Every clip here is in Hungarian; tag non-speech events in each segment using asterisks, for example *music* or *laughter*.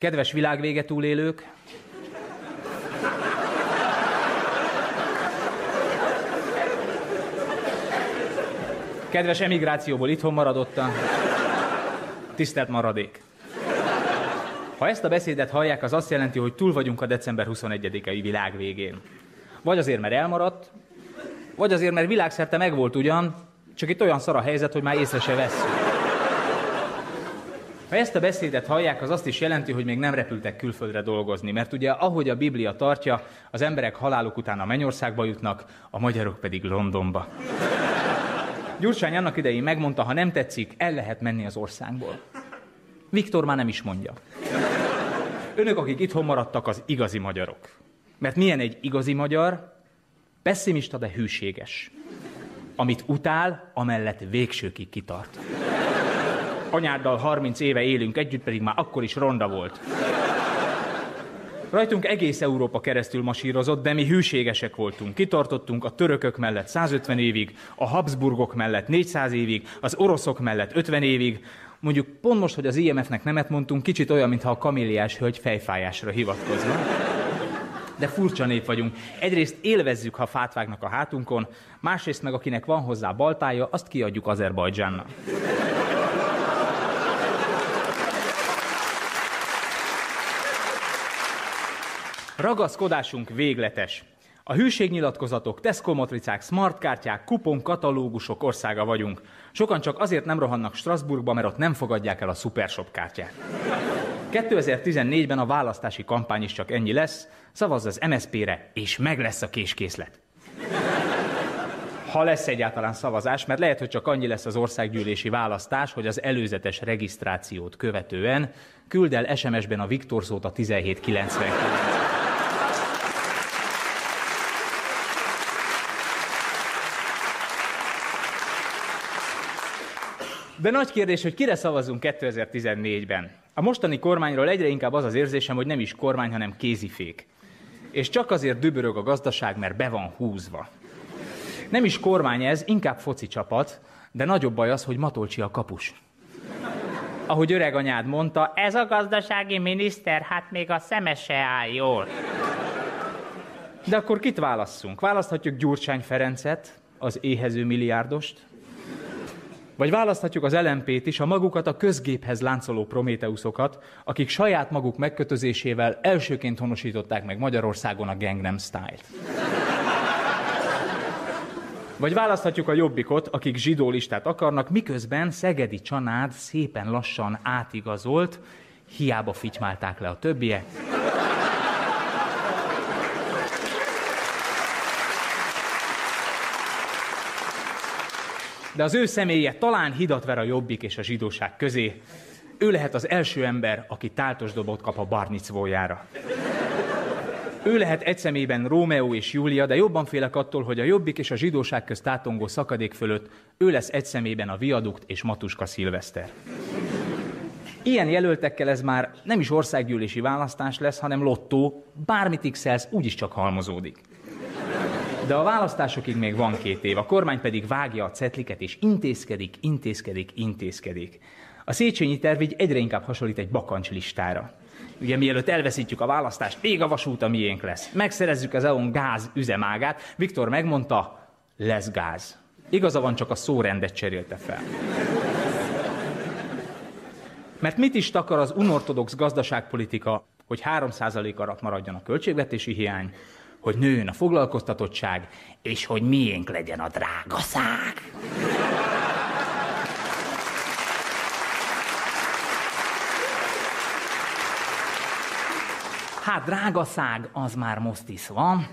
Kedves világvége túlélők, Kedves emigrációból itthon maradotta, tisztelt maradék. Ha ezt a beszédet hallják, az azt jelenti, hogy túl vagyunk a december 21-i világ. Vagy azért, mert elmaradt, vagy azért, mert világszerte megvolt ugyan, csak itt olyan szar a helyzet, hogy már észre se vesszük. Ha ezt a beszédet hallják, az azt is jelenti, hogy még nem repültek külföldre dolgozni, mert ugye, ahogy a Biblia tartja, az emberek haláluk után a mennyországba jutnak, a magyarok pedig Londonba. Gyurcsány annak idején megmondta, ha nem tetszik, el lehet menni az országból. Viktor már nem is mondja. Önök, akik itthon maradtak, az igazi magyarok. Mert milyen egy igazi magyar? Pessimista, de hűséges. Amit utál, amellett végsőkig kitart. Anyáddal 30 éve élünk együtt, pedig már akkor is ronda volt. Rajtunk egész Európa keresztül masírozott, de mi hűségesek voltunk. Kitartottunk a törökök mellett 150 évig, a Habsburgok mellett 400 évig, az oroszok mellett 50 évig. Mondjuk pont most, hogy az IMF-nek nemet mondtunk, kicsit olyan, mintha a kamilliás hölgy fejfájásra hivatkozna. De furcsa nép vagyunk. Egyrészt élvezzük, ha fát vágnak a hátunkon, másrészt meg akinek van hozzá baltája, azt kiadjuk Azerbajdzsánnak. Ragaszkodásunk végletes. A hűségnyilatkozatok, Tesco matricák, smartkártyák, kupon, katalógusok országa vagyunk. Sokan csak azért nem rohannak Strasbourgba, mert ott nem fogadják el a Supershop kártyát. 2014-ben a választási kampány is csak ennyi lesz, szavazz az MSZP-re, és meg lesz a késkészlet. Ha lesz egyáltalán szavazás, mert lehet, hogy csak annyi lesz az országgyűlési választás, hogy az előzetes regisztrációt követően küld el SMS-ben a Viktor szót a 1799. De nagy kérdés, hogy kire szavazunk 2014-ben. A mostani kormányról egyre inkább az az érzésem, hogy nem is kormány, hanem kézifék. És csak azért dübörög a gazdaság, mert be van húzva. Nem is kormány ez, inkább foci csapat, de nagyobb baj az, hogy Matolcsi a kapus. Ahogy öreg anyád mondta, ez a gazdasági miniszter, hát még a szeme se áll jól. De akkor kit válasszunk? Választhatjuk Gyurcsány Ferencet, az éhező milliárdost, vagy választhatjuk az LMP-t is, a magukat a közgéphez láncoló prométeuszokat, akik saját maguk megkötözésével elsőként honosították meg Magyarországon a Gangnam Style-t. Vagy választhatjuk a jobbikot, akik zsidó listát akarnak, miközben Szegedi Csanád szépen lassan átigazolt, hiába fitymálták le a többiek. De az ő személye talán hidat ver a jobbik és a zsidóság közé. Ő lehet az első ember, aki táltos dobot kap a barnicvójára. Ő lehet egy szemében Rómeó és Júlia, de jobban félek attól, hogy a jobbik és a zsidóság közt átongó szakadék fölött ő lesz egy szemében a viadukt és Matuska Szilveszter. Ilyen jelöltekkel ez már nem is országgyűlési választás lesz, hanem lottó, bármit x úgyis csak halmozódik. De a választásokig még van két év, a kormány pedig vágja a cetliket, és intézkedik, intézkedik, intézkedik. A Széchenyi terv így egyre inkább hasonlít egy bakancs listára. Ugye mielőtt elveszítjük a választást, még a vasút a miénk lesz. Megszerezzük az EON gáz üzemágát. Viktor megmondta, lesz gáz. Igaza van, csak a szórendet cserélte fel. Mert mit is takar az unortodox gazdaságpolitika, hogy 3% alatt maradjon a költségvetési hiány, hogy nőjön a foglalkoztatottság, és hogy miénk legyen a drágaság. Hát drágaság az már most is van,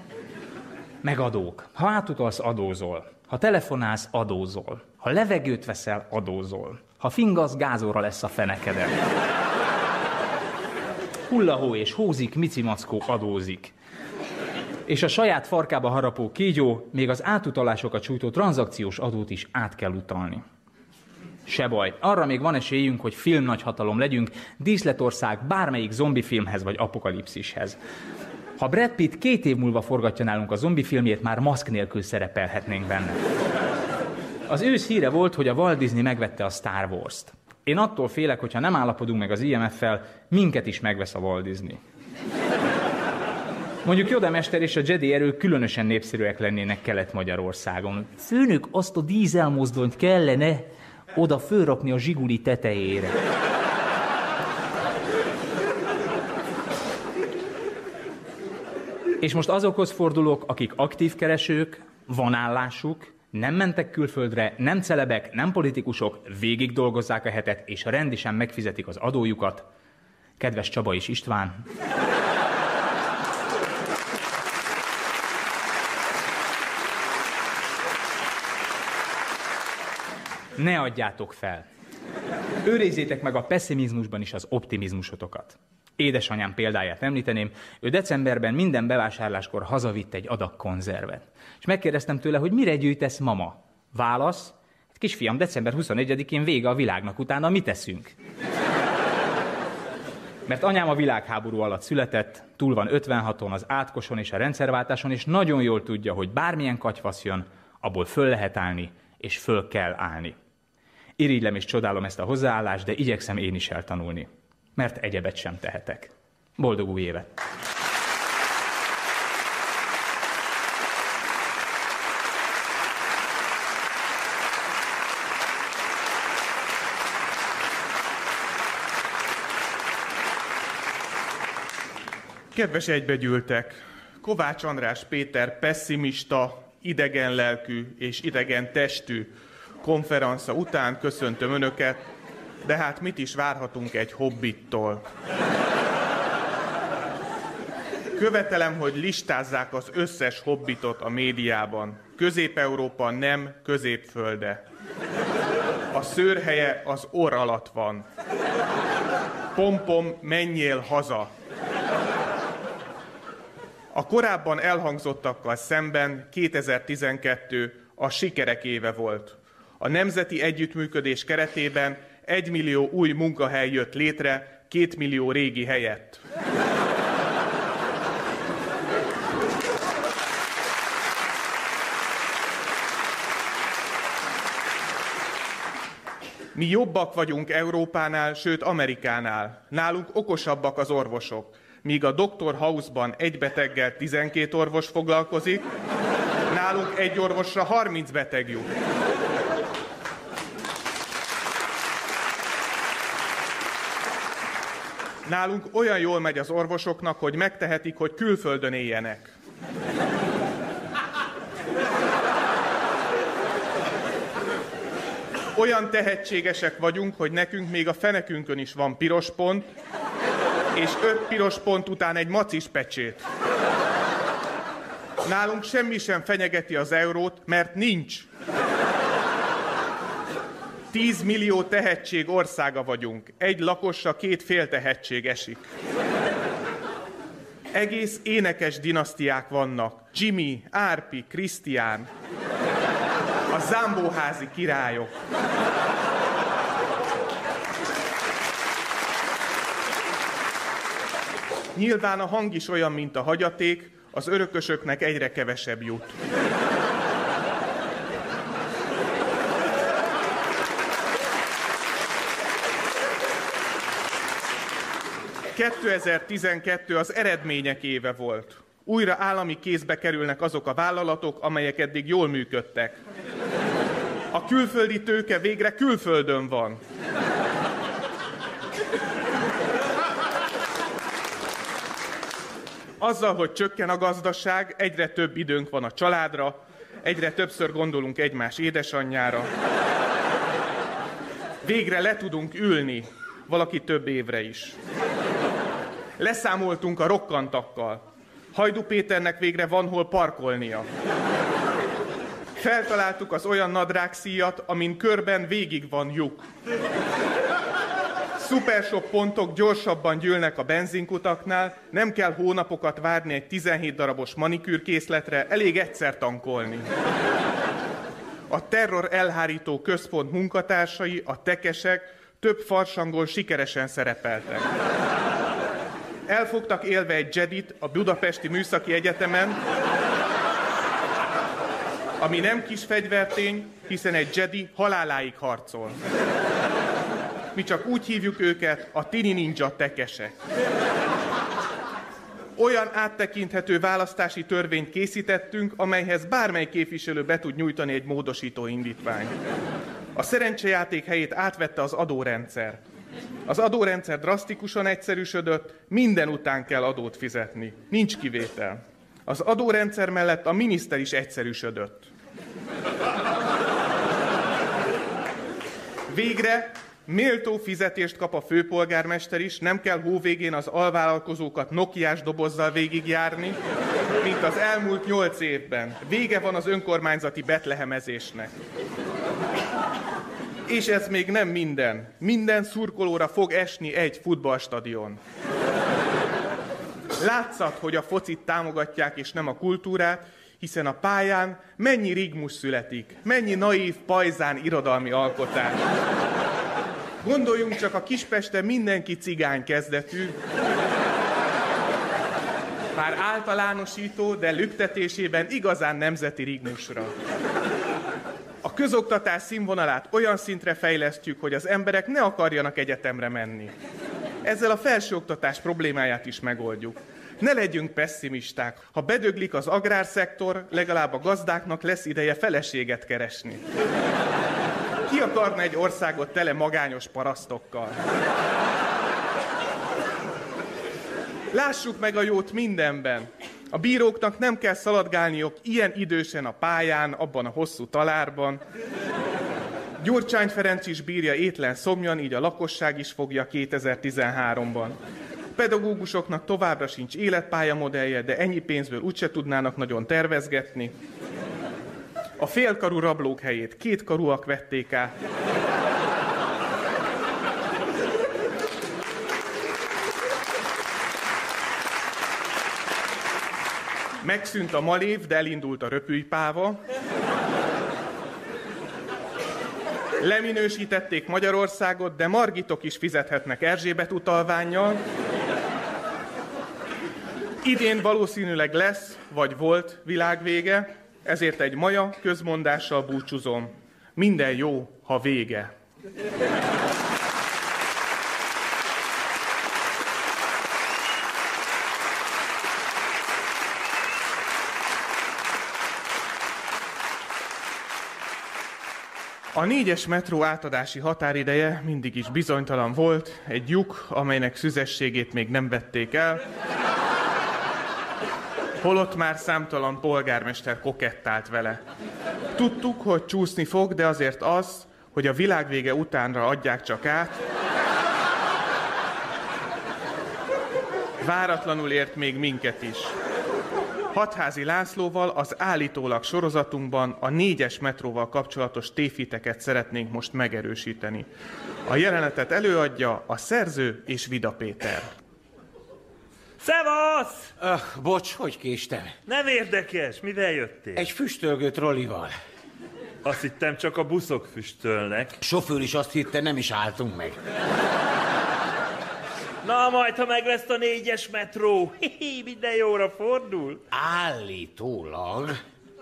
meg adók. Ha átutalsz, adózol. Ha telefonálsz, adózol. Ha levegőt veszel, adózol. Ha fingasz, gázóra lesz a fenekeden. Hullahó és hózik, micimackó adózik és a saját farkába harapó kígyó még az átutalásokat sújtó tranzakciós adót is át kell utalni. Se baj, arra még van esélyünk, hogy film nagyhatalom legyünk, díszletország bármelyik zombifilmhez vagy apokalipszishez. Ha Brad Pitt két év múlva forgatja nálunk a zombi már maszk nélkül szerepelhetnénk benne. Az ősz híre volt, hogy a Walt Disney megvette a Star Wars-t. Én attól félek, hogyha nem állapodunk meg az IMF-fel, minket is megvesz a Walt Disney. Mondjuk Joda Mester és a Jedi erők különösen népszerűek lennének Kelet-Magyarországon. Főnök, azt a dízelmozdonyt kellene oda fölrakni a zsiguli tetejére. És most azokhoz fordulok, akik aktív keresők, van állásuk, nem mentek külföldre, nem celebek, nem politikusok, végig dolgozzák a hetet, és rendesen megfizetik az adójukat. Kedves Csaba és István, ne adjátok fel. Őrizzétek meg a pessimizmusban is az optimizmusotokat. Édesanyám példáját említeném, ő decemberben minden bevásárláskor hazavitt egy adag konzervet. És megkérdeztem tőle, hogy mire gyűjtesz mama? Válasz, kisfiam, december 21-én vége a világnak, utána mit teszünk? Mert anyám a világháború alatt született, túl van 56-on, az átkoson és a rendszerváltáson, és nagyon jól tudja, hogy bármilyen katyvasz jön, abból föl lehet állni, és föl kell állni. Irigylem és csodálom ezt a hozzáállást, de igyekszem én is eltanulni, mert egyebet sem tehetek. Boldog új évet! Kedves egybegyűltek! Kovács András Péter pessimista, idegen lelkű és idegen testű konferencia után köszöntöm Önöket, de hát mit is várhatunk egy hobbittól? Követelem, hogy listázzák az összes hobbitot a médiában. Közép-Európa nem középfölde. A szőrhelye az orr alatt van. Pompom, menjél haza. A korábban elhangzottakkal szemben 2012 a sikerek éve volt. A nemzeti együttműködés keretében egy millió új munkahely jött létre, két millió régi helyett. Mi jobbak vagyunk Európánál, sőt Amerikánál. Nálunk okosabbak az orvosok. Míg a Dr. House-ban egy beteggel 12 orvos foglalkozik, nálunk egy orvosra 30 beteg jut. Nálunk olyan jól megy az orvosoknak, hogy megtehetik, hogy külföldön éljenek. Olyan tehetségesek vagyunk, hogy nekünk még a fenekünkön is van piros pont, és öt piros pont után egy macis pecsét. Nálunk semmi sem fenyegeti az eurót, mert nincs. 10 millió tehetség országa vagyunk. Egy lakosra két fél tehetség esik. Egész énekes dinasztiák vannak. Jimmy, Árpi, Krisztián. A zámbóházi királyok. Nyilván a hang is olyan, mint a hagyaték, az örökösöknek egyre kevesebb jut. 2012 az eredmények éve volt. Újra állami kézbe kerülnek azok a vállalatok, amelyek eddig jól működtek. A külföldi tőke végre külföldön van. Azzal, hogy csökken a gazdaság, egyre több időnk van a családra, egyre többször gondolunk egymás édesanyjára. Végre le tudunk ülni, valaki több évre is. Leszámoltunk a rokkantakkal. Hajdu Péternek végre van hol parkolnia. Feltaláltuk az olyan nadrágszíjat, amin körben végig van lyuk. Szupersok pontok gyorsabban gyűlnek a benzinkutaknál, nem kell hónapokat várni egy 17 darabos manikűrkészletre, elég egyszer tankolni. A terror elhárító központ munkatársai, a tekesek több farsangol sikeresen szerepeltek. Elfogtak élve egy Jedit a Budapesti Műszaki Egyetemen, ami nem kis fegyvertény, hiszen egy Jedi haláláig harcol. Mi csak úgy hívjuk őket, a tini ninja tekesek. Olyan áttekinthető választási törvényt készítettünk, amelyhez bármely képviselő be tud nyújtani egy módosító indítványt. A szerencsejáték helyét átvette az adórendszer. Az adórendszer drasztikusan egyszerűsödött, minden után kell adót fizetni. Nincs kivétel. Az adórendszer mellett a miniszter is egyszerűsödött. Végre méltó fizetést kap a főpolgármester is, nem kell hóvégén az alvállalkozókat nokiás dobozzal végigjárni, mint az elmúlt nyolc évben. Vége van az önkormányzati betlehemezésnek. És ez még nem minden. Minden szurkolóra fog esni egy futballstadion. Látszat, hogy a focit támogatják és nem a kultúrát, hiszen a pályán mennyi rigmus születik, mennyi naív, pajzán irodalmi alkotás. Gondoljunk csak a Kispeste mindenki cigány kezdetű, már általánosító, de lüktetésében igazán nemzeti rigmusra. Közoktatás színvonalát olyan szintre fejlesztjük, hogy az emberek ne akarjanak egyetemre menni. Ezzel a felsőoktatás problémáját is megoldjuk. Ne legyünk pessimisták. Ha bedöglik az agrárszektor, legalább a gazdáknak lesz ideje feleséget keresni. Ki akarna egy országot tele magányos parasztokkal? Lássuk meg a jót mindenben. A bíróknak nem kell szaladgálniok ilyen idősen a pályán, abban a hosszú talárban. Gyurcsány Ferenc is bírja étlen szomjan, így a lakosság is fogja 2013-ban. Pedagógusoknak továbbra sincs életpályamodellje, de ennyi pénzből úgyse tudnának nagyon tervezgetni. A félkarú rablók helyét két karúak vették át. Megszűnt a malév, de elindult a röpülypáva. Leminősítették Magyarországot, de Margitok is fizethetnek Erzsébet utalványjal. Idén valószínűleg lesz, vagy volt világvége, ezért egy maja közmondással búcsúzom. Minden jó, ha vége. A négyes metró átadási határideje mindig is bizonytalan volt, egy lyuk, amelynek szüzességét még nem vették el, holott már számtalan polgármester kokettált vele. Tudtuk, hogy csúszni fog, de azért az, hogy a világvége utánra adják csak át, váratlanul ért még minket is. Hatházi Lászlóval az állítólag sorozatunkban a négyes metróval kapcsolatos téfiteket szeretnénk most megerősíteni. A jelenetet előadja a szerző és Vida Péter. Szevasz! Öh, bocs, hogy késtem? Nem érdekes, mivel jöttél? Egy füstölgő trollival. Azt hittem, csak a buszok füstölnek. Sofőr is azt hitte, nem is álltunk meg. Na, majd, ha meg lesz a négyes metró, hihi, minden jóra fordul. Állítólag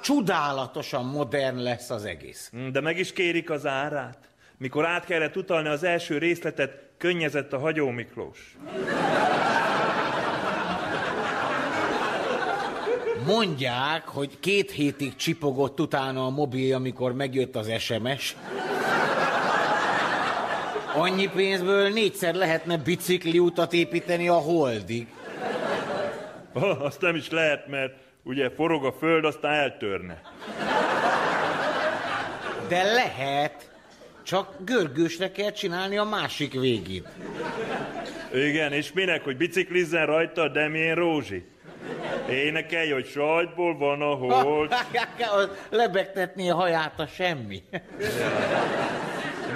csodálatosan modern lesz az egész. Hm, De meg is kérik az árát. Mikor át kellett utalni az első részletet, könnyezett a Hagyó Miklós. Mondják, hogy két hétig csipogott utána a mobil, amikor megjött az SMS. Annyi pénzből négyszer lehetne bicikliutat építeni a holdig. Oh, azt nem is lehet, mert ugye forog a föld, aztán eltörne. De lehet. Csak görgősre kell csinálni a másik végét. Igen, és minek, hogy biciklizzen rajta a Demjén Rózsi? Énekelj, hogy sajtból van a hold. *laughs* Lebegtetni a haját a semmi.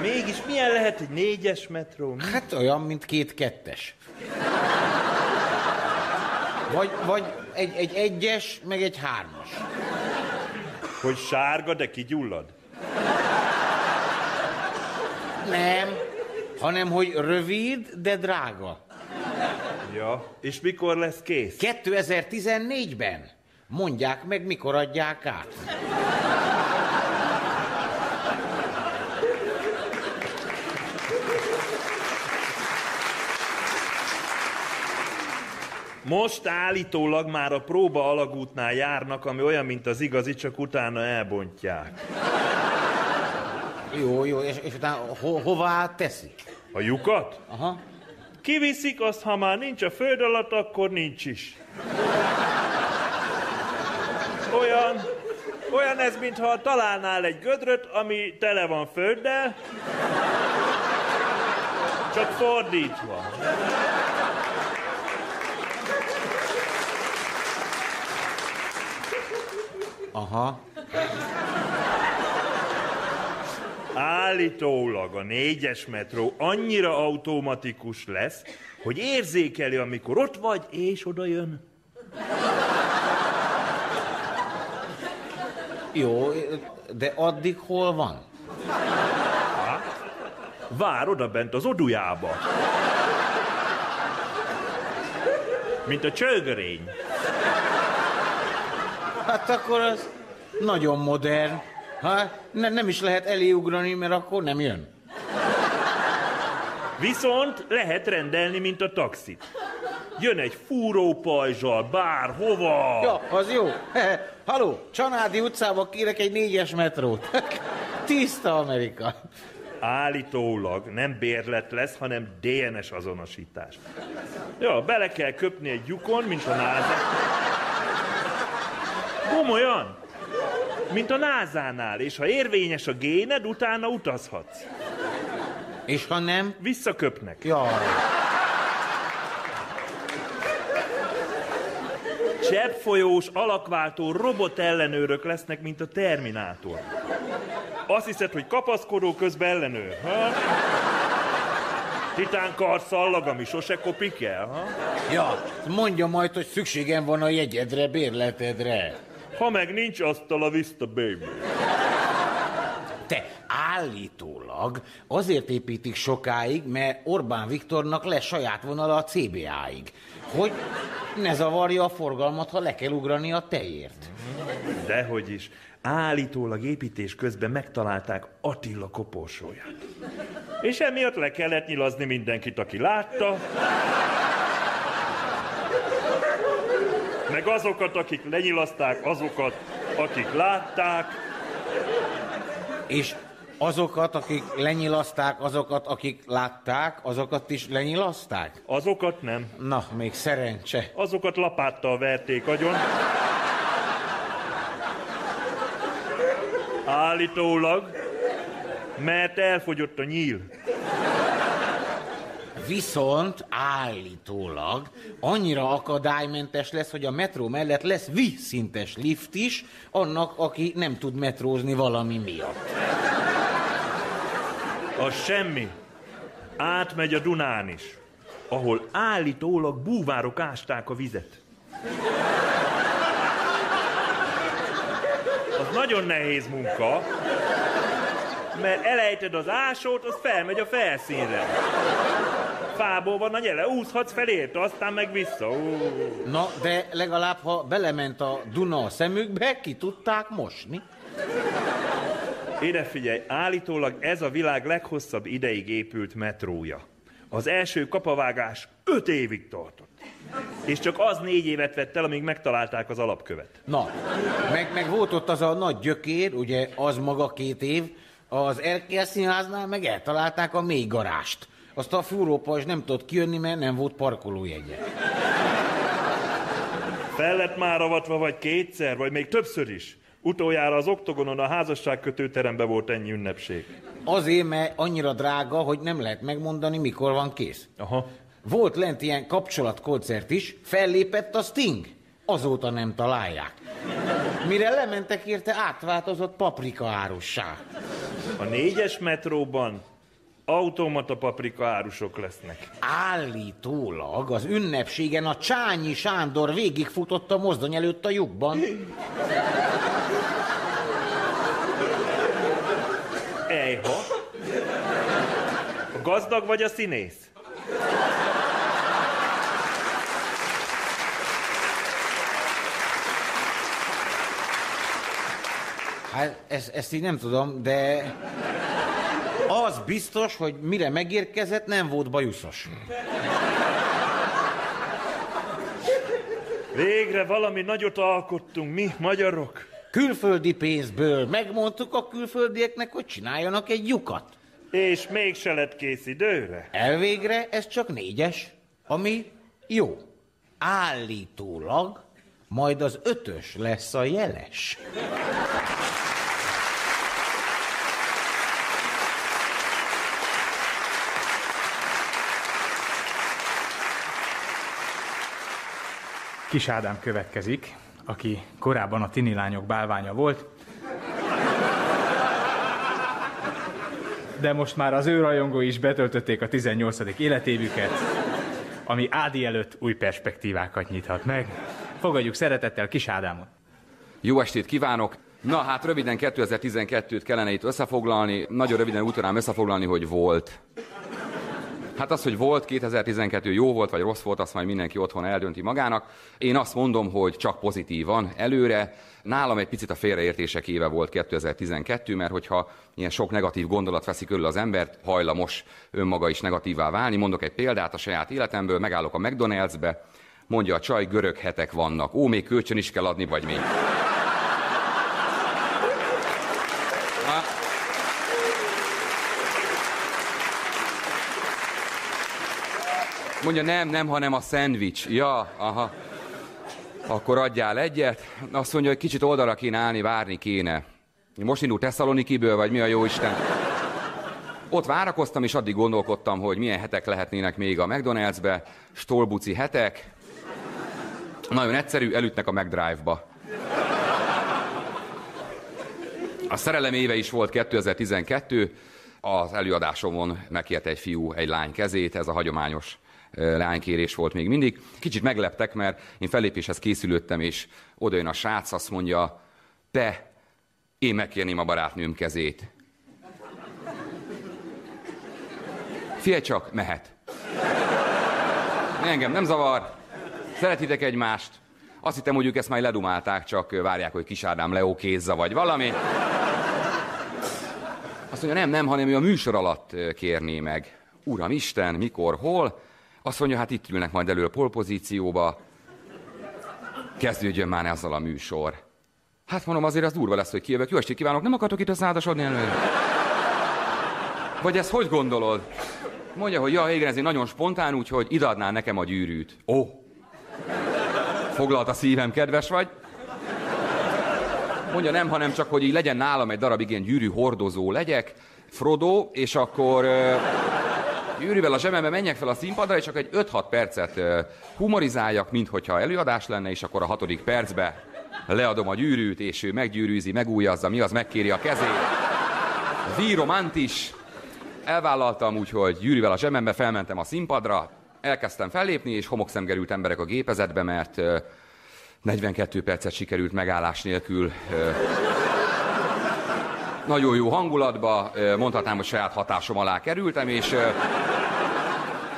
Mégis milyen lehet egy négyes metró? mi? Hát olyan, mint két kettes. Vagy, vagy egy, egy egyes, meg egy hármas. Hogy sárga, de kigyullad? Nem, hanem hogy rövid, de drága. Ja, és mikor lesz kész? 2014-ben. Mondják meg, mikor adják át. Most állítólag már a próba alagútnál járnak, ami olyan, mint az igazi, csak utána elbontják. Jó, jó, és, és utána ho, hová teszik? A lyukat? Aha. Kiviszik, azt ha már nincs a föld alatt, akkor nincs is. Olyan, olyan ez, mintha találnál egy gödröt, ami tele van földdel, csak fordítva. Aha. Állítólag a négyes metró annyira automatikus lesz, hogy érzékeli, amikor ott vagy, és oda jön. Jó, de addig hol van? Vár oda bent az odujába. Mint a csőgörény. Hát akkor az nagyon modern. Ha ne, nem is lehet eléugrani, mert akkor nem jön. Viszont lehet rendelni, mint a taxit. Jön egy fúrópajzsal, bárhova. Ja, az jó. *laughs* Haló, Csanádi utcába kérek egy négyes metrót. *laughs* Tiszta Amerika. Állítólag nem bérlet lesz, hanem DNS azonosítás. Ja, bele kell köpni egy lyukon, mint a NASA. Komolyan? Mint a názánál, és ha érvényes a géned, utána utazhatsz. És ha nem? Visszaköpnek. Jaj. Cseppfolyós, alakváltó robot ellenőrök lesznek, mint a Terminátor. Azt hiszed, hogy kapaszkodó közben ellenőr, ha? Titán karszallag, ami sose kopik el, ha? Ja, mondja majd, hogy szükségem van a jegyedre, bérletedre. Ha meg nincs, asztal a vista, baby. Te állítólag azért építik sokáig, mert Orbán Viktornak lesz saját vonala a CBA-ig. Hogy ne zavarja a forgalmat, ha le kell ugrani a tejért. Dehogy is. Állítólag építés közben megtalálták Attila koporsóját. És emiatt le kellett nyilazni mindenkit, aki látta. Meg azokat, akik lenyilazták, azokat, akik látták. És azokat, akik lenyilazták, azokat, akik látták, azokat is lenyilazták? Azokat nem. Na, még szerencse. Azokat lapáttal verték agyon. Állítólag, mert elfogyott a nyíl. Viszont állítólag annyira akadálymentes lesz, hogy a metró mellett lesz vízszintes lift is, annak, aki nem tud metrózni valami miatt. A semmi. Átmegy a Dunán is, ahol állítólag búvárok ásták a vizet. Az nagyon nehéz munka, mert elejted az ásót, az felmegy a felszínre. Fából van a nyele, úszhatsz fel érte, aztán meg vissza. Ó. Na, de legalább, ha belement a Duna a szemükbe, ki tudták mosni. Ide figyelj, állítólag ez a világ leghosszabb ideig épült metrója. Az első kapavágás öt évig tartott. És csak az négy évet vett el, amíg megtalálták az alapkövet. Na, meg, meg volt ott az a nagy gyökér, ugye az maga két év, az Erkél színháznál meg eltalálták a mély garást. Azt a fúrópajzs nem tudott kijönni, mert nem volt parkolójegye. Fel lett már avatva vagy kétszer, vagy még többször is. Utoljára az oktogonon a házasságkötőteremben volt ennyi ünnepség. Azért, mert annyira drága, hogy nem lehet megmondani, mikor van kész. Aha. Volt lent ilyen kapcsolatkoncert is, fellépett a Sting. Azóta nem találják. Mire lementek érte, átváltozott paprika árussá. A négyes metróban automata paprika árusok lesznek. Állítólag az ünnepségen a Csányi Sándor végigfutott a mozdony előtt a lyukban. Ejha. A gazdag vagy a színész? Hát ezt, ezt így nem tudom, de az biztos, hogy mire megérkezett, nem volt bajuszos. Végre valami nagyot alkottunk mi, magyarok. Külföldi pénzből megmondtuk a külföldieknek, hogy csináljanak egy lyukat. És mégse lett kész időre. Elvégre ez csak négyes, ami jó. Állítólag majd az ötös lesz a jeles. Kis Ádám következik, aki korábban a tini lányok bálványa volt, de most már az ő rajongói is betöltötték a 18. életévüket, ami Ádi előtt új perspektívákat nyithat meg. Fogadjuk szeretettel Kis Ádámot. Jó estét kívánok! Na hát röviden 2012-t kellene itt összefoglalni, nagyon röviden tudnám összefoglalni, hogy volt. Hát az, hogy volt, 2012 jó volt, vagy rossz volt, azt majd mindenki otthon eldönti magának. Én azt mondom, hogy csak pozitívan előre. Nálam egy picit a félreértések éve volt 2012, mert hogyha ilyen sok negatív gondolat veszi körül az embert, hajlamos önmaga is negatívá válni. Mondok egy példát a saját életemből, megállok a McDonald'sbe, mondja a csaj, görög hetek vannak. Ó, még kölcsön is kell adni, vagy mi? *laughs* Mondja, nem, nem, hanem a szendvics. Ja, aha. Akkor adjál egyet. Azt mondja, hogy kicsit oldalra kéne állni, várni kéne. Most indult Tesszalonikiből, vagy mi a jó Isten? Ott várakoztam, és addig gondolkodtam, hogy milyen hetek lehetnének még a McDonald'sbe. Stolbuci hetek. Nagyon egyszerű, elütnek a McDrive-ba. A szerelem éve is volt 2012, az előadásomon megkért egy fiú egy lány kezét, ez a hagyományos leánykérés volt még mindig. Kicsit megleptek, mert én fellépéshez készülődtem, és oda jön a srác, azt mondja, te, én megkérném a barátnőm kezét. Figyelj csak, mehet. Engem nem zavar, szeretitek egymást. Azt hittem, hogy ők ezt már ledumálták, csak várják, hogy kis Ádám leokézza, vagy valami. Azt mondja, nem, nem, hanem ő a műsor alatt kérné meg. Uram Isten, mikor, hol? Azt mondja, hát itt ülnek majd elő a polpozícióba, kezdődjön már ezzel a műsor. Hát mondom, azért az durva lesz, hogy kijövök. Jó estét kívánok, nem akartok itt a szádasodni előre? Vagy ezt hogy gondolod? Mondja, hogy ja, igen, ez nagyon spontán, úgyhogy idadnál nekem a gyűrűt. Ó! Foglalt a szívem, kedves vagy? Mondja, nem, hanem csak, hogy így legyen nálam egy darab ilyen gyűrű hordozó legyek, Frodo, és akkor gyűrűvel a zsebembe menjek fel a színpadra, és csak egy 5-6 percet humorizáljak, minthogyha előadás lenne, és akkor a hatodik percbe leadom a gyűrűt, és ő meggyűrűzi, megújazza, mi az megkéri a kezét. Víromantis. Elvállaltam úgy, hogy gyűrűvel a zsebembe felmentem a színpadra, elkezdtem fellépni, és homokszemgerült emberek a gépezetbe, mert 42 percet sikerült megállás nélkül nagyon jó hangulatba, mondhatnám, hogy saját hatásom alá kerültem, és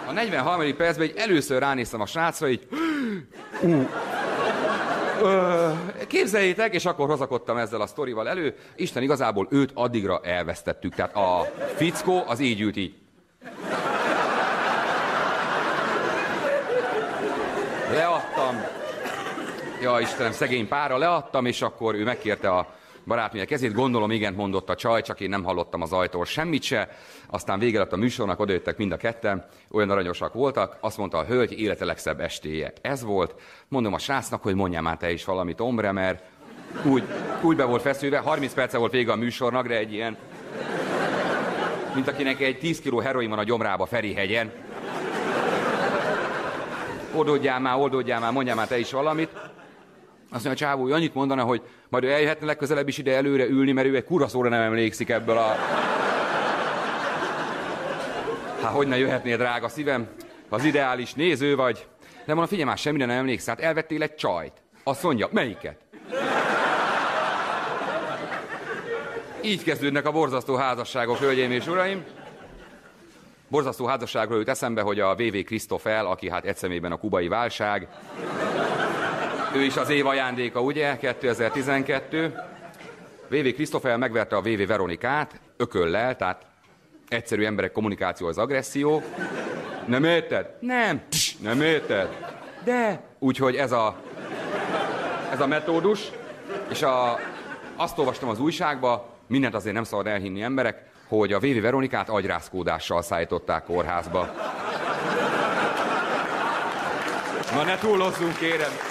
a 43. percben egy először ránéztem a srácra, így képzeljétek, és akkor hozakodtam ezzel a sztorival elő. Isten igazából őt addigra elvesztettük. Tehát a fickó az így ült így. Leadtam. Ja, Istenem, szegény pára, leadtam, és akkor ő megkérte a barátnője kezét. Gondolom, igen, mondott a csaj, csak én nem hallottam az ajtól semmit se. Aztán vége lett a műsornak, odajöttek mind a ketten, olyan aranyosak voltak. Azt mondta a hölgy, élete legszebb estéje. Ez volt. Mondom a srácnak, hogy mondjál már te is valamit, Ombre, mert úgy, úgy be volt feszülve. 30 perce volt vége a műsornak, de egy ilyen mint akinek egy 10 kiló heroin van a gyomrába Ferihegyen. Oldódjál már, oldódjál már, mondjál már te is valamit. Azt mondja a csávó, annyit mondana, hogy majd ő eljöhetne legközelebb is ide előre ülni, mert ő egy kurva szóra nem emlékszik ebből a... Hát hogy ne jöhetnél, drága szívem? Az ideális néző vagy. De mondom, figyelj már, semmire nem emlékszel, hát elvettél egy csajt. Azt mondja, melyiket? Így kezdődnek a borzasztó házasságok, hölgyeim és uraim. Borzasztó házasságról jut eszembe, hogy a VV Krisztofel, aki hát egy szemében a kubai válság, ő is az év ajándéka, ugye, 2012. VV Krisztofel megverte a VV Veronikát, ököllel, tehát egyszerű emberek kommunikáció az agresszió. Nem érted? Nem. Pss, nem érted? De. Úgyhogy ez a ez a metódus, és a, azt olvastam az újságba, mindent azért nem szabad elhinni emberek, hogy a Vévi Veronikát agyrázkódással szállították kórházba. Na ne túlozzunk, kérem!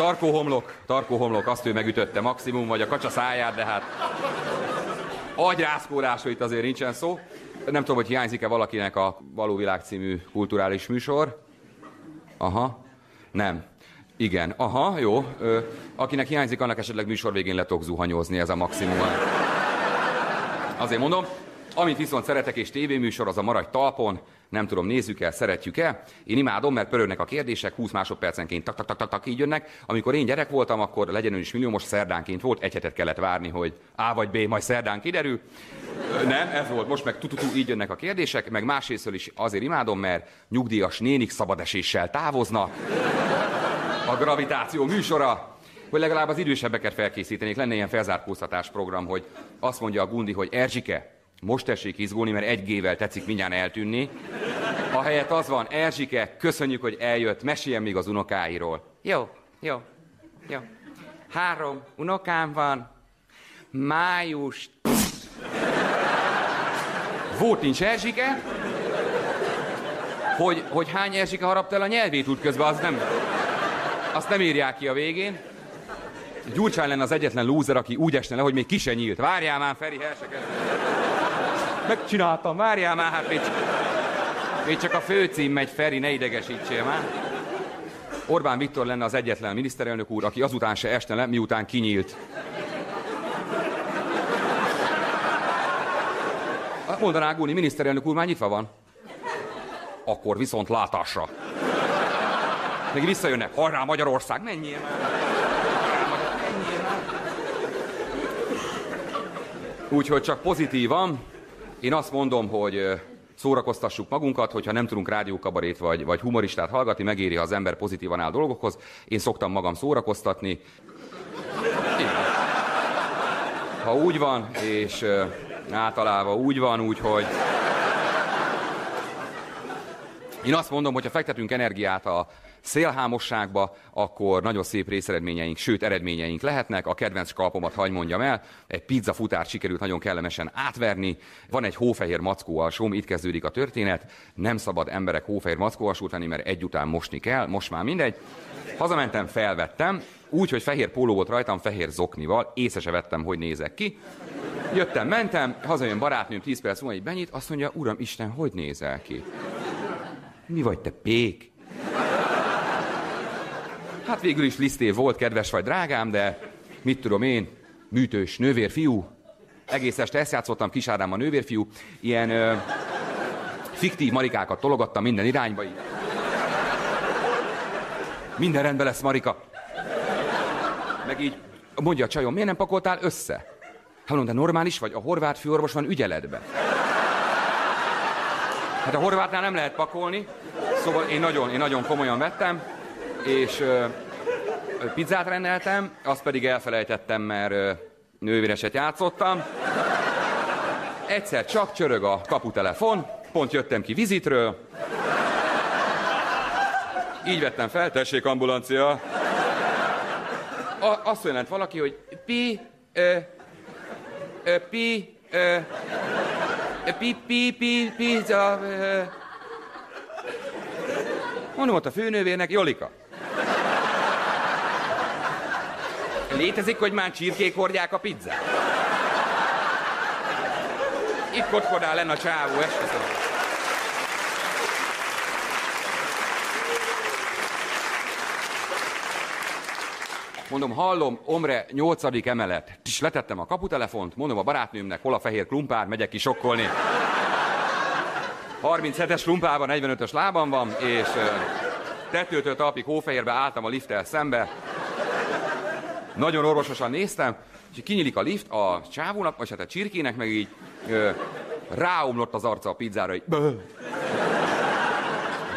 Tarkóhomlok, tarkóhomlok, azt ő megütötte maximum, vagy a kacsa száját, de hát agyrázkódásról itt azért nincsen szó. Nem tudom, hogy hiányzik-e valakinek a Való Világ című kulturális műsor. Aha, nem. Igen, aha, jó. Ö, akinek hiányzik, annak esetleg műsor végén le tudok zuhanyozni, ez a maximum. Azért mondom, amit viszont szeretek és tévéműsor, az a maradj talpon, nem tudom, nézzük el, szeretjük el. Én imádom, mert pörögnek a kérdések, 20 másodpercenként tak, tak, tak, tak, tak így jönnek. Amikor én gyerek voltam, akkor legyen ön is millió, most szerdánként volt, egy hetet kellett várni, hogy A vagy B, majd szerdán kiderül. Nem, ez volt, most meg tututu, így jönnek a kérdések, meg másrésztől is azért imádom, mert nyugdíjas nénik szabadeséssel távoznak. A gravitáció műsora, hogy legalább az idősebbeket felkészítenék. Lenne ilyen felzárkóztatás program, hogy azt mondja a Gundi, hogy Erzsike, most tessék izgulni, mert egy gével tetszik mindjárt eltűnni. A helyet az van, Erzsike, köszönjük, hogy eljött, meséljen még az unokáiról. Jó, jó, jó. Három unokám van. Május... Volt nincs Erzsike? Hogy, hogy hány Erzsike harapta el a nyelvét útközben, az nem... Azt nem írják ki a végén. Gyurcsány lenne az egyetlen lúzer, aki úgy esne le, hogy még ki se nyílt. Várjál már, Feri, el se. Megcsináltam, várjál már, hát még még csak a főcím megy, Feri, ne idegesítsél már. Orbán Viktor lenne az egyetlen miniszterelnök úr, aki azután se esne le, miután kinyílt. Mondaná Gúni, miniszterelnök úr már nyitva van. Akkor viszont látásra. Még visszajönnek, hajrá Magyarország, menjél már. Úgyhogy csak pozitívan, én azt mondom, hogy szórakoztassuk magunkat, hogyha nem tudunk rádiókabarét vagy, vagy humoristát hallgatni, megéri, ha az ember pozitívan áll dolgokhoz. Én szoktam magam szórakoztatni. Ha úgy van, és általában úgy van, úgyhogy... Én azt mondom, hogy ha fektetünk energiát a szélhámosságba, akkor nagyon szép részeredményeink, sőt eredményeink lehetnek. A kedvenc kalpomat hagy mondjam el, egy pizza futárt sikerült nagyon kellemesen átverni. Van egy hófehér mackó alsóm, itt kezdődik a történet. Nem szabad emberek hófehér mackó alsót venni, mert egy mosni kell, most már mindegy. Hazamentem, felvettem, úgy, hogy fehér póló volt rajtam, fehér zoknival, észre se vettem, hogy nézek ki. Jöttem, mentem, hazajön barátnőm 10 perc múlva, egy benyit, azt mondja, uram, Isten, hogy nézel ki? Mi vagy te pék? Hát végül is liszté volt, kedves vagy drágám, de mit tudom én, műtős nővérfiú. Egész este ezt játszottam, kis Ádám a nővérfiú. Ilyen ö, fiktív marikákat tologattam minden irányba. Így. Minden rendben lesz, Marika. Meg így mondja a csajom, miért nem pakoltál össze? Hát mondom, de normális vagy? A horvát főorvos van ügyeletben. Hát a horvátnál nem lehet pakolni, szóval én nagyon, én nagyon komolyan vettem, és ö, pizzát rendeltem, azt pedig elfelejtettem, mert ö, nővéreset játszottam. Egyszer csak csörög a kaputelefon, pont jöttem ki vizitről. Így vettem fel, tessék ambulancia. A, azt jelent valaki, hogy pi, ö, ö, pi, ö, pi, pi, pi, pizza. Mondom ott a főnővérnek, Jolika. Létezik, hogy már csirkék hordják a pizzát? Itt kockodál lenne a csávó, esküszöm. Mondom, hallom, Omre, nyolcadik emelet. És letettem a kaputelefont, mondom a barátnőmnek, hol a fehér klumpár, megyek ki sokkolni. 37-es klumpában, 45-ös lábam van, és tetőtől talpig hófehérbe álltam a lifttel szembe. Nagyon orvososan néztem, és kinyílik a lift a csávónak, vagy hát a csirkének, meg így ö, ráomlott az arca a pizzára, így bö.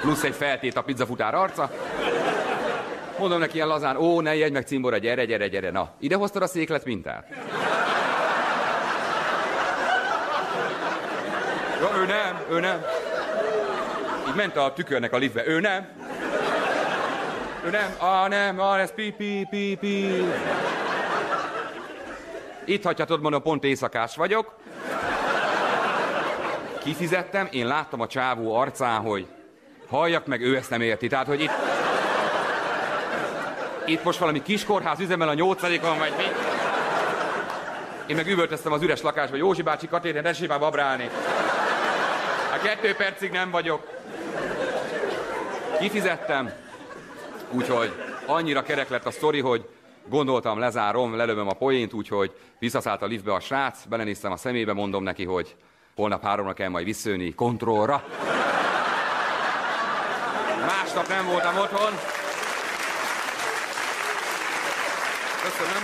Plusz egy feltét a pizzafutár arca. Mondom neki ilyen lazán, ó, ne jegy meg cimbora, gyere, gyere, gyere. Na, ide hoztad a széklet mintát? Ja, ő nem, ő nem. Így ment a tükörnek a liftbe, ő nem. Ő nem, ah nem, ah, ez pi, pi, pi, pi. Itt hagyhatod, mondom, pont éjszakás vagyok. Kifizettem, én láttam a csávó arcán, hogy halljak meg, ő ezt nem érti. Tehát, hogy itt... Itt most valami kiskorház üzemel a nyolcadikon, vagy mi? Én meg üvöltöztem az üres lakásba, Józsi bácsi, Katérin, tessék már babrálni. Hát kettő percig nem vagyok. Kifizettem, úgyhogy annyira kerek lett a sztori, hogy gondoltam, lezárom, lelövöm a poént, úgyhogy visszaszállt a liftbe a srác, belenéztem a szemébe, mondom neki, hogy holnap háromra kell majd visszőni kontrollra. Másnap nem voltam otthon. Köszönöm.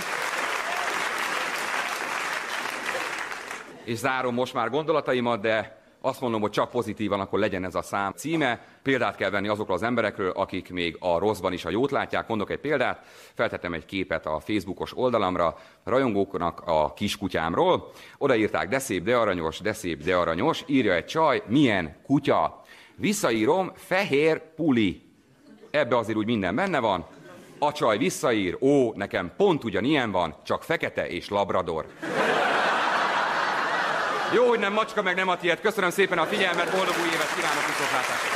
És zárom most már gondolataimat, de azt mondom, hogy csak pozitívan, akkor legyen ez a szám címe. Példát kell venni azokról az emberekről, akik még a rosszban is a jót látják. Mondok egy példát, feltettem egy képet a Facebookos oldalamra, rajongóknak a kiskutyámról. Odaírták, de szép, de aranyos, de szép, de aranyos. Írja egy csaj, milyen kutya. Visszaírom, fehér puli. Ebbe azért úgy minden benne van. A csaj visszaír, ó, nekem pont ugyanilyen van, csak fekete és labrador. Jó, hogy nem macska, meg nem a tiéd. Köszönöm szépen a figyelmet, boldog új évet kívánok viszontlátásra.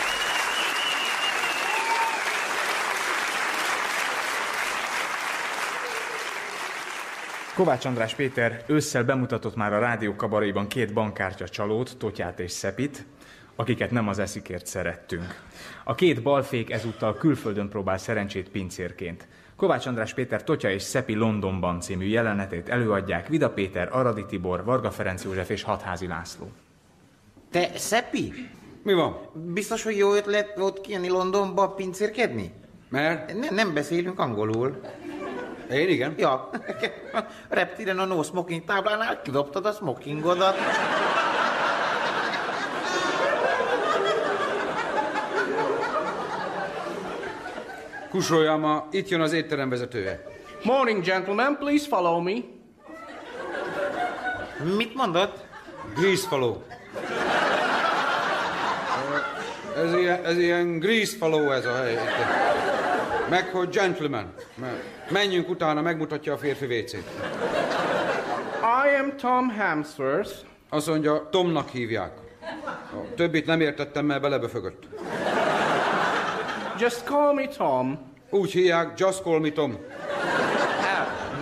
Kovács András Péter ősszel bemutatott már a rádió kabaréban két bankkártya csalót, Totyát és Szepit, akiket nem az eszikért szerettünk. A két balfék ezúttal külföldön próbál szerencsét pincérként. Kovács András Péter Totya és Szepi Londonban című jelenetét előadják Vida Péter, Aradi Tibor, Varga Ferenc József és Hatházi László. Te, Szepi? Mi van? Biztos, hogy jó ötlet volt kijönni Londonba pincérkedni? Mert? Ne, nem beszélünk angolul. Én igen. Ja, *laughs* a reptiren a no smoking táblánál kidobtad a smokingodat. Kusoljama, itt jön az étterem vezetője. Morning, gentlemen. Please follow me. Mit mondott? Greasefaló. Ez ilyen, ez ilyen greasefaló ez a hely. Meg, hogy gentleman. Menjünk utána, megmutatja a férfi vécét. I am Tom Hamsworth. Azt mondja, Tomnak hívják. A többit nem értettem, mert belebefögött. Just call me Tom. Úgy hívják, just call me Tom.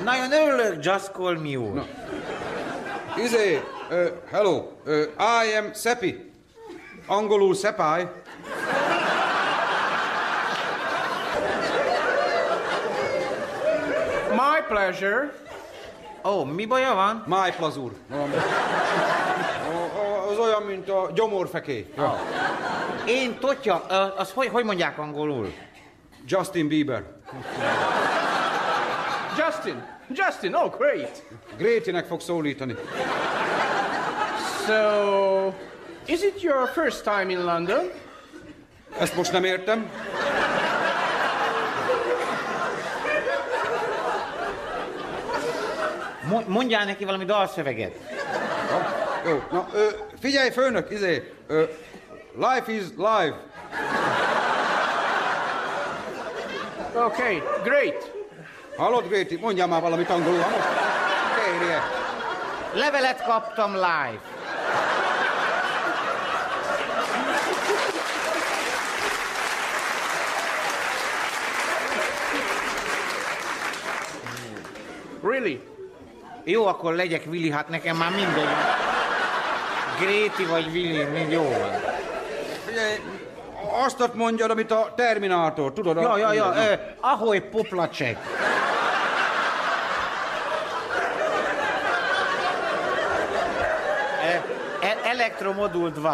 Nagyon örülök, just call me úr. No. Izé, uh, hello, uh, I am Seppi. Angolul Szepály. My pleasure. Ó, oh, mi baja van? My plazur. Az olyan, mint a gyomorfeké. Ja. Én Totya, az hogy, hogy mondják angolul? Justin Bieber. Justin. Justin, oh great. Grétinek fog szólítani. So, is it your first time in London? Ezt most nem értem. Mondjál neki valami dalszöveget. Ja, jó, na, ö, figyelj, főnök, izé, ö, life is live. Okay, great. Hallod, Gréti? Mondjál már valamit angolul, ha most kérje. Levelet kaptam live. Really? Jó, akkor legyek Willy, hát nekem már mindegy. Gréti vagy Willy, mind jó van. Azt mondjad, amit a Terminátor, tudod? Ja, ja, ja, eh, ahogy poplacsek. E, elektromodul 2.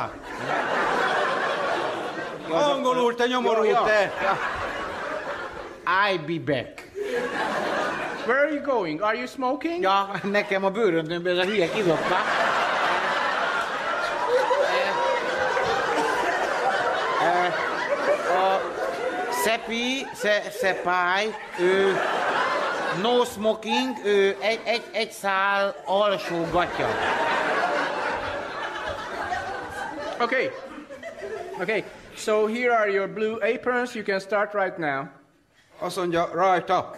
Angolul, te nyomorul, ja, te! Ja. I be back. Where are you going? Are you smoking? Ja, nekem a bőröndömbe ez a hülye kidobta. Szepi, sze, Szepály, ő no smoking, ő egy, egy, egy szál alsó gatya. Okay. Okay. So here are your blue aprons. You can start right now. Azt mondja, rajta.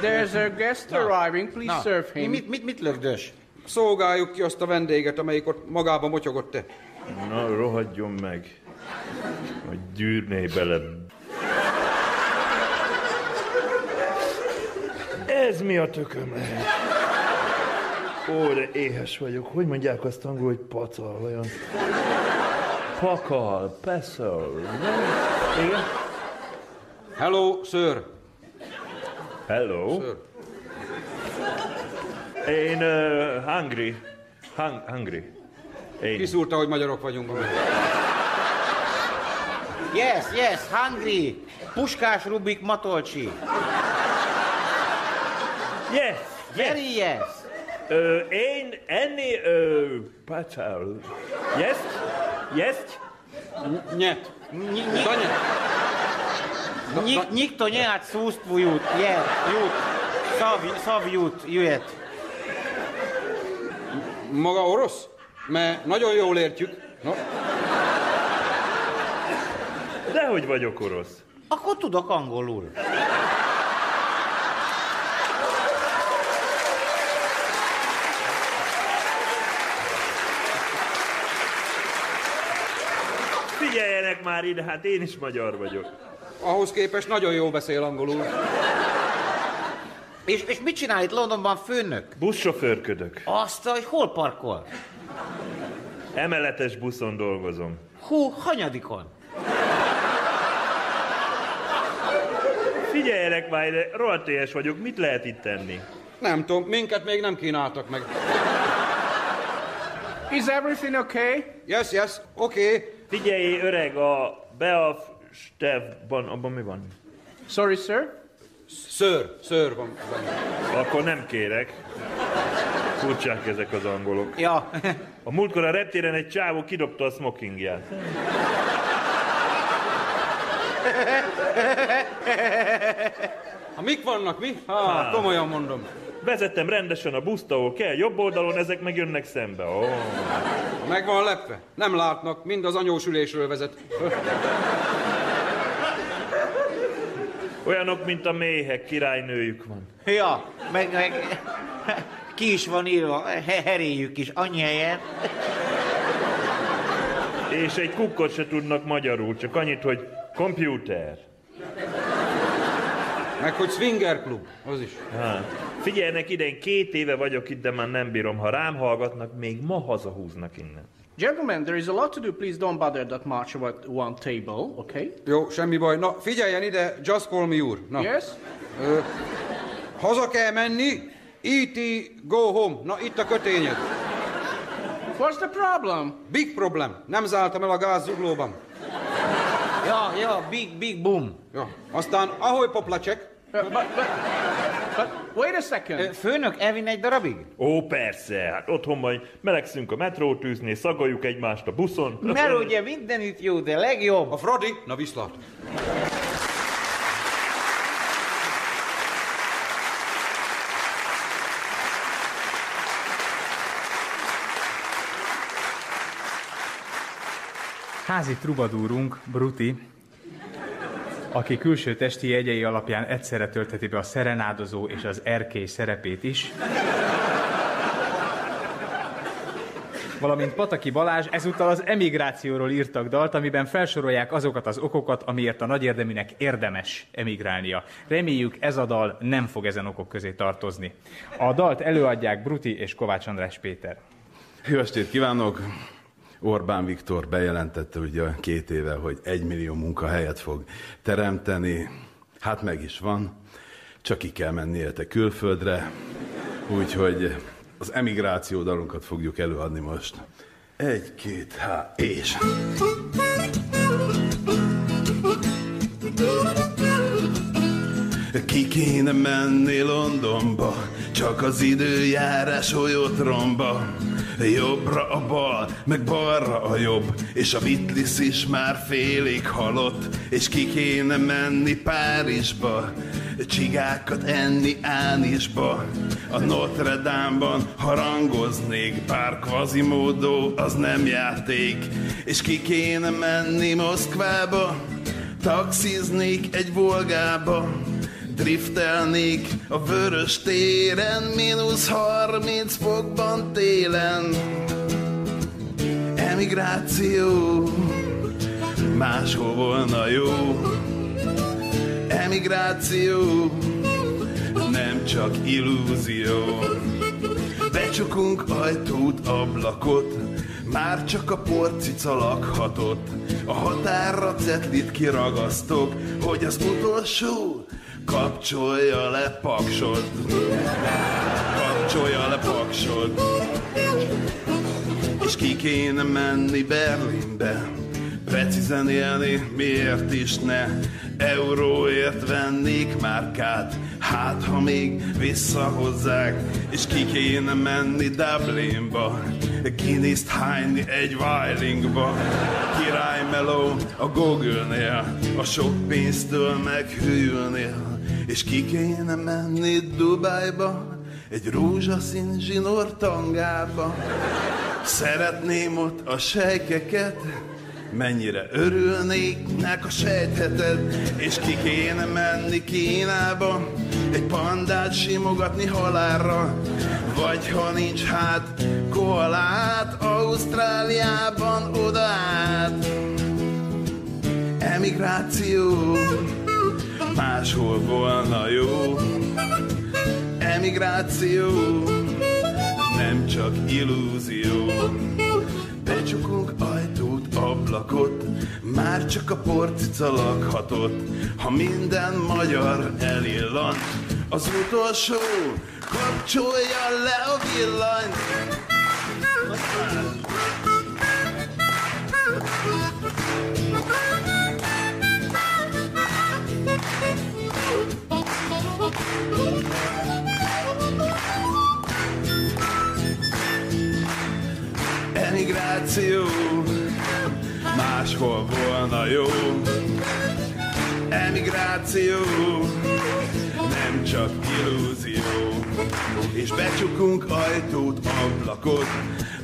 There's a guest arriving. Please serve mi- him. mit, mit, mit lögdös? Szolgáljuk ki azt a vendéget, amelyik ott magába motyogott te. Na, rohadjon meg. Hogy gyűrné bele. Ez mi a tököm lehet? Ó, de éhes vagyok. Hogy mondják azt angol, hogy pacal, olyan... Pakal, peszel. nem? Igen? Hello, sir. Hello. Sir. Én uh, hungry. Hung, hungry. Én. Kiszúrta, hogy magyarok vagyunk. amely. Yes, yes, hungry. Puskás Rubik Matolcsi. Yes. Very yes. Ö, én enni ö, pacal. Yes? Yes? Danya. ni- Nikto nějak sústvujút, je, jut. Szav, szavjút, jöhet. Maga orosz? Mert nagyon jól értjük. No, Dehogy vagyok orosz. Akkor tudok angolul. Figyeljenek már ide, hát én is magyar vagyok. ahhoz képest nagyon jól beszél angolul. És, és mit csinál itt Londonban főnök? Buszsofőrködök. Azt, hogy hol parkol? Emeletes buszon dolgozom. Hú, hanyadikon? Figyeljenek már ide, rohadt éhes vagyok, mit lehet itt tenni? Nem tudom, minket még nem kínáltak meg. Is everything okay? Yes, yes. Okay. Figyelj, öreg, a Beaf Stevban, abban mi van? Sorry, sir. Ször, ször van benne. Akkor nem kérek. Furcsák ezek az angolok. Ja, A múltkor a reptéren egy csávó kidobta a smokingját. Ha mik vannak, mi? Ha, komolyan mondom. Vezettem rendesen a buszt, ahol kell, jobb oldalon, ezek meg jönnek szembe. Oh. Meg van lepve. Nem látnak, mind az anyósülésről vezet. Olyanok, mint a méhek, királynőjük van. ja, meg, meg ki is van írva, he- heréjük is, annyi helyen. És egy kukkot se tudnak magyarul, csak annyit, hogy komputer. Meg hogy swinger klub, az is. Hát. Figyeljenek ide, én két éve vagyok itt, de már nem bírom. Ha rám hallgatnak, még ma hazahúznak innen. Gentlemen, there is a lot to do. Please don't bother that much about one table, okay? Jó, semmi baj. Na, figyeljen ide, just call me úr. Na, Yes? haza kell menni, E.T. go home. Na, itt a kötényed. What's the problem? Big problem. Nem zártam el a gáz zuglóban. Ja, ja, big, big boom. Ja. Aztán, ahogy poplacsek, but, but, but wait a second. Főnök, elvin egy darabig? Ó, persze, hát otthon majd melegszünk a metrótűznél, szagoljuk egymást a buszon. Mert ugye mindenütt jó, de legjobb. a Fradi, na viszlát. Házi trubadúrunk, Bruti, aki külső testi jegyei alapján egyszerre töltheti be a szerenádozó és az erkély szerepét is, valamint Pataki Balázs ezúttal az emigrációról írtak dalt, amiben felsorolják azokat az okokat, amiért a nagy érdeműnek érdemes emigrálnia. Reméljük ez a dal nem fog ezen okok közé tartozni. A dalt előadják Bruti és Kovács András Péter. Jó estét kívánok! Orbán Viktor bejelentette ugye két éve, hogy egy millió munkahelyet fog teremteni. Hát meg is van, csak ki kell menni érte külföldre. Úgyhogy az emigráció dalunkat fogjuk előadni most. Egy, két, há, és... Ki kéne menni Londonba, csak az időjárás olyot romba. Jobbra a bal, meg balra a jobb, és a Vitlis is már félig halott, és ki kéne menni Párizsba, csigákat enni Ánisba. A Notre Dame-ban harangoznék, bár Quasimodo az nem játék, és ki kéne menni Moszkvába, Taxiznék egy volgába, driftelnék a vörös téren, mínusz 30 fokban télen. Emigráció, máshol volna jó. Emigráció, nem csak illúzió. Becsukunk ajtót, ablakot, már csak a porcica lakhatott. A határra cetlit kiragasztok, hogy az utolsó kapcsolja le paksot. Kapcsolja le paksot. És ki kéne menni Berlinbe, precízen élni, miért is ne? Euróért vennék márkát, hát ha még visszahozzák, és ki kéne menni Dublinba, Guinness-t hányni egy Weilingba. Király meló a Google-nél, a sok pénztől meghűlnél, és ki kéne menni Dubájba, egy rózsaszín zsinór tangába. Szeretném ott a sejkeket, mennyire örülnéknek, a sejtheted, és ki kéne menni Kínába, egy pandát simogatni halálra, vagy ha nincs hát koalát, Ausztráliában oda át. Emigráció, máshol volna jó. Emigráció, nem csak illúzió. Becsukunk ajtót, ablakot, már csak a porcica lakhatott. Ha minden magyar elillan, az utolsó kapcsolja le a villanyt. Emigráció, máshol volna jó. Emigráció, nem csak illúzió. És becsukunk ajtót, ablakot,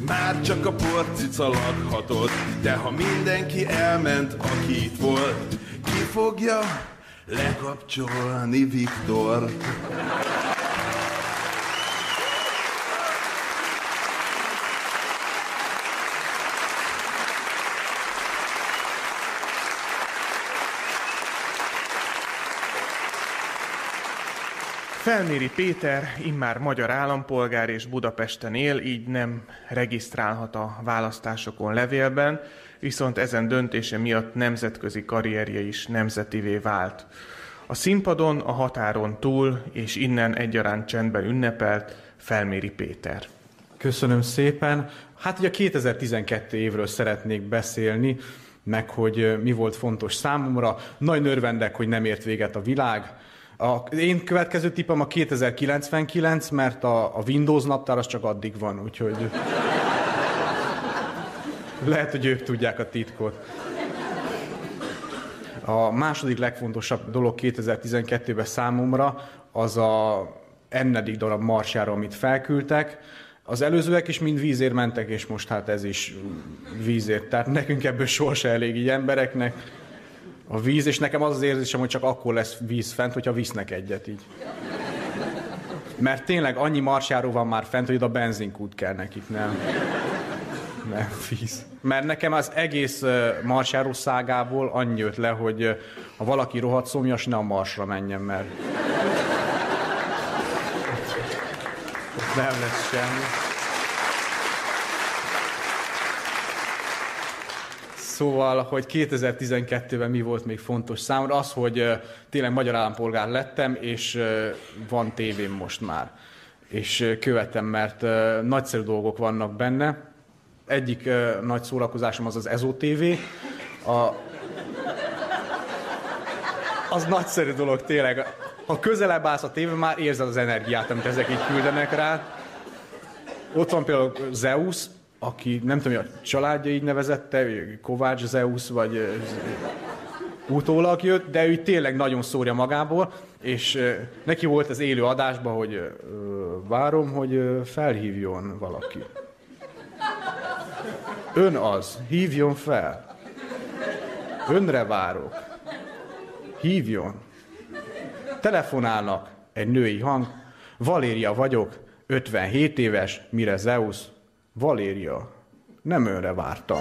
már csak a porcica lakhatott. De ha mindenki elment, aki itt volt, ki fogja lekapcsolni Viktort? Felméri Péter immár magyar állampolgár és Budapesten él, így nem regisztrálhat a választásokon levélben, viszont ezen döntése miatt nemzetközi karrierje is nemzetivé vált. A színpadon, a határon túl és innen egyaránt csendben ünnepelt Felméri Péter. Köszönöm szépen. Hát ugye a 2012 évről szeretnék beszélni, meg hogy mi volt fontos számomra. Nagy nörvendek, hogy nem ért véget a világ. A, én következő tippem a 2099, mert a, a Windows naptár az csak addig van, úgyhogy lehet, hogy ők tudják a titkot. A második legfontosabb dolog 2012-ben számomra az a ennedik darab marsjára, amit felküldtek. Az előzőek is mind vízért mentek, és most hát ez is vízért. Tehát nekünk ebből sorsa elég így embereknek a víz, és nekem az az érzésem, hogy csak akkor lesz víz fent, hogyha visznek egyet így. Mert tényleg annyi marsjáró van már fent, hogy a benzinkút kell nekik, nem? Nem, víz. Mert nekem az egész marsjáró szágából annyi jött le, hogy ha valaki rohadt szomjas, ne a marsra menjen, mert nem lesz semmi. Szóval, hogy 2012-ben mi volt még fontos számomra, az, hogy tényleg magyar állampolgár lettem, és van tévém most már. És követem, mert nagyszerű dolgok vannak benne. Egyik nagy szórakozásom az az Ezo TV. A... Az nagyszerű dolog tényleg. Ha közelebb állsz a tévé, már érzed az energiát, amit ezek így küldenek rá. Ott van például Zeus, aki nem tudom, hogy a családja így nevezette, Kovács Zeus, vagy utólag jött, de ő tényleg nagyon szórja magából, és neki volt az élő adásban, hogy várom, hogy felhívjon valaki. Ön az, hívjon fel. Önre várok. hívjon. Telefonálnak, egy női hang. Valéria vagyok, 57 éves, mire Zeus? Valéria. Nem önre vártam.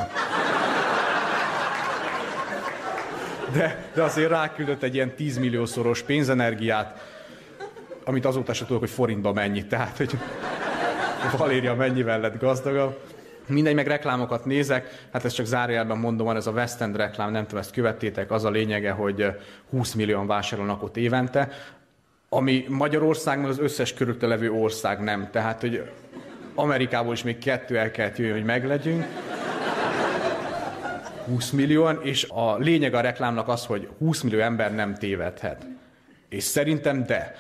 De, de azért ráküldött egy ilyen 10 milliószoros pénzenergiát, amit azóta se tudok, hogy forintba mennyi. Tehát, hogy Valéria mennyivel lett gazdagabb. Mindegy, meg reklámokat nézek, hát ezt csak zárójelben mondom, van ez a West End reklám, nem tudom, ezt követtétek, az a lényege, hogy 20 millióan vásárolnak ott évente, ami Magyarország, meg az összes körülötte levő ország nem. Tehát, hogy Amerikából is még kettő el kellett jöjjön, hogy meglegyünk. 20 millióan, és a lényeg a reklámnak az, hogy 20 millió ember nem tévedhet. És szerintem de.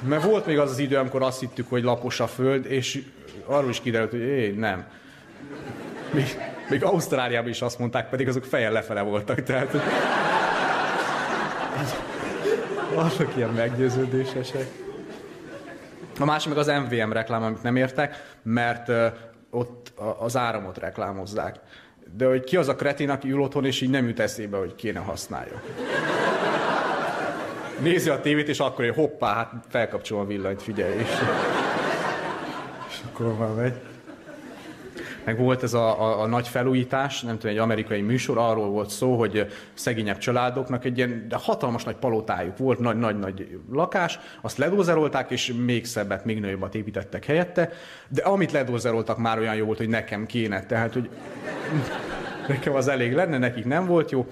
Mert volt még az az idő, amikor azt hittük, hogy lapos a föld, és arról is kiderült, hogy éj, nem. Még, még Ausztráliában is azt mondták, pedig azok fejjel lefele voltak, tehát... Vannak ilyen meggyőződésesek. A másik meg az MVM reklám, amit nem értek, mert ott az áramot reklámozzák. De hogy ki az a kretin, aki ül otthon, és így nem jut eszébe, hogy kéne használja. Nézi a tévét, és akkor hogy hoppá, hát felkapcsolom a villanyt, figyelj, és, és akkor már megy. Meg volt ez a, a, a nagy felújítás, nem tudom, egy amerikai műsor, arról volt szó, hogy szegényebb családoknak egy ilyen de hatalmas nagy palotájuk volt, nagy-nagy lakás, azt ledózerolták, és még szebbet, még nagyobbat építettek helyette, de amit ledózeroltak már olyan jó volt, hogy nekem kéne, tehát, hogy nekem az elég lenne, nekik nem volt jó,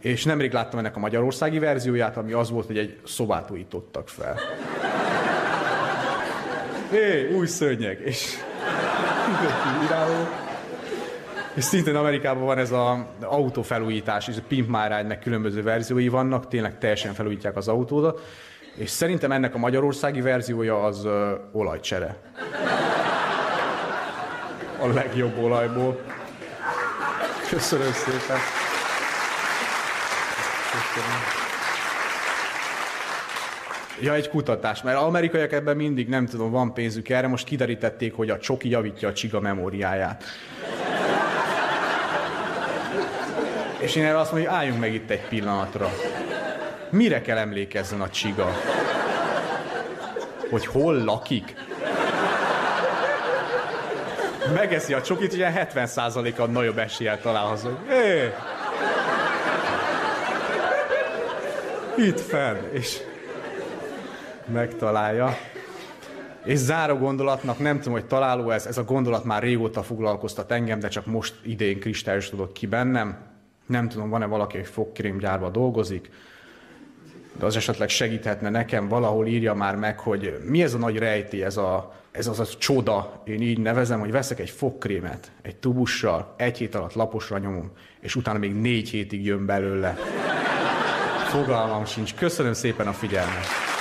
és nemrég láttam ennek a magyarországi verzióját, ami az volt, hogy egy szobát újítottak fel. Hé, új szörnyeg, és és szintén Amerikában van ez az autófelújítás, és a Pimp My Ride-nek különböző verziói vannak, tényleg teljesen felújítják az autódat, és szerintem ennek a magyarországi verziója az uh, olajcsere. A legjobb olajból. Köszönöm szépen. Köszönöm. Ja, egy kutatás, mert amerikaiak ebben mindig, nem tudom, van pénzük erre, most kiderítették, hogy a csoki javítja a csiga memóriáját. És én erre azt mondom, hogy álljunk meg itt egy pillanatra. Mire kell emlékezzen a csiga? Hogy hol lakik? Megeszi a csokit, ilyen 70%-a nagyobb eséllyel található. Hé! Itt fenn, és megtalálja. És záró gondolatnak, nem tudom, hogy találó ez, ez a gondolat már régóta foglalkoztat engem, de csak most idén kristályosodott ki bennem. Nem tudom, van-e valaki, aki fogkrémgyárban dolgozik, de az esetleg segíthetne nekem, valahol írja már meg, hogy mi ez a nagy rejti, ez, a, ez az a csoda, én így nevezem, hogy veszek egy fogkrémet, egy tubussal, egy hét alatt laposra nyomom, és utána még négy hétig jön belőle. Fogalmam sincs. Köszönöm szépen a figyelmet.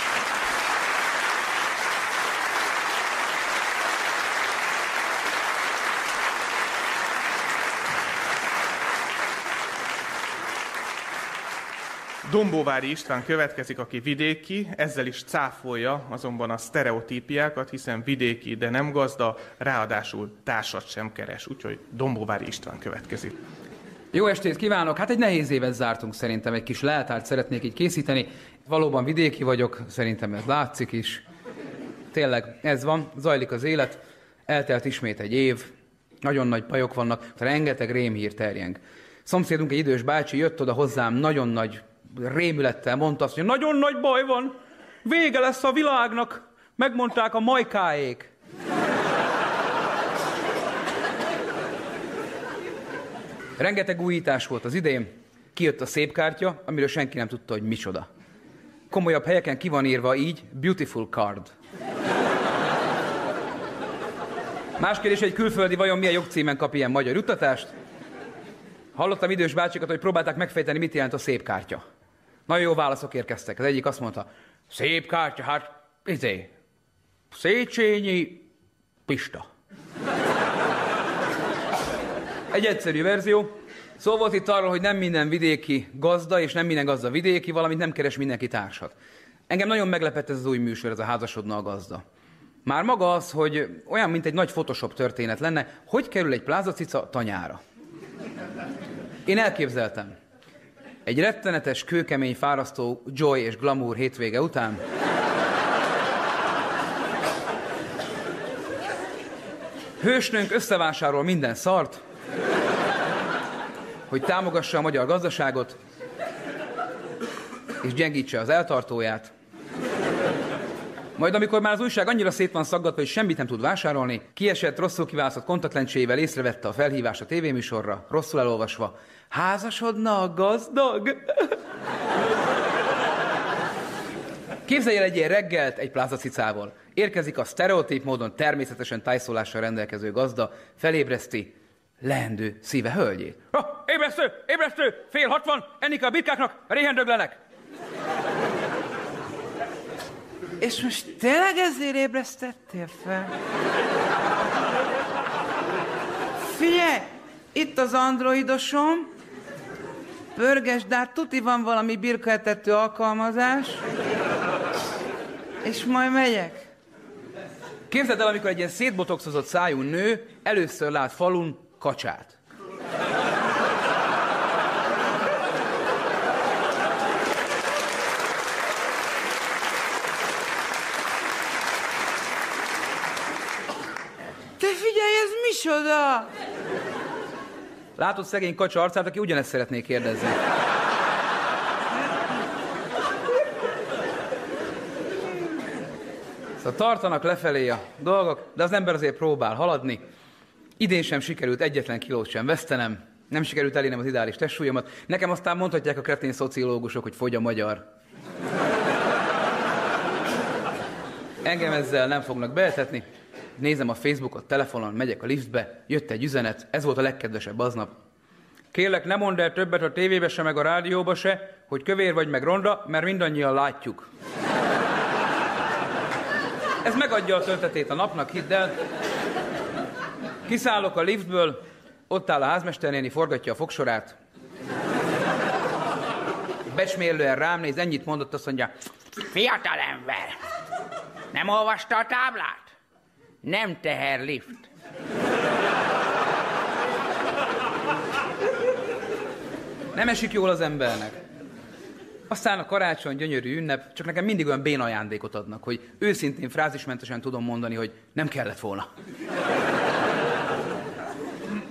Dombóvári István következik, aki vidéki, ezzel is cáfolja azonban a sztereotípiákat, hiszen vidéki, de nem gazda, ráadásul társat sem keres. Úgyhogy Dombóvári István következik. Jó estét kívánok! Hát egy nehéz évet zártunk szerintem, egy kis leltárt szeretnék így készíteni. Valóban vidéki vagyok, szerintem ez látszik is. Tényleg ez van, zajlik az élet, eltelt ismét egy év, nagyon nagy bajok vannak, rengeteg rémhír terjeng. Szomszédunk egy idős bácsi jött oda hozzám, nagyon nagy rémülettel mondta azt, hogy nagyon nagy baj van, vége lesz a világnak, megmondták a majkáék. Rengeteg újítás volt az idén, kijött a szép kártya, amiről senki nem tudta, hogy micsoda. Komolyabb helyeken ki van írva így, beautiful card. Más kérdés, egy külföldi vajon milyen jogcímen kap ilyen magyar juttatást? Hallottam idős bácsikat, hogy próbálták megfejteni, mit jelent a szép kártya. Nagyon jó válaszok érkeztek. Az egyik azt mondta, szép kártya, hát izé, Széchenyi Pista. Egy egyszerű verzió. Szó volt itt arról, hogy nem minden vidéki gazda, és nem minden gazda vidéki, valamint nem keres mindenki társat. Engem nagyon meglepett ez az új műsor, ez a házasodna a gazda. Már maga az, hogy olyan, mint egy nagy Photoshop történet lenne, hogy kerül egy plázacica tanyára. Én elképzeltem. Egy rettenetes, kőkemény, fárasztó joy és glamour hétvége után Hősnőnk összevásárol minden szart, hogy támogassa a magyar gazdaságot, és gyengítse az eltartóját. Majd amikor már az újság annyira szét van szaggatva, hogy semmit nem tud vásárolni, kiesett, rosszul kiválasztott kontaktlencsével észrevette a felhívást a tévéműsorra, rosszul elolvasva. Házasodna a gazdag? Képzelj el egy ilyen reggelt egy plázacicával. Érkezik a sztereotíp módon természetesen tájszólással rendelkező gazda, felébreszti leendő szíve hölgyét. Oh, ébresztő, ébresztő, fél hatvan, enni a birkáknak, réhendöglenek. És most tényleg ezért ébresztettél fel? Figyelj, itt az androidosom, pörges, de hát tuti van valami birkaetető alkalmazás, és majd megyek. Képzeld el, amikor egy ilyen szétbotoxozott szájú nő először lát falun kacsát. Te figyelj, ez micsoda? Látod szegény kacsa arcát, aki ugyanezt szeretné kérdezni. Szóval tartanak lefelé a dolgok, de az ember azért próbál haladni. Idén sem sikerült egyetlen kilót sem vesztenem, nem sikerült elérnem az ideális testsúlyomat. Nekem aztán mondhatják a kretén szociológusok, hogy fogy a magyar. Engem ezzel nem fognak beetetni. Nézem a Facebookot, telefonon, megyek a liftbe, jött egy üzenet, ez volt a legkedvesebb aznap. Kérlek, ne mondd el többet a tévébe se, meg a rádióba se, hogy kövér vagy meg ronda, mert mindannyian látjuk. Ez megadja a töltetét a napnak, hidd el. Kiszállok a liftből, ott áll a házmesternéni, forgatja a fogsorát. Becsmérlően rám néz, ennyit mondott, azt mondja, Fiatal ember, nem olvasta a táblát? Nem teherlift. nem esik jól az embernek. Aztán a karácsony gyönyörű ünnep, csak nekem mindig olyan bén ajándékot adnak, hogy őszintén, frázismentesen tudom mondani, hogy nem kellett volna.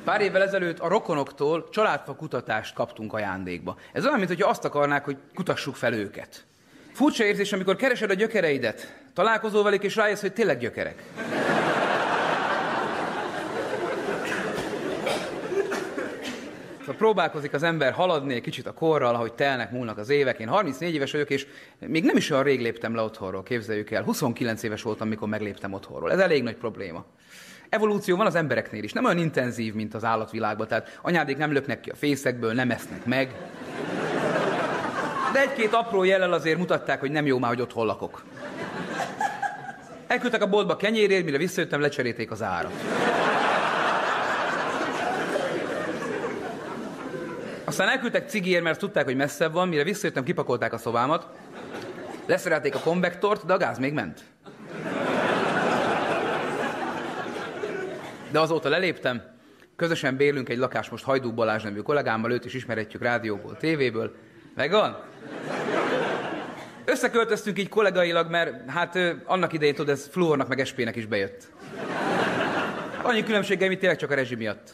Pár évvel ezelőtt a rokonoktól családfa kutatást kaptunk ajándékba. Ez olyan, mintha azt akarnák, hogy kutassuk fel őket. Furcsa érzés, amikor keresed a gyökereidet, találkozol velük, és rájössz, hogy tényleg gyökerek. Szóval próbálkozik az ember haladni egy kicsit a korral, ahogy telnek, múlnak az évek. Én 34 éves vagyok, és még nem is olyan rég léptem le otthonról, képzeljük el. 29 éves voltam, amikor megléptem otthonról. Ez elég nagy probléma. Evolúció van az embereknél is, nem olyan intenzív, mint az állatvilágban. Tehát anyádék nem löknek ki a fészekből, nem esznek meg. De egy-két apró jellel azért mutatták, hogy nem jó már, hogy otthon lakok. Elküldtek a boltba kenyérért, mire visszajöttem, lecserélték az árat. Aztán elküldtek cigiért, mert tudták, hogy messzebb van, mire visszajöttem, kipakolták a szobámat. Leszerelték a konvektort, de a gáz még ment. De azóta leléptem, közösen bélünk egy lakást most Hajdú Balázs nevű kollégámmal, őt is ismerhetjük rádióból, tévéből. Megvan? Összeköltöztünk így kollegailag, mert hát annak idején tudod, ez fluornak meg SP-nek is bejött. Annyi különbséggel, mint tényleg csak a rezsi miatt.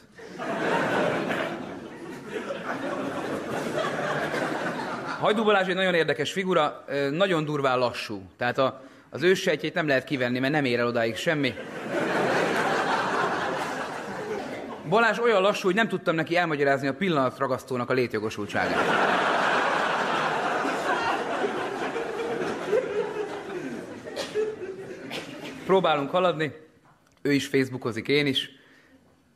Hajdú Balázs egy nagyon érdekes figura, nagyon durván lassú. Tehát a, az őssejtjét nem lehet kivenni, mert nem ér el odáig semmi. Balázs olyan lassú, hogy nem tudtam neki elmagyarázni a pillanatragasztónak a létjogosultságát. Próbálunk haladni, ő is Facebookozik, én is,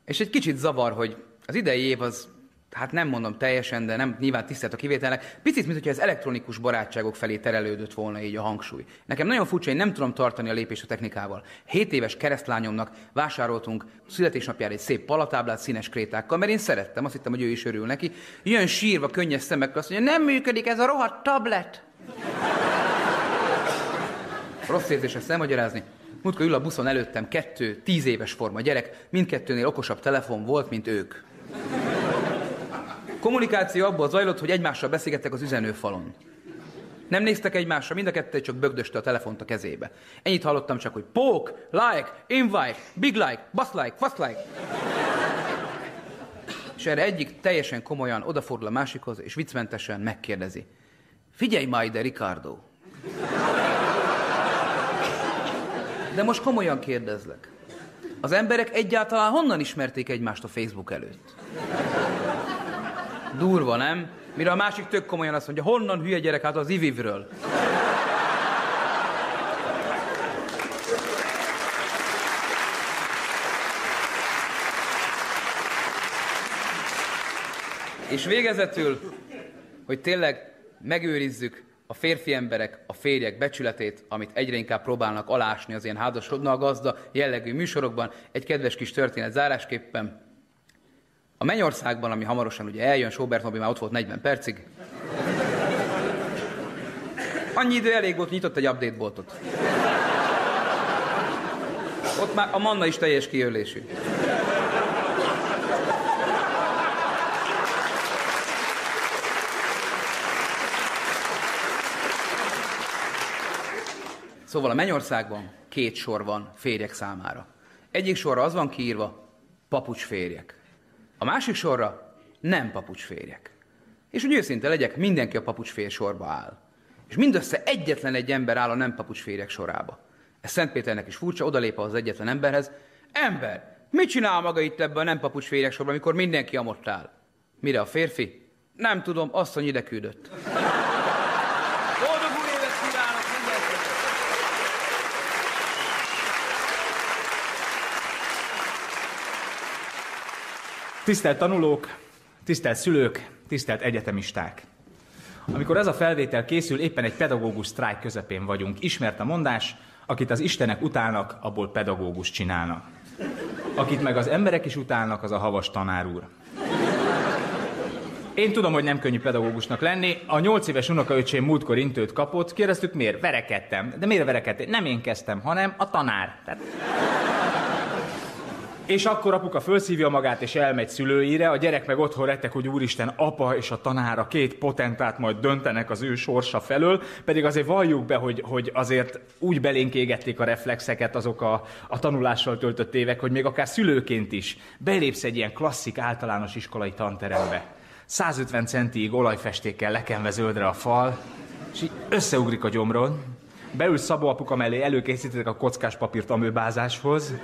és egy kicsit zavar, hogy az idei év az hát nem mondom teljesen, de nem nyilván tisztelt a kivételnek, picit, mint hogyha az elektronikus barátságok felé terelődött volna így a hangsúly. Nekem nagyon furcsa, én nem tudom tartani a lépést a technikával. Hét éves keresztlányomnak vásároltunk születésnapjára egy szép palatáblát színes krétákkal, mert én szerettem, azt hittem, hogy ő is örül neki. Jön sírva, könnyes szemekkel, azt mondja, nem működik ez a rohadt tablet. Rossz érzés ezt elmagyarázni. Múltkor ül a buszon előttem kettő, tíz éves forma gyerek, mindkettőnél okosabb telefon volt, mint ők. Kommunikáció abból zajlott, hogy egymással beszélgettek az üzenőfalon. Nem néztek egymásra, mind a kettő csak bögdöste a telefont a kezébe. Ennyit hallottam csak, hogy poke, like, invite, big like, bust like, fast like. És erre egyik teljesen komolyan odafordul a másikhoz, és viccmentesen megkérdezi. Figyelj majd, de Ricardo. De most komolyan kérdezlek. Az emberek egyáltalán honnan ismerték egymást a Facebook előtt? Durva, nem? Mire a másik tök komolyan azt mondja, honnan hülye gyerek hát az ivivről? És végezetül, hogy tényleg megőrizzük a férfi emberek, a férjek becsületét, amit egyre inkább próbálnak alásni az ilyen házasodna a gazda jellegű műsorokban, egy kedves kis történet zárásképpen. A Mennyországban, ami hamarosan ugye eljön, Sobert Nobi már ott volt 40 percig. Annyi idő elég volt, nyitott egy update boltot. Ott már a manna is teljes kiölésű. Szóval a Mennyországban két sor van férjek számára. Egyik sorra az van kiírva, papucs férjek. A másik sorra nem papucs férjek. És hogy őszinte legyek, mindenki a papucs fér sorba áll. És mindössze egyetlen egy ember áll a nem papucs férjek sorába. Ez Szentpéternek is furcsa, odalép az egyetlen emberhez. Ember, mit csinál maga itt ebben a nem papucs férjek sorban, amikor mindenki amott áll? Mire a férfi? Nem tudom, asszony ide küldött. Boldog új évet kívánok mindenkinek! Tisztelt tanulók, tisztelt szülők, tisztelt egyetemisták! Amikor ez a felvétel készül, éppen egy pedagógus sztrájk közepén vagyunk. Ismert a mondás, akit az Istenek utálnak, abból pedagógus csinálnak. Akit meg az emberek is utálnak, az a havas tanár úr. Én tudom, hogy nem könnyű pedagógusnak lenni. A nyolc éves unokaöcsém múltkor intőt kapott, kérdeztük miért? Verekedtem. De miért verekedtem? Nem én kezdtem, hanem a tanár. Tehát... És akkor apuka fölszívja magát és elmegy szülőire, a gyerek meg otthon rettek, hogy úristen, apa és a tanár, a két potentát majd döntenek az ő sorsa felől, pedig azért valljuk be, hogy, hogy azért úgy belénk égették a reflexeket azok a, a tanulással töltött évek, hogy még akár szülőként is belépsz egy ilyen klasszik általános iskolai tanterembe. 150 centig olajfestékkel lekenve zöldre a fal, és így összeugrik a gyomrod, beül Szabó apuka mellé, előkészítetek a kockás papírt amőbázáshoz,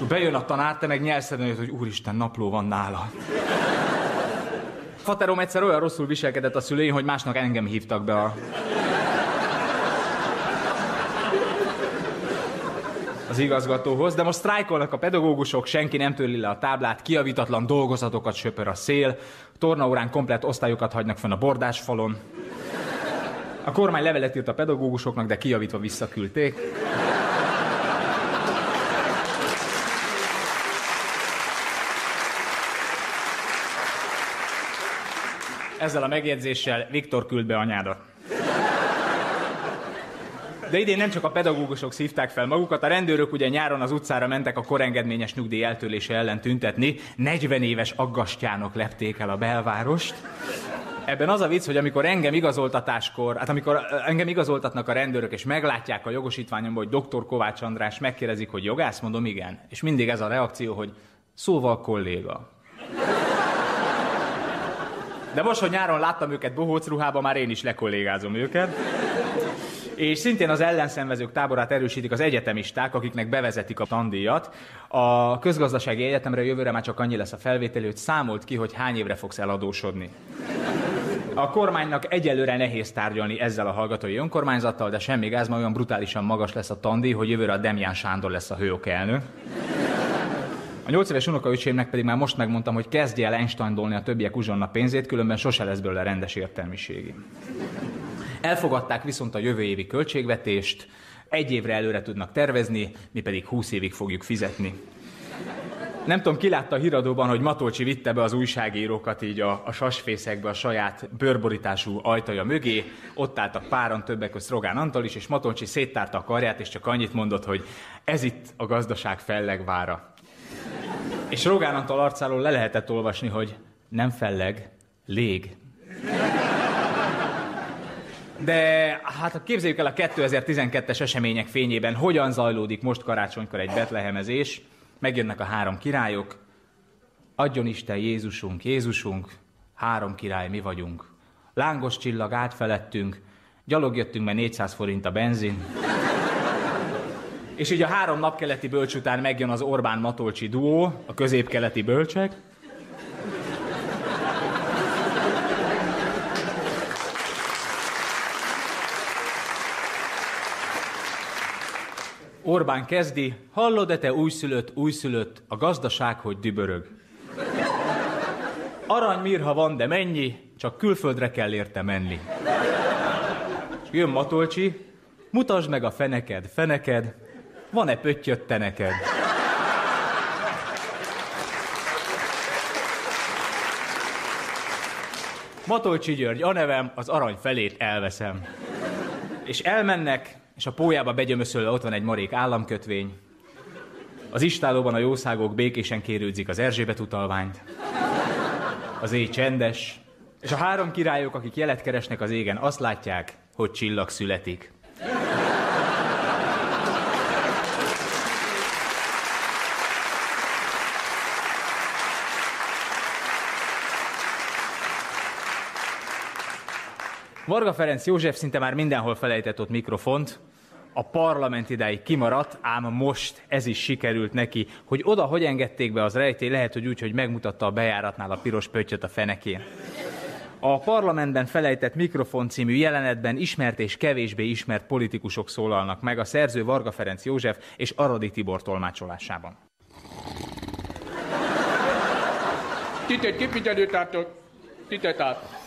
és bejön a tanár, te meg nyelszedni, hogy úristen, napló van nála. Faterom egyszer olyan rosszul viselkedett a szüleim, hogy másnak engem hívtak be a... az igazgatóhoz, de most sztrájkolnak a pedagógusok, senki nem törli le a táblát, kiavítatlan dolgozatokat söpör a szél, tornaórán komplett osztályokat hagynak fenn a bordás falon. A kormány levelet írt a pedagógusoknak, de kiavítva visszaküldték. Ezzel a megjegyzéssel Viktor küld be anyádat. De idén nem csak a pedagógusok szívták fel magukat, a rendőrök ugye nyáron az utcára mentek a korengedményes nyugdíj eltörlése ellen tüntetni, 40 éves aggastyánok lepték el a belvárost. Ebben az a vicc, hogy amikor engem igazoltatáskor, hát amikor engem igazoltatnak a rendőrök, és meglátják a jogosítványomban, hogy dr. Kovács András megkérdezik, hogy jogász, mondom igen. És mindig ez a reakció, hogy szóval kolléga. De most, hogy nyáron láttam őket bohóc ruhában, már én is lekollégázom őket. És szintén az ellenszenvezők táborát erősítik az egyetemisták, akiknek bevezetik a tandíjat. A közgazdasági egyetemre jövőre már csak annyi lesz a felvétel, hogy számolt ki, hogy hány évre fogsz eladósodni. A kormánynak egyelőre nehéz tárgyalni ezzel a hallgatói önkormányzattal, de semmi gáz, mert olyan brutálisan magas lesz a tandíj, hogy jövőre a Demján Sándor lesz a hőok elnök. A nyolc éves unokaöcsémnek pedig már most megmondtam, hogy kezdje el Einstein-dolni a többiek uzsonna pénzét, különben sose lesz belőle rendes értelmiségi. Elfogadták viszont a jövő évi költségvetést, egy évre előre tudnak tervezni, mi pedig 20 évig fogjuk fizetni. Nem tudom, ki látta a híradóban, hogy Matolcsi vitte be az újságírókat így a, a sasfészekbe a saját bőrborítású ajtaja mögé. Ott álltak páran, többek között Rogán Antal is, és Matolcsi széttárta a karját, és csak annyit mondott, hogy ez itt a gazdaság fellegvára. És Rogán Antal arcáról le lehetett olvasni, hogy Nem felleg, lég. De hát képzeljük el a 2012-es események fényében, hogyan zajlódik most karácsonykor egy betlehemezés. Megjönnek a három királyok. Adjon Isten Jézusunk, Jézusunk, három király mi vagyunk. Lángos csillag átfelettünk, gyalog jöttünk, mert 400 forint a benzin. És így a három napkeleti bölcs után megjön az Orbán Matolcsi duó, a középkeleti bölcsek. Orbán kezdi, hallod-e te újszülött, újszülött, a gazdaság, hogy dübörög. Arany mirha van, de mennyi, csak külföldre kell érte menni. És jön Matolcsi, mutasd meg a feneked, feneked, van-e pöttyöt te neked? Matolcsi György, a nevem, az arany felét elveszem. És elmennek, és a pójába begyömöszölve ott van egy marék államkötvény. Az istálóban a jószágok békésen kérődzik az Erzsébet utalványt. Az éj csendes, és a három királyok, akik jelet keresnek az égen, azt látják, hogy csillag születik. Varga Ferenc József szinte már mindenhol felejtett ott mikrofont, a parlament idáig kimaradt, ám most ez is sikerült neki, hogy oda hogy engedték be az rejtély, lehet, hogy úgy, hogy megmutatta a bejáratnál a piros pöttyöt a fenekén. A parlamentben felejtett mikrofon című jelenetben ismert és kevésbé ismert politikusok szólalnak meg a szerző Varga Ferenc József és Aradi Tibor tolmácsolásában. Tisztelt képviselőtártok, tisztelt.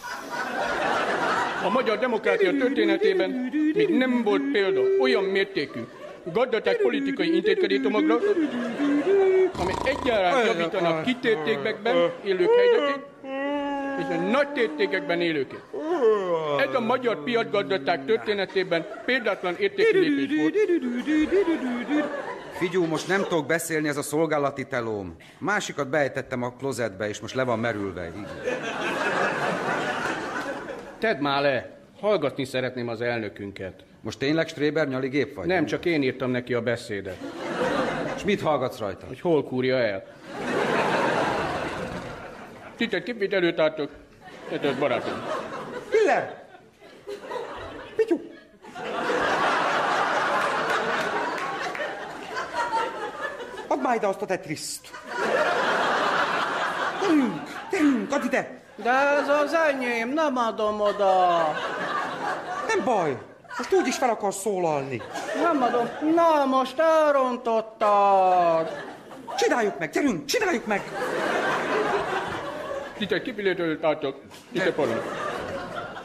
A magyar demokrácia történetében még nem volt példa olyan mértékű gazdaság politikai intézkedétomagra, amely egyaránt javítanak kitértékekben élők helyzetét, és a nagy tértékekben élőkét. Ez a magyar piacgazdaság történetében példátlan értékű volt. Figyú, most nem tudok beszélni, ez a szolgálati telóm. Másikat beejtettem a klozetbe, és most le van merülve. Így. Tedd már le! Hallgatni szeretném az elnökünket. Most tényleg Stréber nyali gép vagy? Nem, csak én írtam neki a beszédet. És mit hallgatsz rajta? Hogy hol kúrja el. Tisztelt képviselőtártok, tisztelt barátom. Hiller! Pityu! Add már ide azt a tetriszt! Gyerünk, gyerünk, add ide! De ez az enyém, nem adom oda. Nem baj, most úgy is fel akarsz szólalni. Nem adom. Na, most elrontottad. Csináljuk meg, gyerünk, csináljuk meg! Tisztelt képviselőtártok, tisztelt parlament.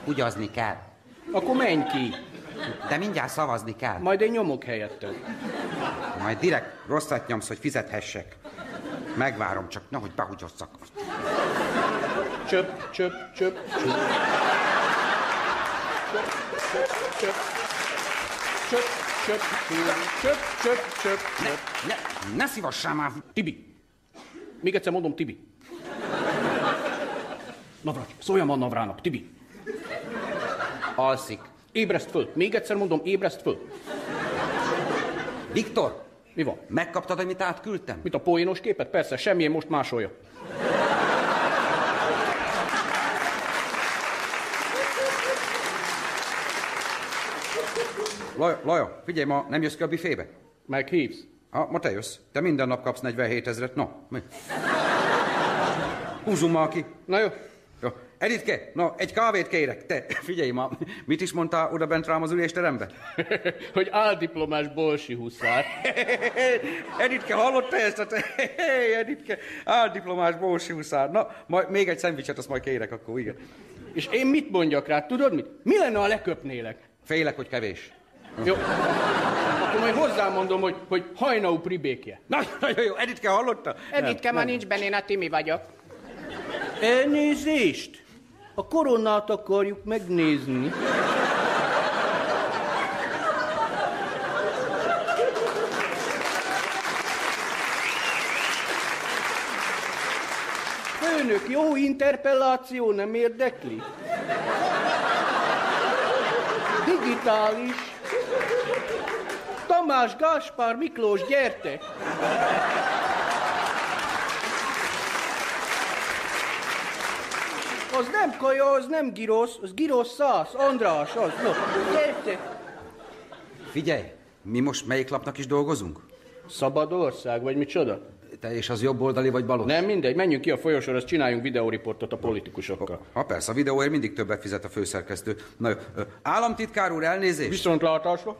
Ugyazni kell. Akkor menj ki. De mindjárt szavazni kell. Majd én nyomok helyetted. Majd direkt rosszat nyomsz, hogy fizethessek. Megvárom csak, nehogy behugyozzak. Csöp, csöp, csöp, csöp. Csöp, csöp, csöp, csöp, csöp, csöp, csöp. Ne, ne szívassál már! Tibi! Még egyszer mondom, Tibi. Navrács, szóljam a Navrának, Tibi. Alszik. Ébreszt föl. Még egyszer mondom, ébreszt föl. Viktor, Mi van? megkaptad, amit átküldtem? Mit a poénos képet? Persze, semmilyen most másolja. Laja, Laja, figyelj, ma nem jössz ki a büfébe? Meghívsz? Ha, ma te jössz. Te minden nap kapsz 47 ezeret. No, mi? Húzunk ma ki. Na jó. Jó. Editke, no, egy kávét kérek. Te, *laughs* figyelj ma, mit is mondtál oda bent rám az ülésterembe? *laughs* hogy áldiplomás bolsi huszár. *laughs* Editke, hallotta ezt? a te- Editke, áldiplomás bósi huszár. Na, majd még egy szendvicset, azt majd kérek, akkor igen. És én mit mondjak rá? Tudod mit? Mi lenne, ha leköpnélek? Félek, hogy kevés. Jó. Akkor majd hozzámondom, hogy, hogy hajnau pribékje. Na, nagyon jó, Editke, hallotta? Editke ma nincs benne, én a Timi vagyok. Elnézést! A koronát akarjuk megnézni. Elnök, jó interpelláció nem érdekli? Digitális. Tamás Gáspár Miklós, gyertek! Az nem kaja, az nem girosz, az girosz szász, András, az, no, gyertek! Figyelj, mi most melyik lapnak is dolgozunk? Szabad ország, vagy micsoda? Te és az jobb oldali vagy bal Nem mindegy, menjünk ki a folyosóra, azt csináljunk videóriportot a politikusokkal. Ha persze, a videóért mindig többet fizet a főszerkesztő. Na jó, államtitkár úr, elnézést. Viszontlátásra.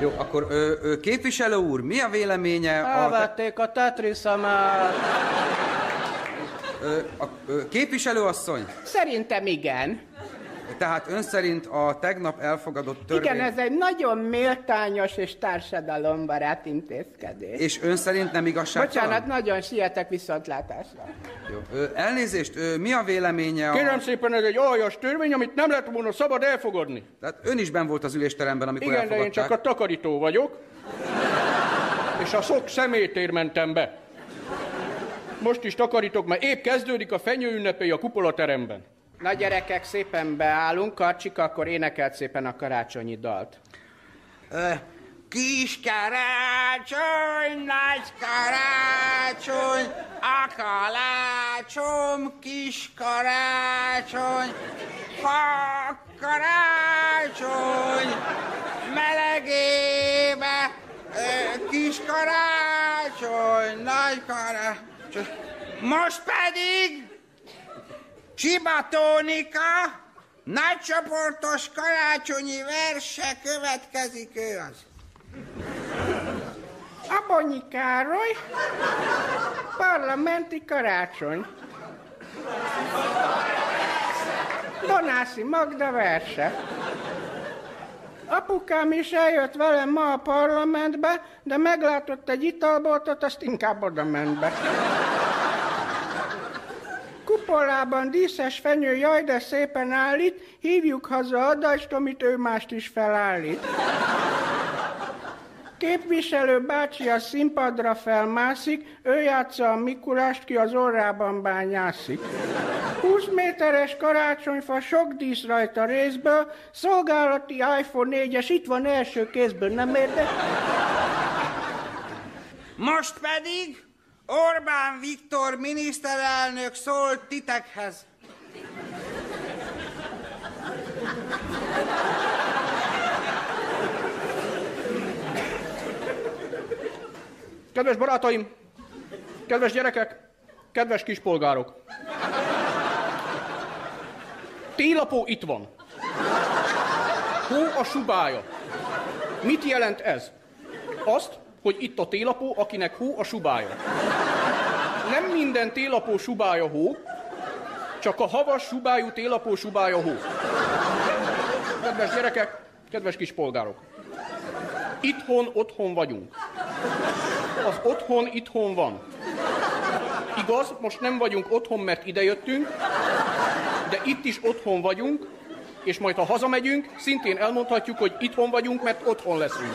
Jó, akkor ö, ö, képviselő úr, mi a véleménye a... Elvették a tetriszemet. Ö, a ö, képviselőasszony, Szerintem igen. Tehát ön szerint a tegnap elfogadott törvény... Igen, ez egy nagyon méltányos és társadalombarát intézkedés. És ön szerint nem igazságtalan? Bocsánat, nagyon sietek viszontlátásra. Jó. Ö, elnézést, ö, mi a véleménye a... Kérem szépen, ez egy aljas törvény, amit nem lett volna szabad elfogadni. Tehát ön is ben volt az ülésteremben, amikor Igen, de én elfogadták. csak a takarító vagyok. És a szok szemétér mentem be. Most is takarítok, mert épp kezdődik a fenyő ünnepei a kupolateremben. Na gyerekek, szépen beállunk, Karcsika, akkor énekelt szépen a karácsonyi dalt. Kis karácsony, nagy karácsony, a kalácsom, kis karácsony, ha karácsony, melegébe, kis karácsony, nagy karácsony. Most pedig Csiba Tónika, nagycsoportos karácsonyi verse következik ő az. Abonyi Károly, parlamenti karácsony. Donászi Magda verse. Apukám is eljött velem ma a parlamentbe, de meglátott egy italboltot, azt inkább oda ment be. Kupolában díszes fenyő, jaj, de szépen állít, hívjuk haza adást, amit ő mást is felállít. Képviselő bácsi a színpadra felmászik, ő játsza a Mikulást, ki az orrában bányászik. 20 méteres karácsonyfa, sok dísz rajta részből, szolgálati iPhone 4-es, itt van első kézből, nem érdekel? Most pedig Orbán Viktor miniszterelnök szólt titekhez. Kedves barátaim, kedves gyerekek, kedves kispolgárok. Télapó itt van. Hó a subája. Mit jelent ez? Azt, hogy itt a télapó, akinek hó a subája. Nem minden télapó subája hó, csak a havas subájú télapó subája hó. Kedves gyerekek, kedves kispolgárok. Itthon, otthon vagyunk. Az otthon itthon van. Igaz, most nem vagyunk otthon, mert idejöttünk, de itt is otthon vagyunk, és majd ha hazamegyünk, szintén elmondhatjuk, hogy itthon vagyunk, mert otthon leszünk.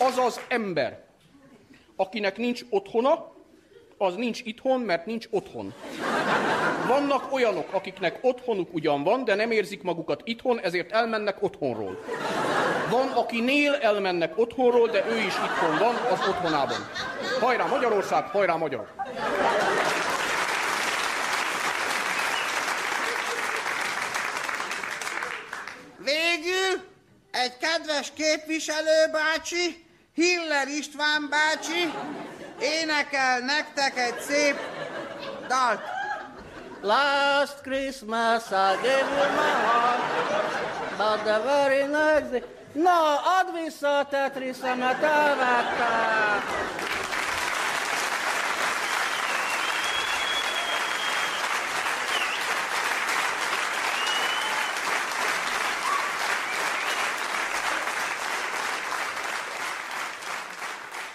Az az ember, akinek nincs otthona, az nincs itthon, mert nincs otthon. Vannak olyanok, akiknek otthonuk ugyan van, de nem érzik magukat itthon, ezért elmennek otthonról. Van, akinél elmennek otthonról, de ő is itthon van, az otthonában. Hajrá Magyarország, hajrá magyarok! Végül egy kedves képviselő bácsi, Hiller István bácsi énekel nektek egy szép dalt. Last Christmas I gave you my heart, but the very next day... Na, add vissza a tetriszemet, elvettem!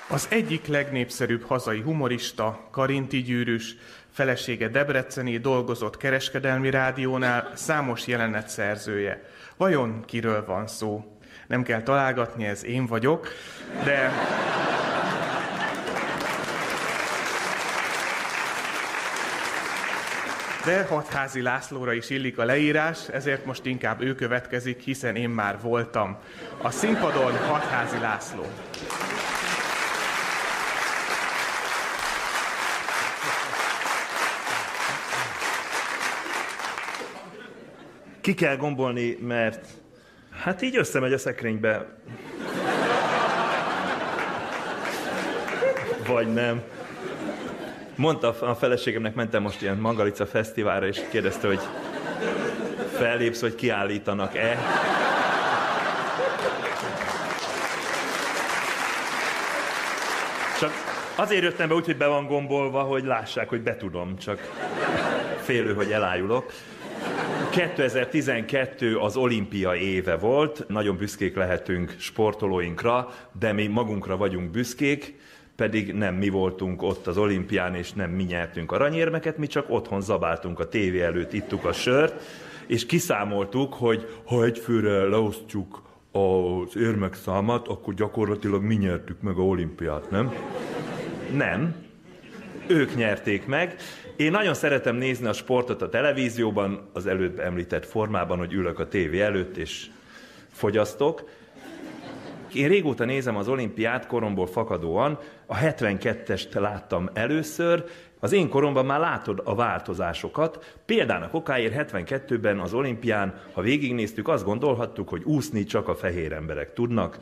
Az egyik legnépszerűbb hazai humorista, Karinti Gyűrűs, felesége Debreceni dolgozott kereskedelmi rádiónál, számos jelenet szerzője. Vajon kiről van szó? Nem kell találgatni, ez én vagyok, de... De Hatházi Lászlóra is illik a leírás, ezért most inkább ő következik, hiszen én már voltam. A színpadon Hatházi László. Ki kell gombolni, mert hát így összemegy a szekrénybe. Vagy nem. Mondta a feleségemnek, mentem most ilyen Mangalica fesztiválra, és kérdezte, hogy fellépsz, hogy kiállítanak-e. Csak azért jöttem be úgy, hogy be van gombolva, hogy lássák, hogy betudom, csak félő, hogy elájulok. 2012 az olimpia éve volt, nagyon büszkék lehetünk sportolóinkra, de mi magunkra vagyunk büszkék, pedig nem mi voltunk ott az olimpián, és nem mi nyertünk aranyérmeket, mi csak otthon zabáltunk a tévé előtt, ittuk a sört, és kiszámoltuk, hogy ha egyfőre leosztjuk az érmek számát, akkor gyakorlatilag mi nyertük meg a olimpiát, nem? Nem. Ők nyerték meg, én nagyon szeretem nézni a sportot a televízióban, az előbb említett formában, hogy ülök a tévé előtt és fogyasztok. Én régóta nézem az olimpiát koromból fakadóan, a 72-est láttam először, az én koromban már látod a változásokat. Példának okáért 72-ben az olimpián, ha végignéztük, azt gondolhattuk, hogy úszni csak a fehér emberek tudnak,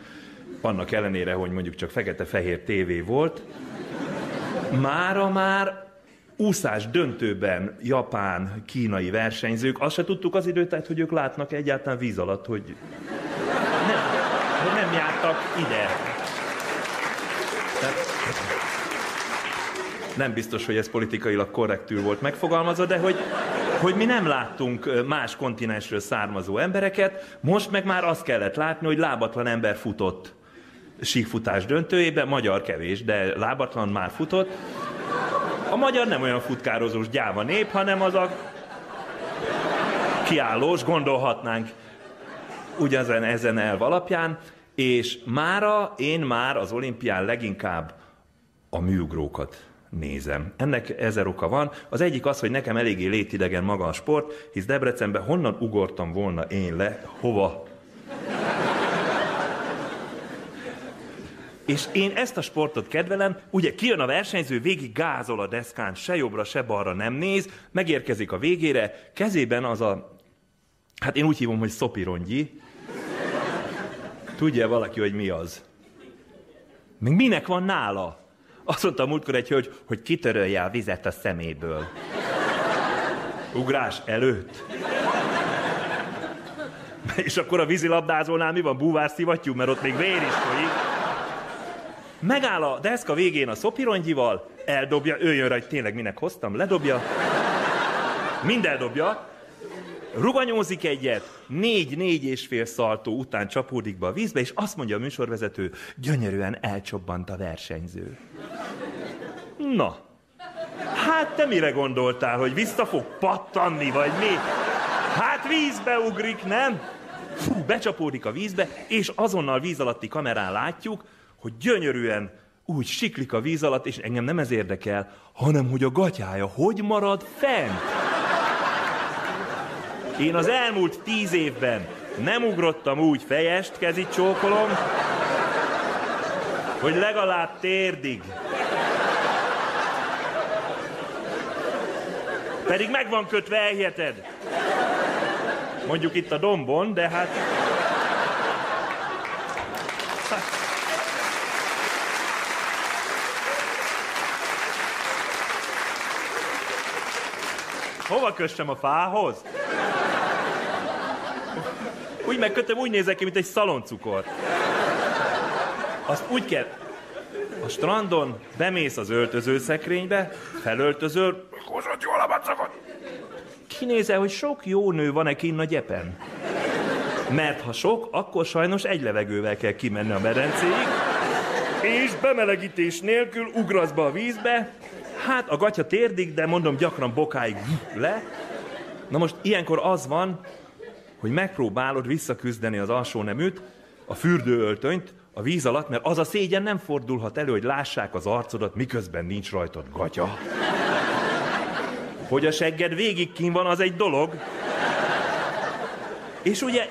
annak ellenére, hogy mondjuk csak fekete-fehér tévé volt. Mára már úszás döntőben japán, kínai versenyzők, azt se tudtuk az időt, hogy ők látnak egyáltalán víz alatt, hogy nem, hogy nem jártak ide. Tehát, nem biztos, hogy ez politikailag korrektül volt megfogalmazva, de hogy, hogy mi nem láttunk más kontinensről származó embereket, most meg már azt kellett látni, hogy lábatlan ember futott síkfutás döntőjében, magyar kevés, de lábatlan már futott, a magyar nem olyan futkározós gyáva nép, hanem az a kiállós, gondolhatnánk ugyanezen ezen elv alapján, és mára én már az olimpián leginkább a műugrókat nézem. Ennek ezer oka van. Az egyik az, hogy nekem eléggé létidegen maga a sport, hisz Debrecenben honnan ugortam volna én le, hova És én ezt a sportot kedvelem, ugye kijön a versenyző, végig gázol a deszkán, se jobbra, se balra nem néz, megérkezik a végére, kezében az a, hát én úgy hívom, hogy szopirongyi. Tudja valaki, hogy mi az? Még minek van nála? Azt mondta múltkor egy hölgy, hogy kitörölje a vizet a szeméből. Ugrás előtt. És akkor a vízilabdázónál mi van? Búvár szivattyú, mert ott még vér is folyik. Megáll a deszka végén a szopirongyival, eldobja, ő jön rá, hogy tényleg minek hoztam, ledobja, mind eldobja, ruganyózik egyet, négy-négy és fél szaltó után csapódik be a vízbe, és azt mondja a műsorvezető, gyönyörűen elcsobbant a versenyző. Na, hát te mire gondoltál, hogy vissza fog pattanni, vagy mi? Hát vízbe ugrik, nem? Fú, becsapódik a vízbe, és azonnal víz alatti kamerán látjuk, hogy gyönyörűen úgy siklik a víz alatt, és engem nem ez érdekel, hanem hogy a gatyája hogy marad fent. Én az elmúlt tíz évben nem ugrottam úgy fejest, kezit csókolom, hogy legalább térdig. Pedig meg van kötve, elhiheted. Mondjuk itt a dombon, de hát... Hova kössem a fához? Úgy megkötöm, úgy nézek ki, mint egy szaloncukor. Azt úgy kell... A strandon bemész az öltözőszekrénybe, felöltözöl, hozod jól a bacakot. Kinézel, hogy sok jó nő van-e kinn a gyepen. Mert ha sok, akkor sajnos egy levegővel kell kimenni a medencéig, és bemelegítés nélkül ugrasz be a vízbe, Hát a gatya térdig, de mondom gyakran bokáig le. Na most ilyenkor az van, hogy megpróbálod visszaküzdeni az alsó neműt, a fürdőöltönyt a víz alatt, mert az a szégyen nem fordulhat elő, hogy lássák az arcodat, miközben nincs rajtad gatya. Hogy a segged végig kín van, az egy dolog. És ugye,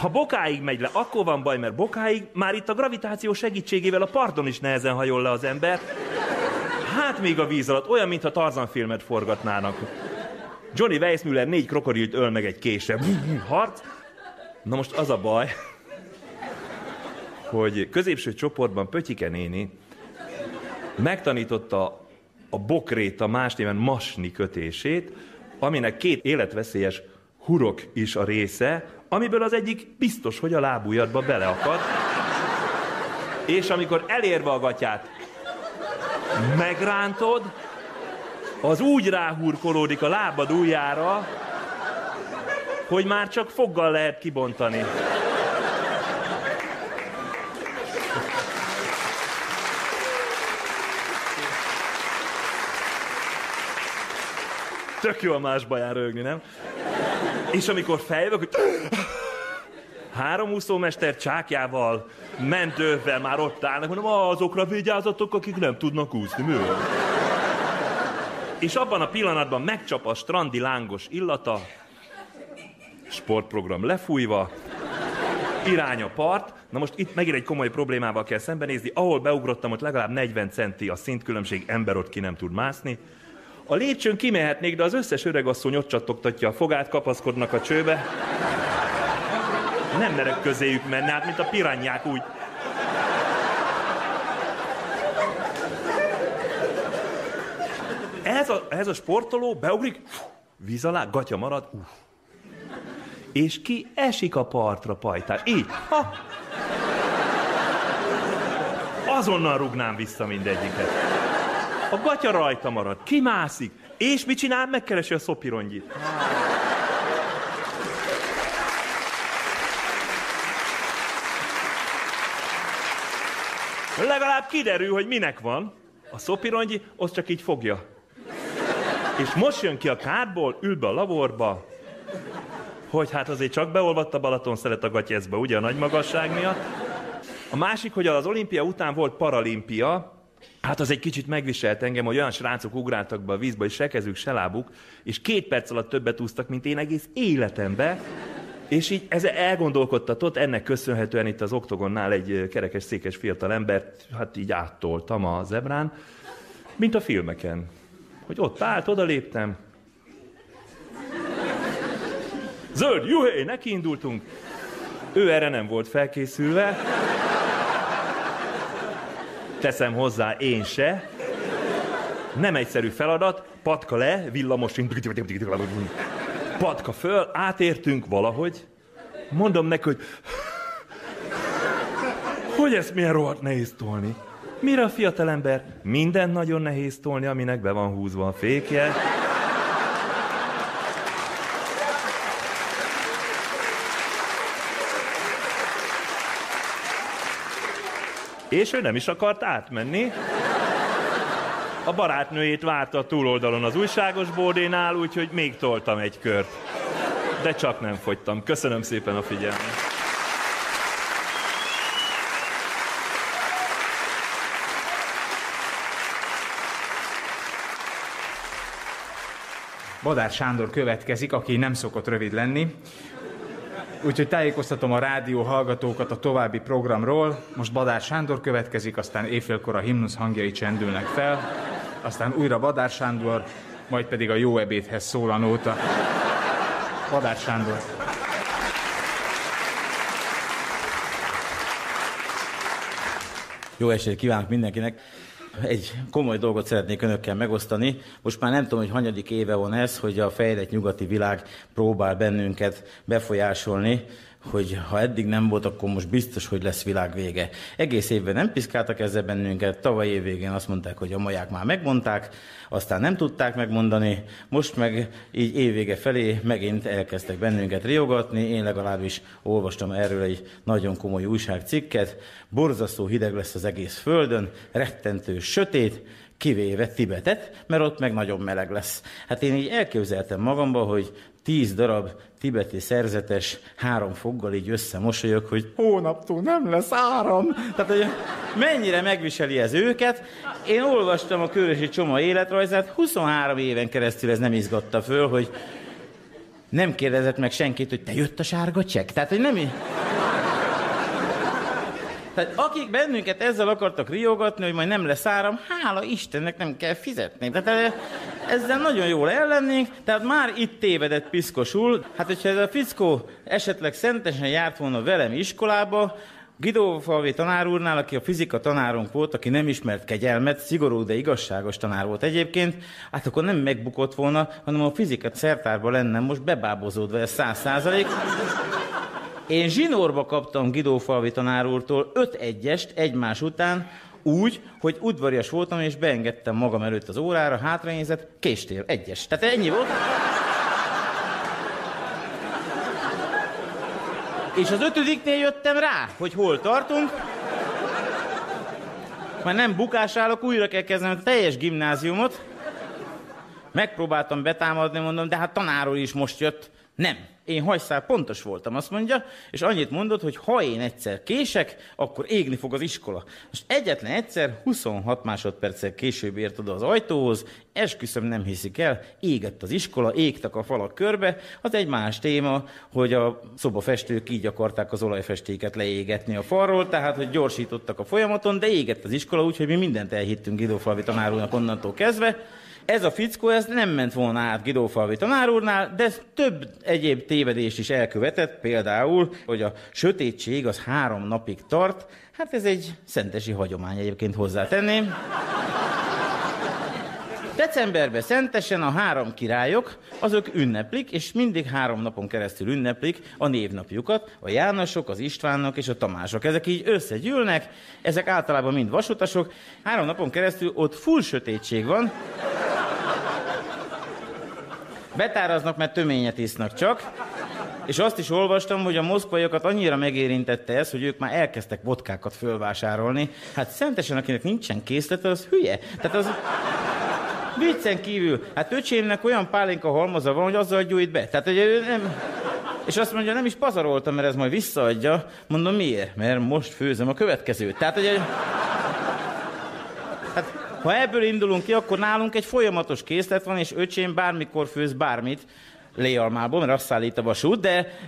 ha bokáig megy le, akkor van baj, mert bokáig már itt a gravitáció segítségével a parton is nehezen hajol le az ember. Hát még a víz alatt, olyan, mintha Tarzan filmet forgatnának. Johnny Weissmuller négy krokodilt öl meg egy késre. *laughs* Harc. Na most az a baj, hogy középső csoportban Pötyike néni megtanította a bokréta más néven masni kötését, aminek két életveszélyes hurok is a része, amiből az egyik biztos, hogy a lábujjadba beleakad. És amikor elérve a gatyát megrántod, az úgy ráhurkolódik a lábad ujjára, hogy már csak foggal lehet kibontani. Tök jó a más baján rögni, nem? És amikor feljövök, hogy három úszómester csákjával, mentővel már ott állnak, mondom, azokra vigyázzatok, akik nem tudnak úszni, mi És abban a pillanatban megcsap a strandi lángos illata, sportprogram lefújva, irány a part. Na most itt megint egy komoly problémával kell szembenézni. Ahol beugrottam, ott legalább 40 centi a szintkülönbség, ember ott ki nem tud mászni. A lépcsőn kimehetnék, de az összes öregasszony ott csattogtatja a fogát, kapaszkodnak a csőbe. Nem merek közéjük menni, hát mint a piranyák úgy. Ez a, ez a sportoló beugrik, víz alá, gatya marad, uff. és ki esik a partra pajtás. Így. Ha. Azonnal rugnám vissza mindegyiket. A gatya rajta marad, kimászik, és mit csinál? Megkeresi a szopirongyit. Legalább kiderül, hogy minek van. A szopirongyi, az csak így fogja. És most jön ki a kádból, ül be a laborba, hogy hát azért csak beolvadt a Balaton szeret a gatyeszbe, ugye a nagy magasság miatt. A másik, hogy az olimpia után volt paralimpia, Hát az egy kicsit megviselt engem, hogy olyan srácok ugráltak be a vízbe, hogy se kezük, se lábuk, és két perc alatt többet úsztak, mint én egész életembe. És így ez elgondolkodtatott, ennek köszönhetően itt az oktogonnál egy kerekes, székes fiatal embert, hát így áttoltam a zebrán, mint a filmeken. Hogy ott állt, oda léptem. Zöld, juhé, neki indultunk. Ő erre nem volt felkészülve teszem hozzá én se. Nem egyszerű feladat, patka le, villamosint, patka föl, átértünk valahogy. Mondom neki, hogy hogy ezt milyen rohadt nehéz tolni. Mire a fiatalember? Minden nagyon nehéz tolni, aminek be van húzva a fékje. És ő nem is akart átmenni. A barátnőjét várta a túloldalon az újságos bódénál, úgyhogy még toltam egy kört. De csak nem fogytam. Köszönöm szépen a figyelmet. Badár Sándor következik, aki nem szokott rövid lenni. Úgyhogy tájékoztatom a rádió hallgatókat a további programról. Most Badár Sándor következik, aztán éjfélkor a himnusz hangjai csendülnek fel, aztán újra Badár Sándor, majd pedig a jó ebédhez szól a nóta. Badár Sándor. Jó estét kívánok mindenkinek! egy komoly dolgot szeretnék önökkel megosztani. Most már nem tudom, hogy hanyadik éve van ez, hogy a fejlett nyugati világ próbál bennünket befolyásolni, hogy ha eddig nem volt, akkor most biztos, hogy lesz világ vége. Egész évben nem piszkáltak ezzel bennünket, tavaly év végén azt mondták, hogy a maják már megmondták, aztán nem tudták megmondani, most meg így évvége felé megint elkezdtek bennünket riogatni, én legalábbis olvastam erről egy nagyon komoly újságcikket, borzasztó hideg lesz az egész földön, rettentő sötét, kivéve Tibetet, mert ott meg nagyon meleg lesz. Hát én így elképzeltem magamba, hogy tíz darab tibeti szerzetes három foggal így összemosolyog, hogy hónaptól nem lesz áram. Tehát, hogy mennyire megviseli ez őket. Én olvastam a Körösi Csoma életrajzát, 23 éven keresztül ez nem izgatta föl, hogy nem kérdezett meg senkit, hogy te jött a sárga csekk. Tehát, hogy nem... Tehát akik bennünket ezzel akartak riogatni, hogy majd nem lesz áram, hála Istennek nem kell fizetni. Tehát eh, ezzel nagyon jól ellennénk, tehát már itt tévedett piszkosul. Hát, hogyha ez a fickó esetleg szentesen járt volna velem iskolába, Gidófalvi tanár úrnál, aki a fizika tanárunk volt, aki nem ismert kegyelmet, szigorú, de igazságos tanár volt egyébként, hát akkor nem megbukott volna, hanem a fizika szertárba lenne most bebábozódva, ez száz százalék. Én zsinórba kaptam Gidófalvi tanár úrtól öt egyest egymás után, úgy, hogy udvarias voltam, és beengedtem magam előtt az órára, hátranézett, késtél, egyes. Tehát ennyi volt. És az ötödiknél jöttem rá, hogy hol tartunk. Már nem bukás állok, újra kell kezdenem a teljes gimnáziumot. Megpróbáltam betámadni, mondom, de hát tanáról is most jött. Nem. Én hajszál pontos voltam, azt mondja, és annyit mondott, hogy ha én egyszer kések, akkor égni fog az iskola. Most egyetlen egyszer, 26 másodperccel később ért oda az ajtóhoz, esküszöm nem hiszik el, égett az iskola, égtek a falak körbe, az egy más téma, hogy a szobafestők így akarták az olajfestéket leégetni a falról, tehát hogy gyorsítottak a folyamaton, de égett az iskola, úgyhogy mi mindent elhittünk Gidófalvi tanárulnak onnantól kezdve. Ez a fickó ez nem ment volna át Gidófalvi tanár úrnál, de több egyéb tévedést is elkövetett, például, hogy a sötétség az három napig tart, hát ez egy szentesi hagyomány egyébként hozzátenném. Decemberben szentesen a három királyok, azok ünneplik, és mindig három napon keresztül ünneplik a névnapjukat, a Jánosok, az Istvánok és a Tamások. Ezek így összegyűlnek, ezek általában mind vasutasok, három napon keresztül ott full sötétség van, Betáraznak, mert töményet isznak csak. És azt is olvastam, hogy a moszkvaiakat annyira megérintette ez, hogy ők már elkezdtek vodkákat fölvásárolni. Hát szentesen, akinek nincsen készlete, az hülye. Tehát az... Viccen kívül, hát öcsémnek olyan pálinka halmaza van, hogy azzal gyújt be. Tehát, hogy ő nem... És azt mondja, nem is pazaroltam, mert ez majd visszaadja. Mondom, miért? Mert most főzöm a következőt. Tehát, hogy... Hát, ha ebből indulunk ki, akkor nálunk egy folyamatos készlet van, és öcsém bármikor főz bármit, léalmából, mert azt szállít a vasút, de...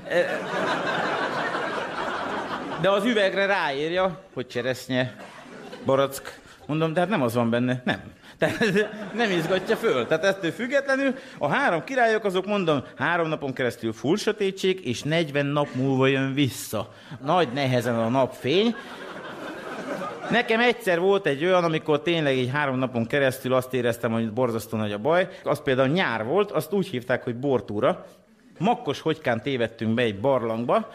De az üvegre ráírja, hogy cseresznye, barack. Mondom, de hát nem az van benne. Nem. Tehát nem izgatja föl. Tehát ettől függetlenül a három királyok azok mondom, három napon keresztül full sötétség, és 40 nap múlva jön vissza. Nagy nehezen a napfény, Nekem egyszer volt egy olyan, amikor tényleg egy három napon keresztül azt éreztem, hogy borzasztó nagy a baj. Az például nyár volt, azt úgy hívták, hogy bortúra. Makkos hogykán tévedtünk be egy barlangba,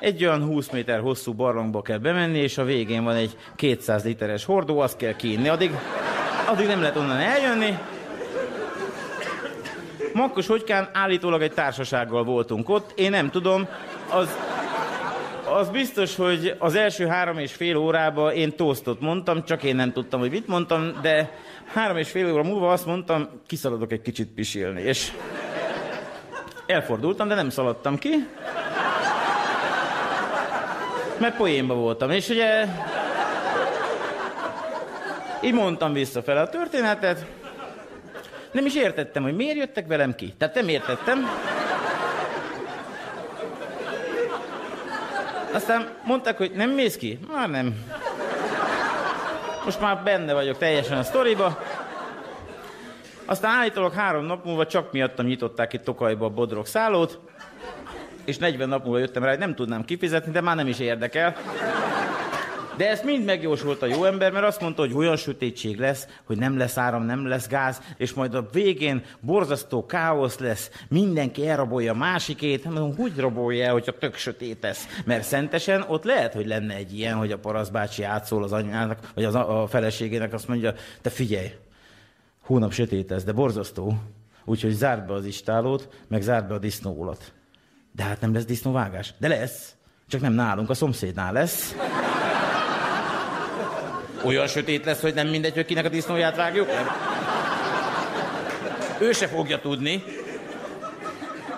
egy olyan 20 méter hosszú barlangba kell bemenni, és a végén van egy 200 literes hordó, azt kell kiinni. Addig, addig nem lehet onnan eljönni. Makkos hogykán állítólag egy társasággal voltunk ott, én nem tudom, az az biztos, hogy az első három és fél órában én tosztot mondtam, csak én nem tudtam, hogy mit mondtam, de három és fél óra múlva azt mondtam, kiszaladok egy kicsit pisilni, és elfordultam, de nem szaladtam ki, mert poénba voltam, és ugye így mondtam visszafele a történetet, nem is értettem, hogy miért jöttek velem ki. Tehát nem értettem. Aztán mondták, hogy nem mész ki? Már nem. Most már benne vagyok teljesen a sztoriba. Aztán állítólag három nap múlva csak miattam nyitották itt Tokajba a Bodrog szállót, és 40 nap múlva jöttem rá, hogy nem tudnám kifizetni, de már nem is érdekel. De ezt mind megjósolt a jó ember, mert azt mondta, hogy olyan sötétség lesz, hogy nem lesz áram, nem lesz gáz, és majd a végén borzasztó káosz lesz, mindenki elrabolja másikét. Hát mondom, hogy rabolja el, hogyha tök sötét lesz? Mert szentesen ott lehet, hogy lenne egy ilyen, hogy a paraszbácsi átszól az anyának, vagy az a, feleségének, azt mondja, te figyelj, hónap sötét lesz, de borzasztó. Úgyhogy zárd be az istálót, meg zárd be a disznóolat. De hát nem lesz disznóvágás. De lesz. Csak nem nálunk, a szomszédnál lesz. Olyan sötét lesz, hogy nem mindegy, hogy kinek a disznóját vágjuk? Nem. Ő se fogja tudni.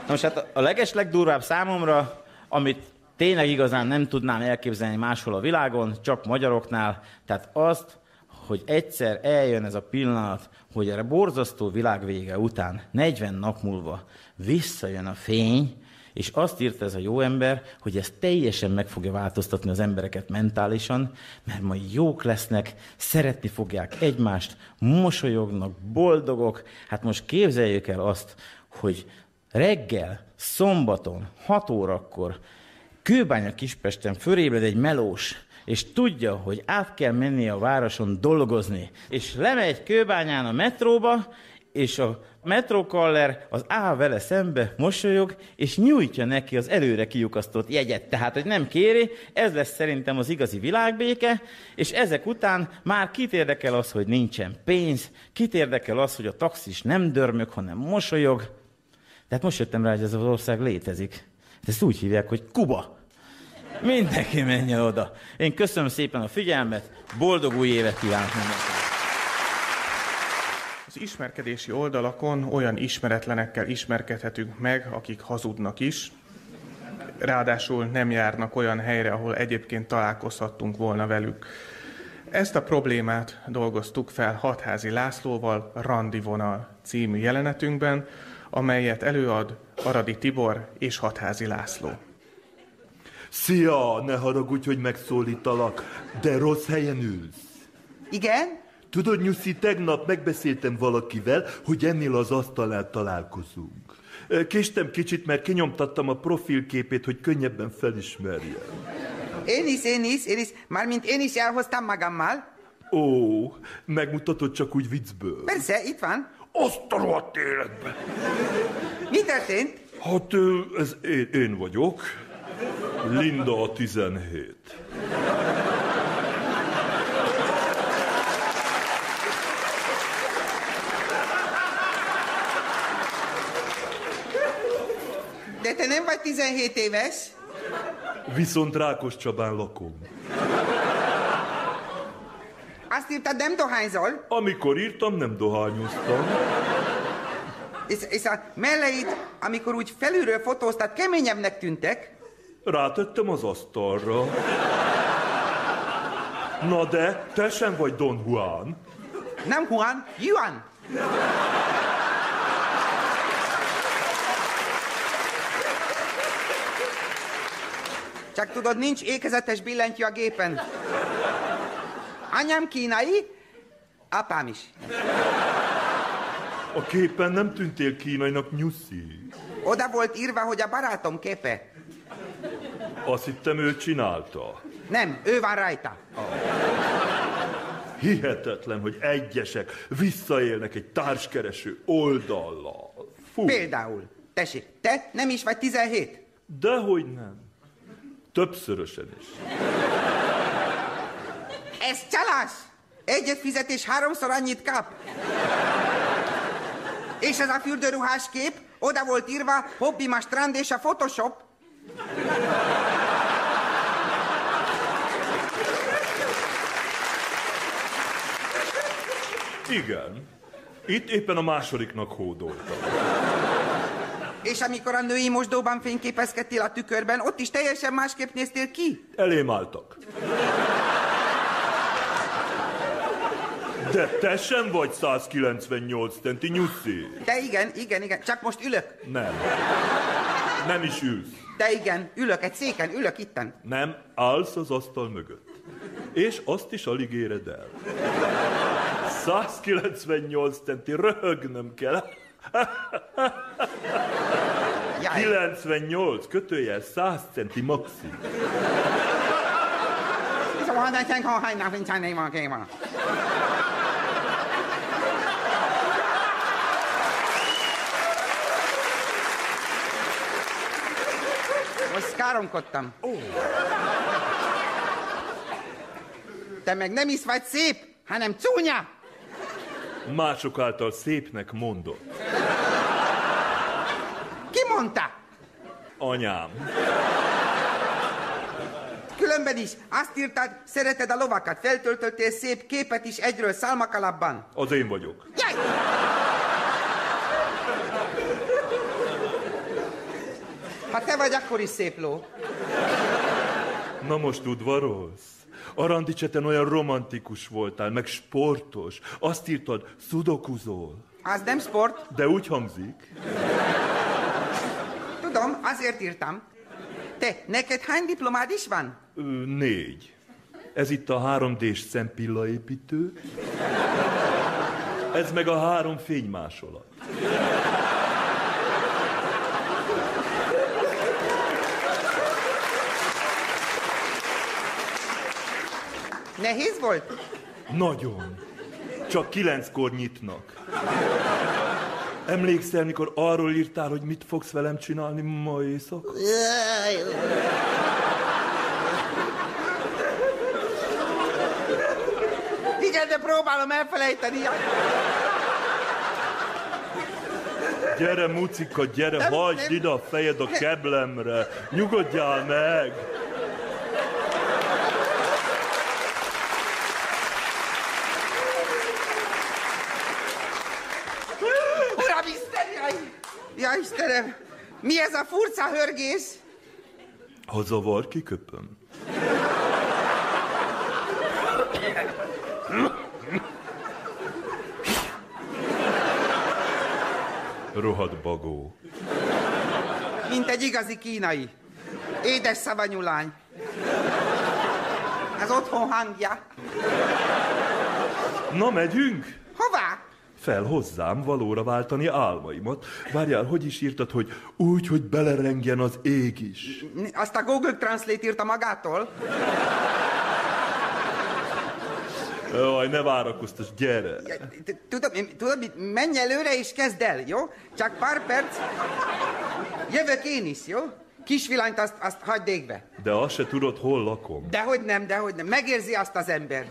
most hát a legeslegdurvább számomra, amit tényleg igazán nem tudnám elképzelni máshol a világon, csak magyaroknál, tehát azt, hogy egyszer eljön ez a pillanat, hogy erre borzasztó világvége után, 40 nap múlva visszajön a fény, és azt írta ez a jó ember, hogy ez teljesen meg fogja változtatni az embereket mentálisan, mert majd jók lesznek, szeretni fogják egymást, mosolyognak, boldogok. Hát most képzeljük el azt, hogy reggel, szombaton, 6 órakor Kőbánya Kispesten fölébred egy melós, és tudja, hogy át kell menni a városon dolgozni, és lemegy Kőbányán a metróba, és a metrókaller az áll vele szembe, mosolyog, és nyújtja neki az előre kiukasztott jegyet. Tehát, hogy nem kéri, ez lesz szerintem az igazi világbéke, és ezek után már kit érdekel az, hogy nincsen pénz, kit érdekel az, hogy a taxis nem dörmög, hanem mosolyog. Tehát most jöttem rá, hogy ez az ország létezik. Ezt úgy hívják, hogy Kuba. Mindenki menjen oda. Én köszönöm szépen a figyelmet, boldog új évet kívánok mindenkinek. Az ismerkedési oldalakon olyan ismeretlenekkel ismerkedhetünk meg, akik hazudnak is, ráadásul nem járnak olyan helyre, ahol egyébként találkozhattunk volna velük. Ezt a problémát dolgoztuk fel Hatházi Lászlóval Randi vonal című jelenetünkben, amelyet előad Aradi Tibor és Hatházi László. Szia, ne haragudj, hogy megszólítalak, de rossz helyen ülsz. Igen? Tudod, Nyuszi, tegnap megbeszéltem valakivel, hogy ennél az asztalán találkozunk. Késtem kicsit, mert kinyomtattam a profilképét, hogy könnyebben felismerjem. Én is, én is, én is. Mármint én is elhoztam magammal. Ó, megmutatod csak úgy viccből. Persze, itt van. Azt a rohadt életbe. Mi történt? Hát ez én, én vagyok. Linda a 17. De te nem vagy 17 éves? Viszont Rákos Csabán lakom. Azt írtad, nem dohányzol? Amikor írtam, nem dohányoztam. És, és a melleid, amikor úgy felülről fotóztad, keményebbnek tűntek? Rátettem az asztalra. Na de, te sem vagy Don Juan. Nem Juan, Juan. Csak tudod, nincs ékezetes billentyű a gépen. Anyám kínai, apám is. A képen nem tűntél kínainak, Nyuszi. Oda volt írva, hogy a barátom képe. Azt hittem, ő csinálta. Nem, ő van rajta. Hihetetlen, hogy egyesek visszaélnek egy társkereső oldallal. Fú. Például. Tessék, te nem is vagy 17? Dehogy nem. Többszörösen is. Ez csalás! Egyet fizet és háromszor annyit kap. És ez a fürdőruhás kép, oda volt írva hobbi a strand és a Photoshop. Igen. Itt éppen a másodiknak hódoltam. És amikor a női mosdóban fényképezkedtél a tükörben, ott is teljesen másképp néztél ki? Elém álltak. De te sem vagy 198 centi, nyuszi. De igen, igen, igen, csak most ülök. Nem. Nem is ülsz. De igen, ülök egy széken, ülök itten. Nem, állsz az asztal mögött. És azt is alig éred el. 198 centi, röhögnöm kell. *laughs* 98, kötőjel 100 centi maximum. Szóval, de csak ha hánynak, mint hánynak van kéma. Most káromkodtam. Oh. Te meg nem is vagy szép, hanem csúnya. Mások által szépnek mondott. Ki mondta? Anyám. Különben is azt írtad, szereted a lovakat, feltöltöttél szép képet is egyről szalmakalapban. Az én vagyok. Jaj! Ha te vagy, akkor is szép ló. Na most udvarolsz? A randicseten olyan romantikus voltál, meg sportos. Azt írtad, szudokuzol. Az nem sport. De úgy hangzik. Tudom, azért írtam. Te, neked hány diplomád is van? Ö, négy. Ez itt a 3D-s szempillaépítő. Ez meg a három fénymásolat. Nehéz volt? Nagyon. Csak kilenckor nyitnak. Emlékszel, mikor arról írtál, hogy mit fogsz velem csinálni ma éjszaka? Igen, de próbálom elfelejteni. Gyere, mucika, gyere, Nem, hagyd nem. ide a fejed a keblemre. Nyugodjál meg! Uram Isten, jaj! Ja, Istenem! Mi ez a furcsa hörgés? Ha zavar, kiköpöm. Rohadt bagó. Mint egy igazi kínai. Édes szavanyú lány. Az otthon hangja. Na, megyünk? Hová? Fel hozzám valóra váltani álmaimat. Várjál, hogy is írtad, hogy úgy, hogy belerengjen az ég is. Azt a Google Translate írta magától? Jaj, ne várakoztas, gyere. Tudod mit? Menj előre és kezd el, jó? Csak pár perc. Jövök én is, jó? Kisvilányt azt, azt hagyd égbe. De azt se tudod, hol lakom. Dehogy nem, dehogy nem. Megérzi azt az ember.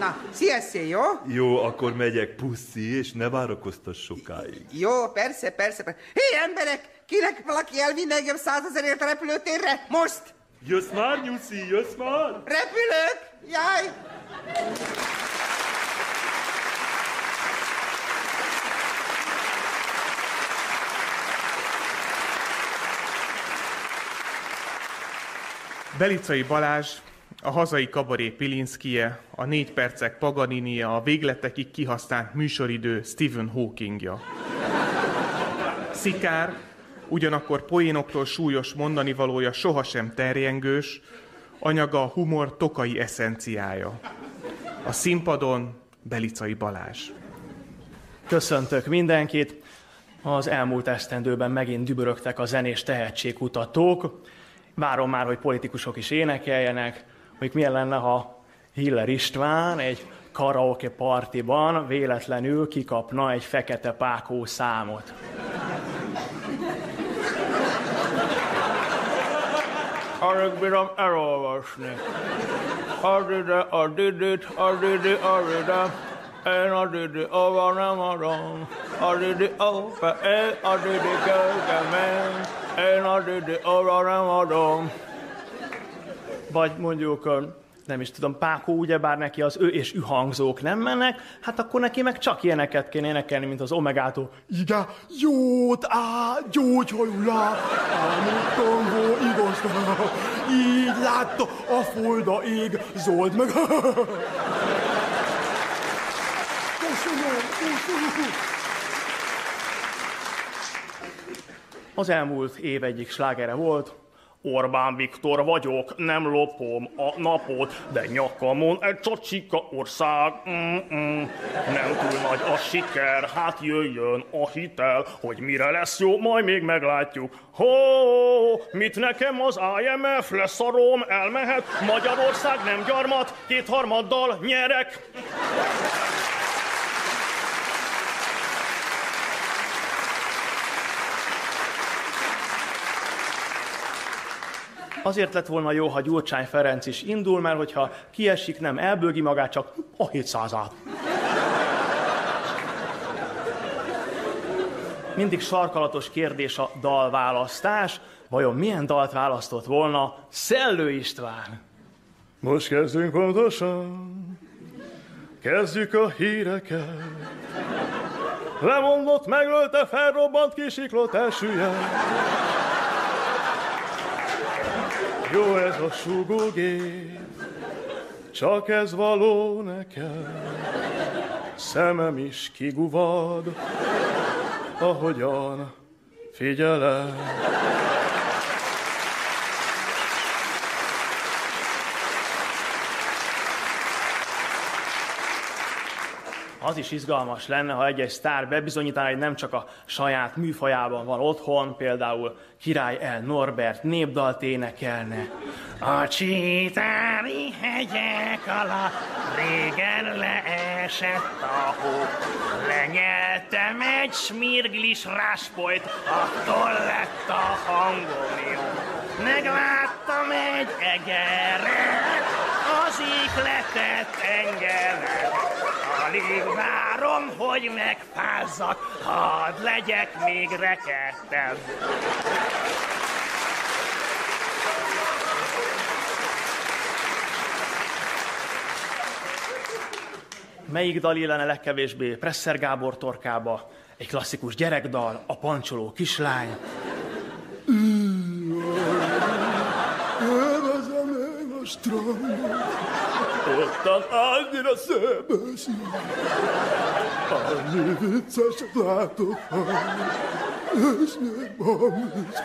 Na, sziesszé, jó? Jó, akkor megyek, puszi, és ne várakoztass sokáig. Jó, persze, persze, persze. Hé, emberek! Kinek valaki elvinne engem százezerért a repülőtérre? Most! Jössz már, Nyuszi, jössz már! Repülök! Jaj! Belicai Balázs, a hazai kabaré Pilinszkie, a négy percek Paganinia, a végletekig kihasznált műsoridő Stephen Hawkingja. Szikár, ugyanakkor poénoktól súlyos mondani valója sohasem terjengős, anyaga a humor tokai eszenciája. A színpadon Belicai Balázs. Köszöntök mindenkit! Az elmúlt esztendőben megint dübörögtek a zenés tehetségkutatók. Várom már, hogy politikusok is énekeljenek, hogy milyen lenne, ha Hiller István egy karaoke partiban véletlenül kikapna egy fekete pákó számot. Alig bírom elolvasni. Adide, adidit, adidi, adida. Én adidi, ova nem adom. Adidi, opa, én adidi, kölkemény. Én adidi, ova nem adom. Vagy mondjuk, nem is tudom, Pákó, ugyebár neki az ő és ü hangzók nem mennek, hát akkor neki meg csak ilyeneket kéne énekelni, mint az Omegától. Igen, jót á, gyógyhajú lá, álmodtangó igaz, *laughs* így látta a folda ég, zold meg. *laughs* Köszönöm, köszönöm. Az elmúlt év egyik slágere volt, Orbán Viktor vagyok, nem lopom a napot, de nyakamon egy csacsika ország. Mm-mm. Nem túl nagy a siker, hát jöjjön a hitel, hogy mire lesz jó, majd még meglátjuk. Ho, mit nekem az IMF leszarom, elmehet, Magyarország nem gyarmat, kétharmaddal nyerek. Azért lett volna jó, ha Gyurcsány Ferenc is indul, mert hogyha kiesik, nem elbőgi magát, csak a 700-át. Mindig sarkalatos kérdés a dalválasztás. Vajon milyen dalt választott volna Szellő István? Most kezdünk pontosan, kezdjük a híreket. Lemondott, megölte, felrobbant, kisiklott, elsüllyed. Jó ez a sugógép, csak ez való nekem. Szemem is kiguvad, ahogyan figyelem. Az is izgalmas lenne, ha egy-egy sztár bebizonyítaná, hogy nem csak a saját műfajában van otthon, például Király El Norbert népdalt énekelne. A csitári hegyek alatt régen leesett a hó. Lenyeltem egy smirglis ráspolyt, attól lett a hangom jó. Megláttam egy egeret, az ihletett engeret. Alig várom, hogy megfázzak, hadd legyek még rekedtem. Melyik dal illene legkevésbé Presser Gábor torkába? Egy klasszikus gyerekdal, a pancsoló kislány. Én a strandot, ottan annyira szép esik. Annyi vicceset látok, és még van is.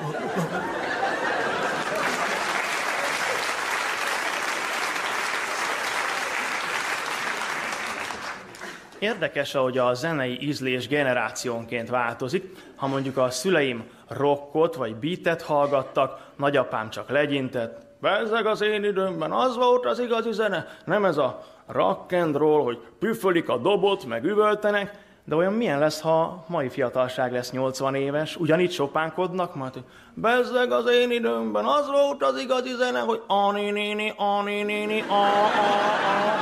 Érdekes, ahogy a zenei ízlés generációnként változik. Ha mondjuk a szüleim rockot vagy beatet hallgattak, nagyapám csak legyintett. Bezzeg az én időmben az volt az igazi zene, nem ez a rock and roll, hogy püfölik a dobot, meg üvöltenek, de olyan milyen lesz, ha a mai fiatalság lesz 80 éves, ugyanígy sopánkodnak, majd hogy bezzeg az én időmben az volt az igazi zene, hogy ani-nini, ani-nini, a, a, a.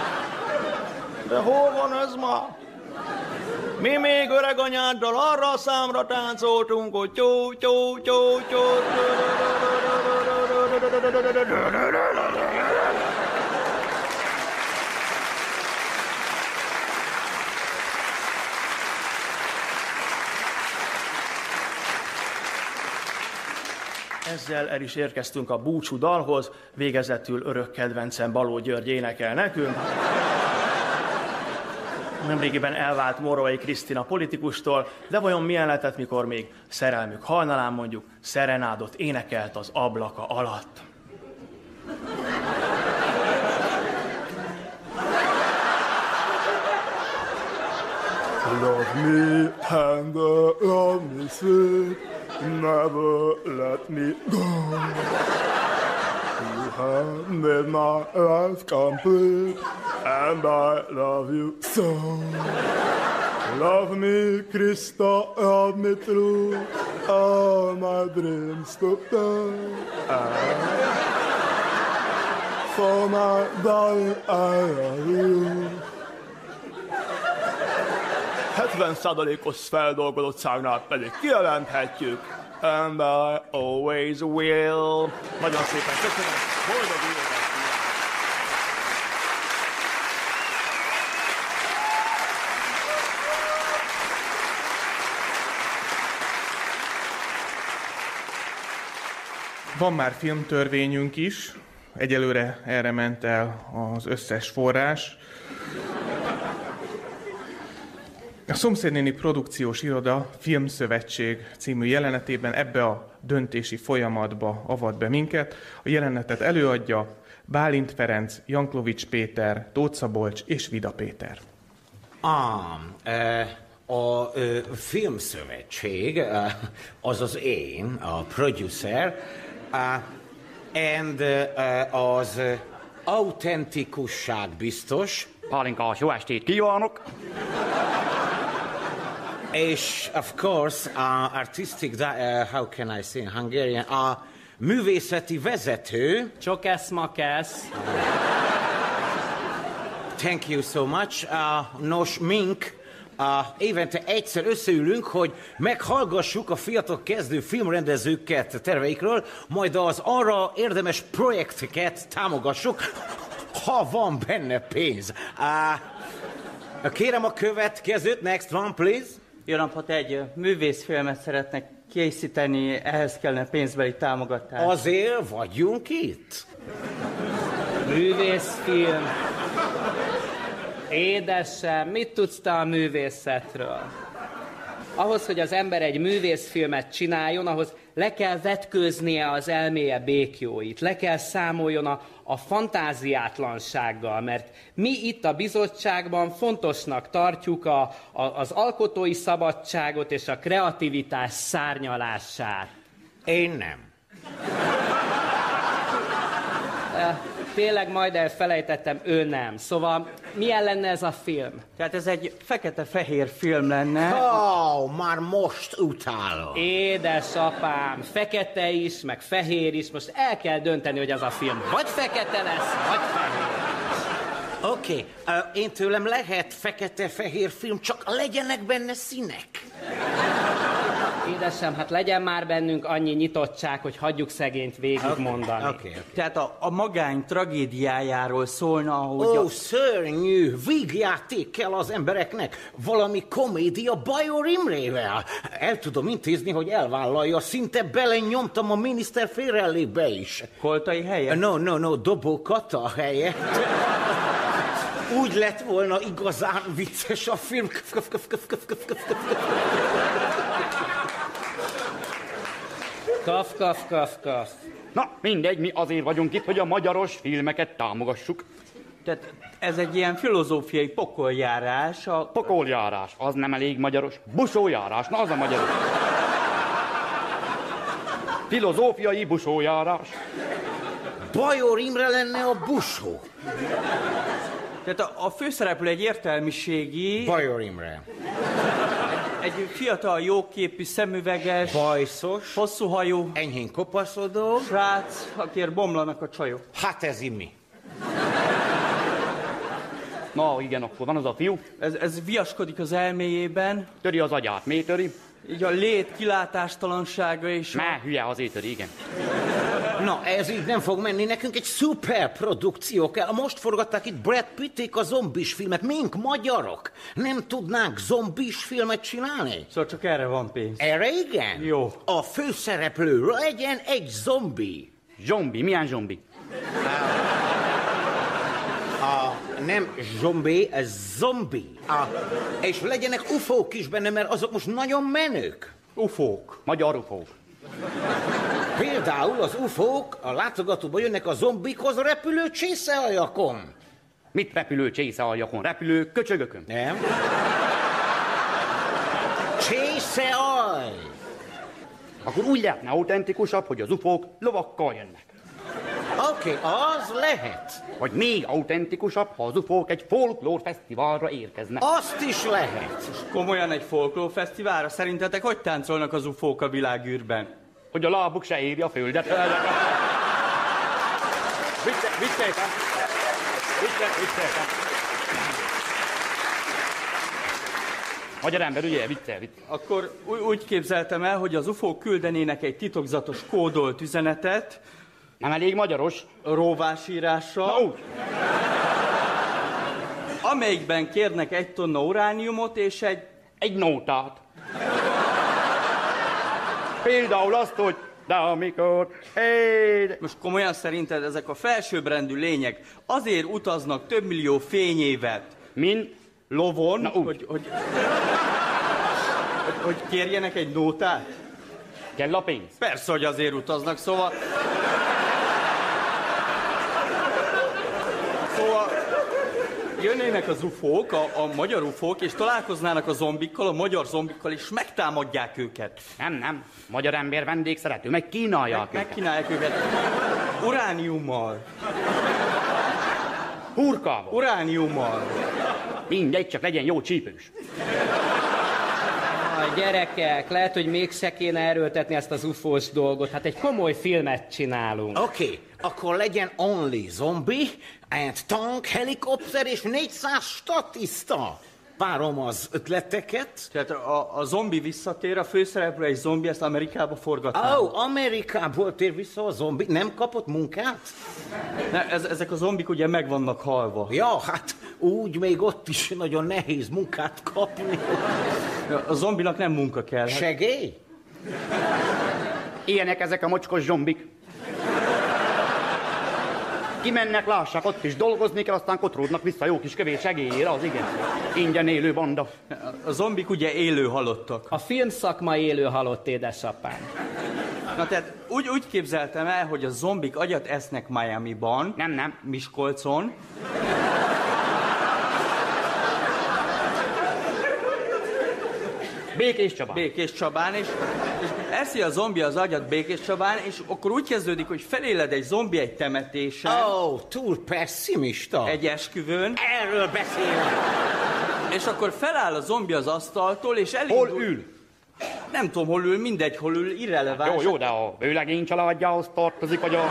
De hol van ez ma? Mi még öreg anyáddal arra a számra táncoltunk, hogy tyó, tyó, tyó, tyó, Ezzel el is érkeztünk a búcsú dalhoz, végezetül örök kedvencem Baló György énekel nekünk. Nemrégiben elvált Morovai Krisztina politikustól, de vajon milyen lehetett, mikor még szerelmük hajnalán mondjuk szerenádot énekelt az ablaka alatt? Love me tender, love me sweet, never let me go. Have made my life complete, and I love you so. Love me, Krista, love me true, all my dreams to come. For my darling, I love you. 70%-os feldolgozottságnál pedig kijelenthetjük, and I always will. Nagyon szépen köszönöm, boldog évet! Van már filmtörvényünk is, egyelőre erre ment el az összes forrás. A Szomszédnéni Produkciós Iroda Filmszövetség című jelenetében ebbe a döntési folyamatba avat be minket. A jelenetet előadja Bálint Ferenc, Janklovics Péter, Tóth Szabolcs és Vida Péter. Ah, eh, a ö, Filmszövetség, eh, azaz én, a producer, eh, and eh, az autentikusság biztos. Pálinkás, jó estét kívánok! És of course, uh, artistic, di- uh, how can I say in Hungarian, a művészeti vezető. Csak ezt ma kesz. Thank you so much. Uh, nos, mink, uh, évente egyszer összeülünk, hogy meghallgassuk a fiatal kezdő filmrendezőket terveikről, majd az arra érdemes projekteket támogassuk, ha van benne pénz. Uh, kérem a következőt, next one please. Jó napot, egy művészfilmet szeretnek készíteni, ehhez kellene pénzbeli támogatás. Azért vagyunk itt. Művészfilm. Édesem, mit tudsz te a művészetről? Ahhoz, hogy az ember egy művészfilmet csináljon, ahhoz le kell vetkőznie az elméje békjóit, le kell számoljon a, a fantáziátlansággal, mert mi itt a bizottságban fontosnak tartjuk a, a, az alkotói szabadságot és a kreativitás szárnyalását. Én nem. Tényleg majd elfelejtettem, ő nem. Szóval milyen lenne ez a film? Tehát ez egy fekete-fehér film lenne. Ó, oh, már most utálom. Édesapám, fekete is, meg fehér is. Most el kell dönteni, hogy az a film vagy fekete lesz, vagy fehér. Oké, okay. uh, én tőlem lehet fekete-fehér film, csak legyenek benne színek. Édesem, hát legyen már bennünk annyi nyitottság, hogy hagyjuk szegényt végigmondani. Okay, okay, okay. Tehát a, a magány tragédiájáról szólna, hogy... Ó, a... szörnyű, végjáték kell az embereknek, valami komédia Bajor Imrével. El tudom intézni, hogy elvállalja, szinte belenyomtam a miniszter félrelébe is. Koltai helye? No, no, no, Dobó Kata helye. Úgy lett volna igazán vicces a film. Kaf, kaf, kaf, kaf. Na, mindegy, mi azért vagyunk itt, hogy a magyaros filmeket támogassuk. Tehát ez egy ilyen filozófiai pokoljárás. A... Pokoljárás, az nem elég magyaros. Busójárás, na az a magyaros. Filozófiai busójárás. Bajor Imre lenne a busó. Tehát a, a főszereplő egy értelmiségi... Bajor Imre. Egy fiatal, jóképű, szemüveges... Bajszos. Hosszú hajú... Enyhén kopaszodó. Srác, akiért bomlanak a csajok. Hát ez imi. Na igen, akkor van az a fiú. Ez, ez viaskodik az elméjében. Töri az agyát. Mi töri? Így a lét kilátástalansága és... Má, hülye azért töri, igen. Na, ez így nem fog menni, nekünk egy szuper produkció kell. Most forgatták itt Brad Pitték a zombis filmet, mink magyarok. Nem tudnánk zombis filmet csinálni? Szóval csak erre van pénz. Erre igen? Jó. A főszereplő legyen egy zombi. Zombi, milyen zombi? A, nem zombi, ez zombi. A, és legyenek ufók is benne, mert azok most nagyon menők. Ufók. Magyar ufók. Például az ufók a látogatóba jönnek a zombikhoz repülő csészeajakon. Mit repülő csészealjakon? Repülő köcsögökön? Nem. Csészeaj! Akkor úgy lehetne autentikusabb, hogy az ufók lovakkal jönnek. Oké, okay, az lehet. Vagy még autentikusabb, ha az ufók egy folklór fesztiválra érkeznek. Azt is lehet. És komolyan egy folklór fesztiválra szerintetek hogy táncolnak az ufók a világűrben? Hogy a lábuk se éri a földet. Vicce, vicceltem. Vicce, vicceltem. Magyar ember, ugye, viccel, viccel. Akkor ú- úgy képzeltem el, hogy az ufók küldenének egy titokzatos kódolt üzenetet. Nem elég magyaros. Róvásírással. Na úgy. Amelyikben kérnek egy tonna urániumot és egy... Egy nótát. Például azt, hogy de amikor éd... Most komolyan szerinted ezek a felsőbbrendű lények azért utaznak több millió fényévet, mint lovon, Na, úgy. hogy, hogy, hogy, hogy kérjenek egy nótát? Kell a pénz. Persze, hogy azért utaznak, szóval... Szóval jönnének az ufók, a, a magyar ufók, és találkoznának a zombikkal, a magyar zombikkal, és megtámadják őket. Nem, nem. Magyar ember vendég szerető, meg kínálják Meg, őket. megkínálják őket. Urániummal. Hurkával. Urániummal. Mindegy, csak legyen jó csípős. A gyerekek, lehet, hogy mégse kéne erőltetni ezt az ufós dolgot. Hát egy komoly filmet csinálunk. Oké, okay, akkor legyen only zombie, and tank, helikopter és 400 statiszta. várom az ötleteket. Tehát a, a zombi visszatér, a főszereplő egy zombi, ezt Amerikába forgatná. Ó, oh, Amerikából tér vissza a zombi, nem kapott munkát? Ne, ez, ezek a zombik ugye meg vannak halva. Ja, hát úgy még ott is nagyon nehéz munkát kapni. A zombinak nem munka kell. Hát... Segély? Ilyenek ezek a mocskos zombik. Kimennek, lássák, ott is dolgozni kell, aztán kotródnak vissza jó kis kövés segélyére, az igen. Ingyen élő banda. A zombik ugye élő halottak. A filmszakma élő halott, édesapám. Na tehát úgy, úgy képzeltem el, hogy a zombik agyat esznek Miami-ban. Nem, nem. Miskolcon. Békés Csabán. Békés Csabán, és, és eszi a zombi az agyat Békés Csabán, és akkor úgy kezdődik, hogy feléled egy zombi egy temetésen. Ó, oh, túl pessimista. Egy esküvőn. Erről beszélek. És akkor feláll a zombi az asztaltól, és elindul. Hol ül? Nem tudom, hol ül, mindegy, hol ül, irreleváns. Jó, jó, de a vőlegény családjához tartozik, vagy a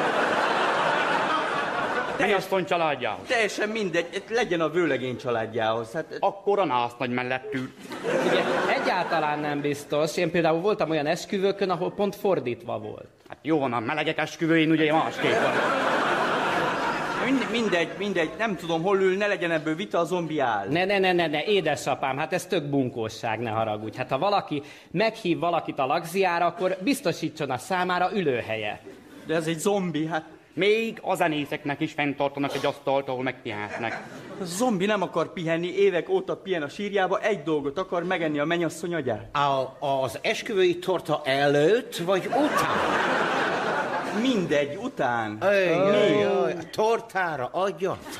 mennyasszony családjához. Teljesen mindegy, legyen a vőlegény családjához. Hát, Akkor a nász nagy mellett ül. Ugye egyáltalán nem biztos. Én például voltam olyan esküvőkön, ahol pont fordítva volt. Hát jó van, a melegek esküvőin ugye másképp van. Mind, mindegy, mindegy, nem tudom, hol ül, ne legyen ebből vita, a zombi áll. Ne, ne, ne, ne, ne, édesapám, hát ez tök bunkóság, ne haragudj. Hát ha valaki meghív valakit a lagziára, akkor biztosítson a számára ülőhelyet. De ez egy zombi, hát Még a zenészeknek is fenntartanak egy asztalt, ahol megpihenhetnek. a zombi nem akar pihenni, évek óta pihen a sírjába, egy dolgot akar megenni a mennyasszony agyát. A, az esküvői torta előtt, vagy után? Mindegy, után. Ej, jaj, jaj, a tortára adjat.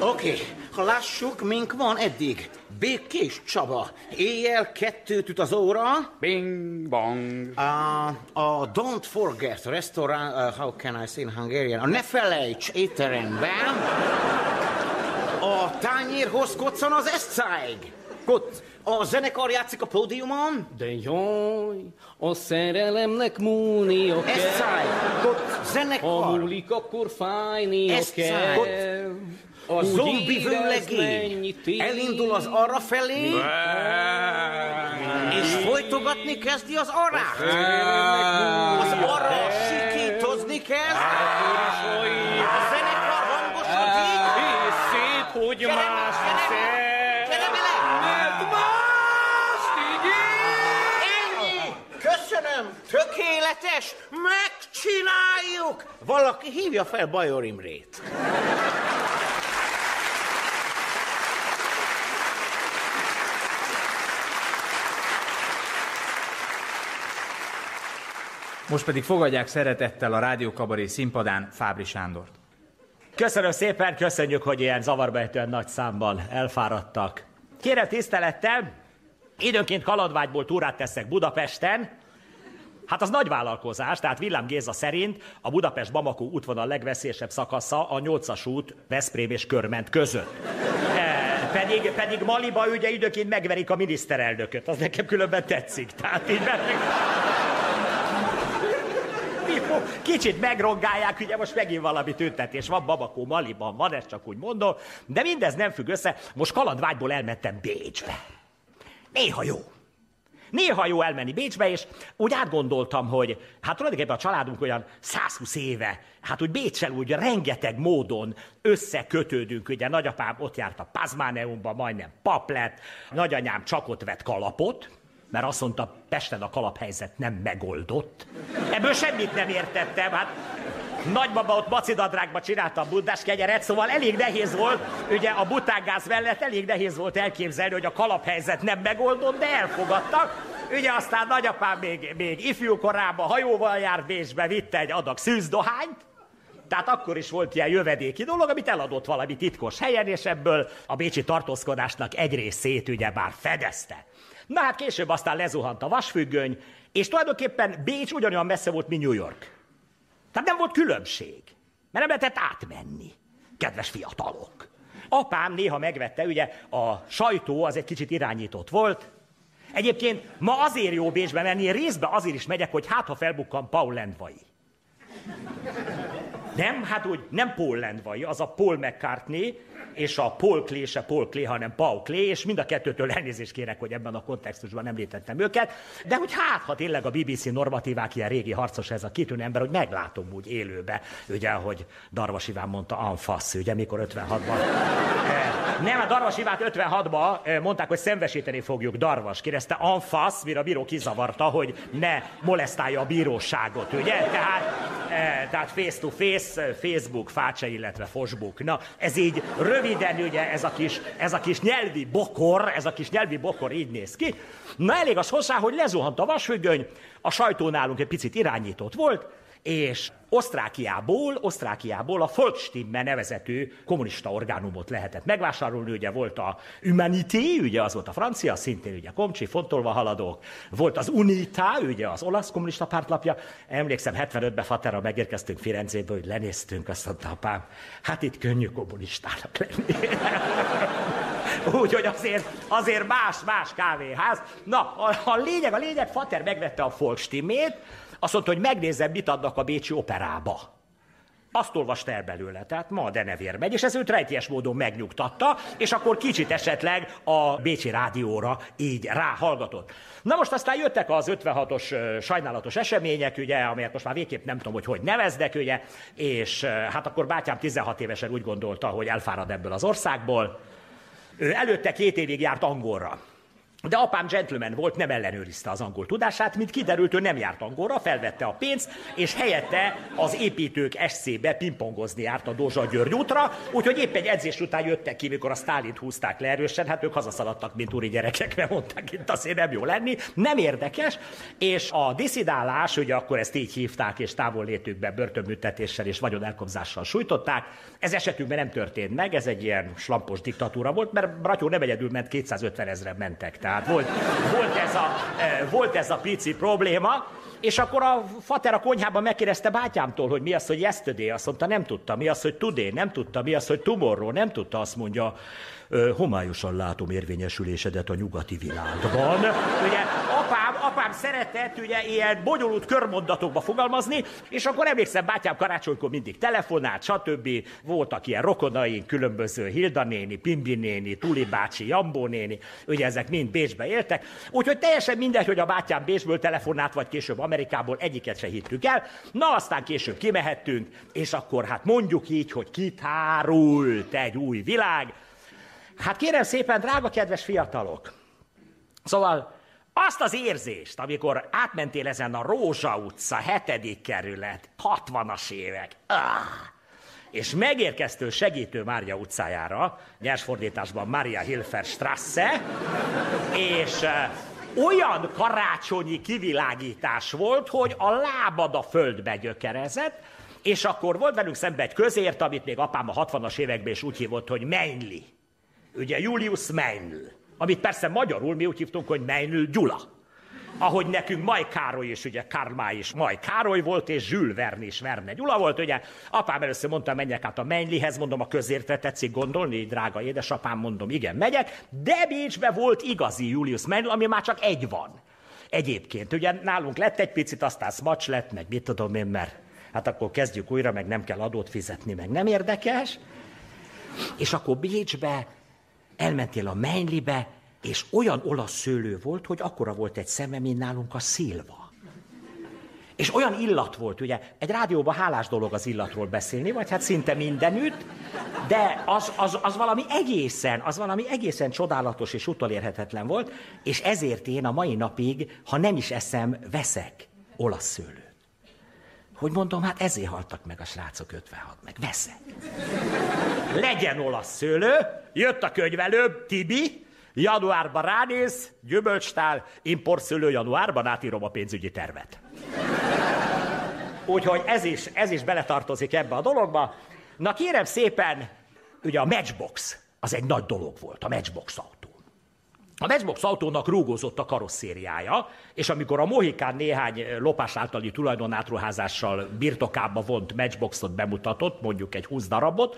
Oké, okay, lássuk, mink van eddig. Békés Csaba, éjjel kettőt üt az óra. Bing, bong. A, a Don't Forget restaurant, uh, how can I say in Hungarian? A Ne felejts étteremben. A tányérhoz koccan az Eszcáig. Kocc. A zenekar játszik a pódiumon. De jaj, a szerelemnek múlnia kell. Eszcáig. Kocc. Zenekar. Ha múlik, akkor fájnia kell. A Úgy zombi vőlegény elindul az arra felé, és folytogatni kezdi az arát. Az arra sikítozni kezd, a zenekar hangosodik. Szép, hogy más! Köszönöm, tökéletes, megcsináljuk! Valaki hívja fel Bajor Imrét. Most pedig fogadják szeretettel a Rádió Kabaré színpadán Fábri Sándort. Köszönöm szépen, köszönjük, hogy ilyen zavarba ejtően nagy számban elfáradtak. Kérem tisztelettel, időnként kalandvágyból túrát teszek Budapesten, Hát az nagy vállalkozás, tehát Villám Géza szerint a Budapest-Bamako útvonal legveszélyesebb szakasza a 8-as út Veszprém és Körment között. E, pedig, pedig Maliba ugye időnként megverik a miniszterelnököt, az nekem különben tetszik. Tehát így meg... Kicsit megrongálják, ugye most megint valami tüntetés van, Babakó Maliban van, ezt csak úgy mondom, de mindez nem függ össze. Most kalandvágyból elmentem Bécsbe. Néha jó. Néha jó elmenni Bécsbe, és úgy átgondoltam, hogy hát tulajdonképpen a családunk olyan 120 éve, hát úgy Bécsel úgy rengeteg módon összekötődünk, ugye nagyapám ott járt a Pazmáneumban, majdnem pap lett, nagyanyám csak ott vett kalapot, mert azt mondta, Pesten a kalaphelyzet nem megoldott. Ebből semmit nem értettem, hát Nagybaba ott macidadrágba csinálta a buddás kenyeret, szóval elég nehéz volt, ugye a butángáz mellett elég nehéz volt elképzelni, hogy a kalaphelyzet nem megoldott, de elfogadtak. Ugye aztán nagyapám még, még ifjú korában hajóval járt Bécsbe, vitte egy adag szűzdohányt, tehát akkor is volt ilyen jövedéki dolog, amit eladott valami titkos helyen, és ebből a bécsi tartózkodásnak egy részét ugye bár fedezte. Na hát később aztán lezuhant a vasfüggöny, és tulajdonképpen Bécs ugyanolyan messze volt, mint New York. Tehát nem volt különbség, mert nem lehetett átmenni, kedves fiatalok. Apám néha megvette, ugye a sajtó az egy kicsit irányított volt. Egyébként ma azért jó Bécsbe menni, én részben azért is megyek, hogy hát ha felbukkan Paul Lendvai. Nem, hát úgy nem Paul Landvai, az a Paul McCartney, és a Paul Klee se Paul Klee, hanem Paul Klee, és mind a kettőtől elnézést kérek, hogy ebben a kontextusban említettem őket, de hogy hát, ha tényleg a BBC normatívák ilyen régi harcos ez a kitűnő ember, hogy meglátom úgy élőbe, ugye, hogy Darvas Iván mondta, anfasz, ugye, mikor 56-ban. Nem, a Darvas Ivát 56-ban mondták, hogy szembesíteni fogjuk. Darvas kérdezte, anfasz, mire a bíró kizavarta, hogy ne molesztálja a bíróságot, ugye? Tehát, eh, tehát face to face, Facebook, fácsa, illetve Facebook. Na, ez így röviden, ugye, ez a kis, ez a kis nyelvi bokor, ez a kis nyelvi bokor így néz ki. Na, elég az hozzá, hogy lezuhant a vasfüggöny, a sajtó nálunk egy picit irányított volt, és Osztrákiából, Osztrákiából a Volksstimme nevezetű kommunista orgánumot lehetett megvásárolni, ugye volt a Humanité, ugye az volt a francia, szintén ugye Komcsi, fontolva haladók, volt az Unita, ugye az olasz kommunista pártlapja, emlékszem 75-ben Fatera megérkeztünk Firenzéből, hogy lenéztünk, azt mondta apám, hát itt könnyű kommunistának lenni. *laughs* Úgyhogy azért, azért más, más kávéház. Na, a, a lényeg, a lényeg, Fater megvette a Volksstimmét, azt mondta, hogy megnézzem, mit adnak a Bécsi operába. Azt olvasta el belőle, tehát ma a denevér megy, és ez őt rejtélyes módon megnyugtatta, és akkor kicsit esetleg a Bécsi rádióra így ráhallgatott. Na most aztán jöttek az 56-os ö, sajnálatos események, ugye, amelyet most már végképp nem tudom, hogy hogy neveznek, ugye, és hát akkor bátyám 16 évesen úgy gondolta, hogy elfárad ebből az országból. Ő előtte két évig járt angolra. De apám gentleman volt, nem ellenőrizte az angol tudását, mint kiderült, ő nem járt angolra, felvette a pénzt, és helyette az építők SC-be pingpongozni járt a Dózsa György útra, úgyhogy épp egy edzés után jöttek ki, mikor a Stálint húzták le erősen, hát ők hazaszaladtak, mint úri gyerekek, mert mondták, itt azért nem jó lenni, nem érdekes, és a diszidálás, ugye akkor ezt így hívták, és távollétükbe börtönbüntetéssel és vagyon elkobzással sújtották, ez esetünkben nem történt meg, ez egy ilyen slampos diktatúra volt, mert Bratyó nem egyedül ment, 250 ezeren mentek, tehát volt, volt, ez a, eh, volt ez a pici probléma, és akkor a fater a konyhában megkérdezte bátyámtól, hogy mi az, hogy yesterday, azt mondta, nem tudta, mi az, hogy today, nem tudta, mi az, hogy tomorrow, nem tudta, azt mondja, "Ö, homályosan látom érvényesülésedet a nyugati világban. Ugye apám, szeretett ugye ilyen bonyolult körmondatokba fogalmazni, és akkor emlékszem, bátyám karácsonykor mindig telefonált, stb. Voltak ilyen rokonaink, különböző Hilda néni, Pimbi néni, Tuli bácsi, Jambó néni, ugye ezek mind Bécsbe éltek. Úgyhogy teljesen mindegy, hogy a bátyám Bécsből telefonált, vagy később Amerikából, egyiket se hittük el. Na, aztán később kimehettünk, és akkor hát mondjuk így, hogy kitárult egy új világ. Hát kérem szépen, drága kedves fiatalok, Szóval azt az érzést, amikor átmentél ezen a Rózsa utca, hetedik kerület, 60-as évek, ah, és megérkeztél segítő Mária utcájára, nyersfordításban Maria Hilfer Strasse, és eh, olyan karácsonyi kivilágítás volt, hogy a lábad a földbe gyökerezett, és akkor volt velünk szembe egy közért, amit még apám a 60-as években is úgy hívott, hogy Meinli. Ugye Julius Meinl, amit persze magyarul mi úgy hívtunk, hogy Meinl Gyula. Ahogy nekünk Maj Károly is, ugye Karl May is Maj Károly volt, és Jules Verne is Verne Gyula volt, ugye. Apám először mondta, menjek át a Meinlihez, mondom, a közértre tetszik gondolni, drága édesapám, mondom, igen, megyek, de Bécsbe volt igazi Julius Meinl, ami már csak egy van. Egyébként, ugye nálunk lett egy picit, aztán smacs lett, meg mit tudom én, mert hát akkor kezdjük újra, meg nem kell adót fizetni, meg nem érdekes. És akkor Bécsbe elmentél a Meinlibe, és olyan olasz szőlő volt, hogy akkora volt egy szeme, mint nálunk a szilva. És olyan illat volt, ugye, egy rádióban hálás dolog az illatról beszélni, vagy hát szinte mindenütt, de az, az, az valami egészen, az valami egészen csodálatos és utolérhetetlen volt, és ezért én a mai napig, ha nem is eszem, veszek olasz szőlőt. Hogy mondom, hát ezért haltak meg a srácok 56, meg veszek. Legyen olasz szőlő, jött a könyvelő, Tibi, januárban ránéz, gyümölcstál, importszőlő januárban átírom a pénzügyi tervet. Úgyhogy ez is, ez is beletartozik ebbe a dologba. Na kérem szépen, ugye a Matchbox, az egy nagy dolog volt, a Matchbox. A Matchbox autónak rúgózott a karosszériája, és amikor a Mohikán néhány lopás általi tulajdonátruházással birtokába vont Matchboxot bemutatott, mondjuk egy 20 darabot,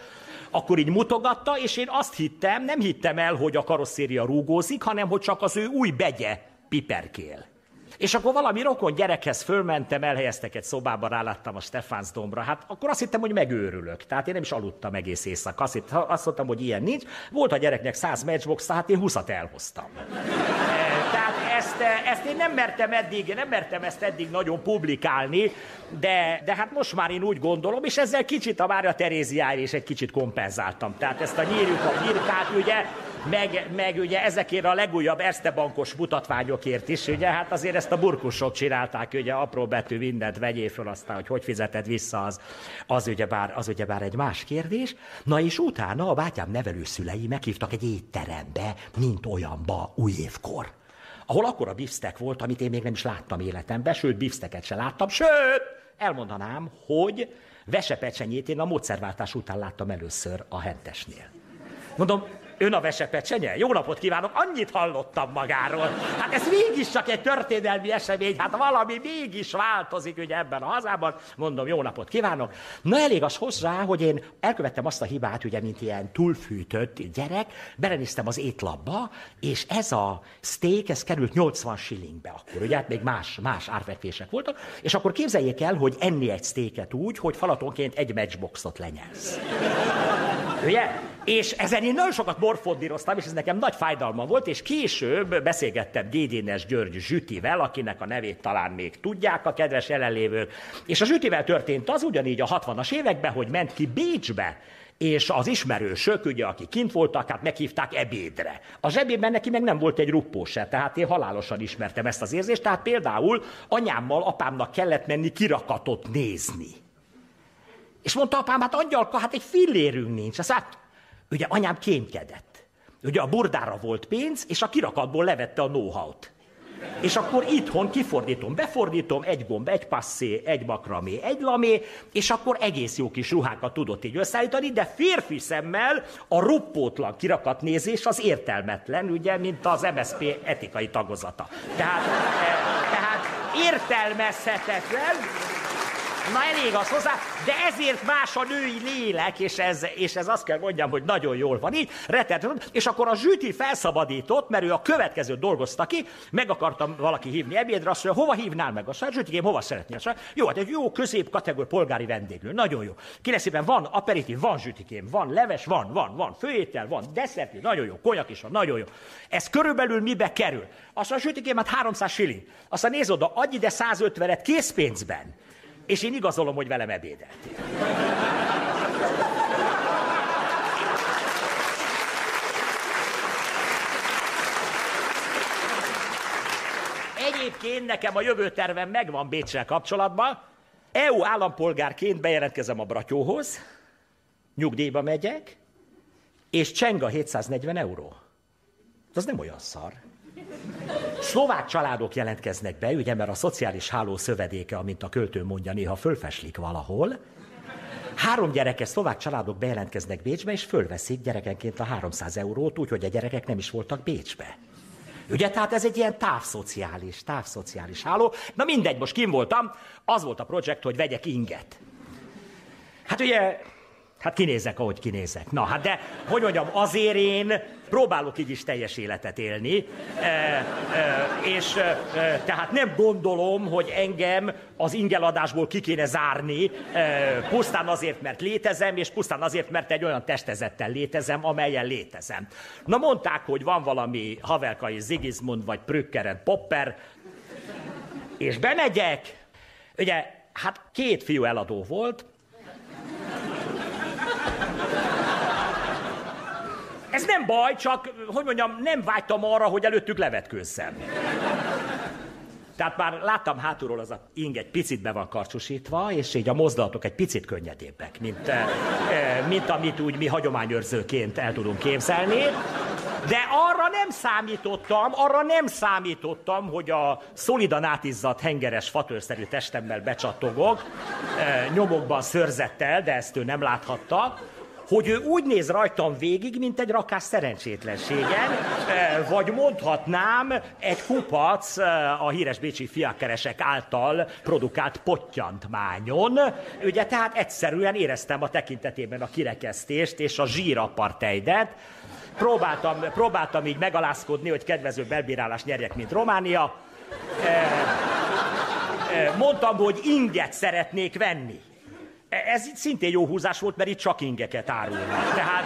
akkor így mutogatta, és én azt hittem, nem hittem el, hogy a karosszéria rúgózik, hanem hogy csak az ő új begye piperkél. És akkor valami rokon gyerekhez fölmentem, elhelyeztek egy szobába, ráláttam a Stefáns dombra. Hát akkor azt hittem, hogy megőrülök. Tehát én nem is aludtam egész éjszaka. Azt, hitt, azt mondtam, hogy ilyen nincs. Volt a gyereknek 100 matchbox, tehát én 20-at elhoztam. E, Tehát ezt, ezt én nem mertem eddig, nem mertem ezt eddig nagyon publikálni, de, de hát most már én úgy gondolom, és ezzel kicsit a Mária Teréziáért is egy kicsit kompenzáltam. Tehát ezt a nyírjuk a birkát, ugye, meg, meg ugye ezekért a legújabb Erste bankos mutatványokért is, ugye, hát azért ezt a burkusok csinálták, ugye, apró betű mindent vegyél föl aztán, hogy hogy fizeted vissza, az, az, ugyebár, az ugyebár egy más kérdés. Na és utána a bátyám nevelőszülei meghívtak egy étterembe, mint olyanba új évkor ahol akkor a bifstek volt, amit én még nem is láttam életemben, sőt, bifsteket se láttam, sőt, elmondanám, hogy vesepecsenyét én a módszerváltás után láttam először a hentesnél. Mondom, ön a vesepecsenye? Jó napot kívánok, annyit hallottam magáról. Hát ez mégis csak egy történelmi esemény, hát valami mégis változik ugye ebben a hazában. Mondom, jó napot kívánok. Na elég az hozzá, hogy én elkövettem azt a hibát, ugye, mint ilyen túlfűtött gyerek, belenéztem az étlapba, és ez a steak, ez került 80 shillingbe akkor, ugye, hát még más, más árvetések voltak, és akkor képzeljék el, hogy enni egy steaket úgy, hogy falatonként egy matchboxot lenyelsz. Ugye? És ezen én nagyon sokat morfondíroztam, és ez nekem nagy fájdalma volt, és később beszélgettem Gédénes György Zsütivel, akinek a nevét talán még tudják a kedves jelenlévők. És a Zsütivel történt az ugyanígy a 60-as években, hogy ment ki Bécsbe, és az ismerősök, ugye, akik kint voltak, hát meghívták ebédre. A zsebében neki meg nem volt egy ruppó se, tehát én halálosan ismertem ezt az érzést, tehát például anyámmal, apámnak kellett menni kirakatot nézni. És mondta apám, hát angyalka, hát egy fillérünk nincs. Azt hát, ugye anyám kémkedett. Ugye a burdára volt pénz, és a kirakatból levette a know-how-t. És akkor itthon kifordítom, befordítom, egy gomb, egy passzé, egy makramé, egy lamé, és akkor egész jó kis ruhákat tudott így összeállítani, de férfi szemmel a ruppótlan kirakatnézés az értelmetlen, ugye, mint az MSZP etikai tagozata. Tehát, eh, tehát értelmezhetetlen, Na elég az hozzá, de ezért más a női lélek, és ez, és ez azt kell mondjam, hogy nagyon jól van így, rettet, és akkor a zsűti felszabadított, mert ő a következőt dolgozta ki, meg akartam valaki hívni ebédre, azt mondja, hova hívnál meg? Azt mondja, zsűtikém, hova szeretnél? Azt jó, hát egy jó közép kategóri polgári vendéglő, nagyon jó. Kérlek szépen, van aperitív, van zsűtikém, van leves, van, van, van főétel, van desszert, nagyon jó, konyak is van, nagyon jó. Ez körülbelül mibe kerül? Azt mondja, zsűtikém, hát 300 shilling. Azt mondja, nézd oda, adj ide 150-et készpénzben és én igazolom, hogy velem ebédeltél. Egyébként nekem a jövőtervem megvan Bécsel kapcsolatban. EU állampolgárként bejelentkezem a Bratyóhoz, nyugdíjba megyek, és cseng a 740 euró. Az nem olyan szar. Szlovák családok jelentkeznek be, ugye, mert a szociális háló szövedéke, amint a költő mondja, néha fölfeslik valahol. Három gyerekes szlovák családok bejelentkeznek Bécsbe, és fölveszik gyerekenként a 300 eurót, úgyhogy a gyerekek nem is voltak Bécsbe. Ugye, tehát ez egy ilyen távszociális, távszociális háló. Na mindegy, most kim voltam, az volt a projekt, hogy vegyek inget. Hát ugye Hát kinézek, ahogy kinézek. Na, hát de, hogy mondjam, azért én próbálok így is teljes életet élni, e, e, és e, tehát nem gondolom, hogy engem az ingeladásból ki kéne zárni, e, pusztán azért, mert létezem, és pusztán azért, mert egy olyan testezettel létezem, amelyen létezem. Na mondták, hogy van valami Havelkai Zigizmund, vagy Prückeren Popper, és bemegyek, ugye, hát két fiú eladó volt, Ez nem baj, csak, hogy mondjam, nem vágytam arra, hogy előttük levetkőzzem. Tehát már láttam hátulról az a ing egy picit be van karcsúsítva, és így a mozdulatok egy picit könnyedébbek, mint, eh, eh, mint amit úgy mi hagyományőrzőként el tudunk képzelni. De arra nem számítottam, arra nem számítottam, hogy a szolidan átizzadt hengeres fatőrszerű testemmel becsattogok, eh, nyomokban szörzettel, de ezt ő nem láthatta, hogy ő úgy néz rajtam végig, mint egy rakás szerencsétlenségen, eh, vagy mondhatnám egy kupac eh, a híres bécsi fiakeresek által produkált pottyantmányon. Ugye tehát egyszerűen éreztem a tekintetében a kirekesztést és a zsíraparteidet. Próbáltam, próbáltam így megalázkodni, hogy kedvező belbírálást nyerjek, mint Románia, Mondtam, hogy inget szeretnék venni. Ez itt szintén jó húzás volt, mert itt csak ingeket árulnak. Tehát,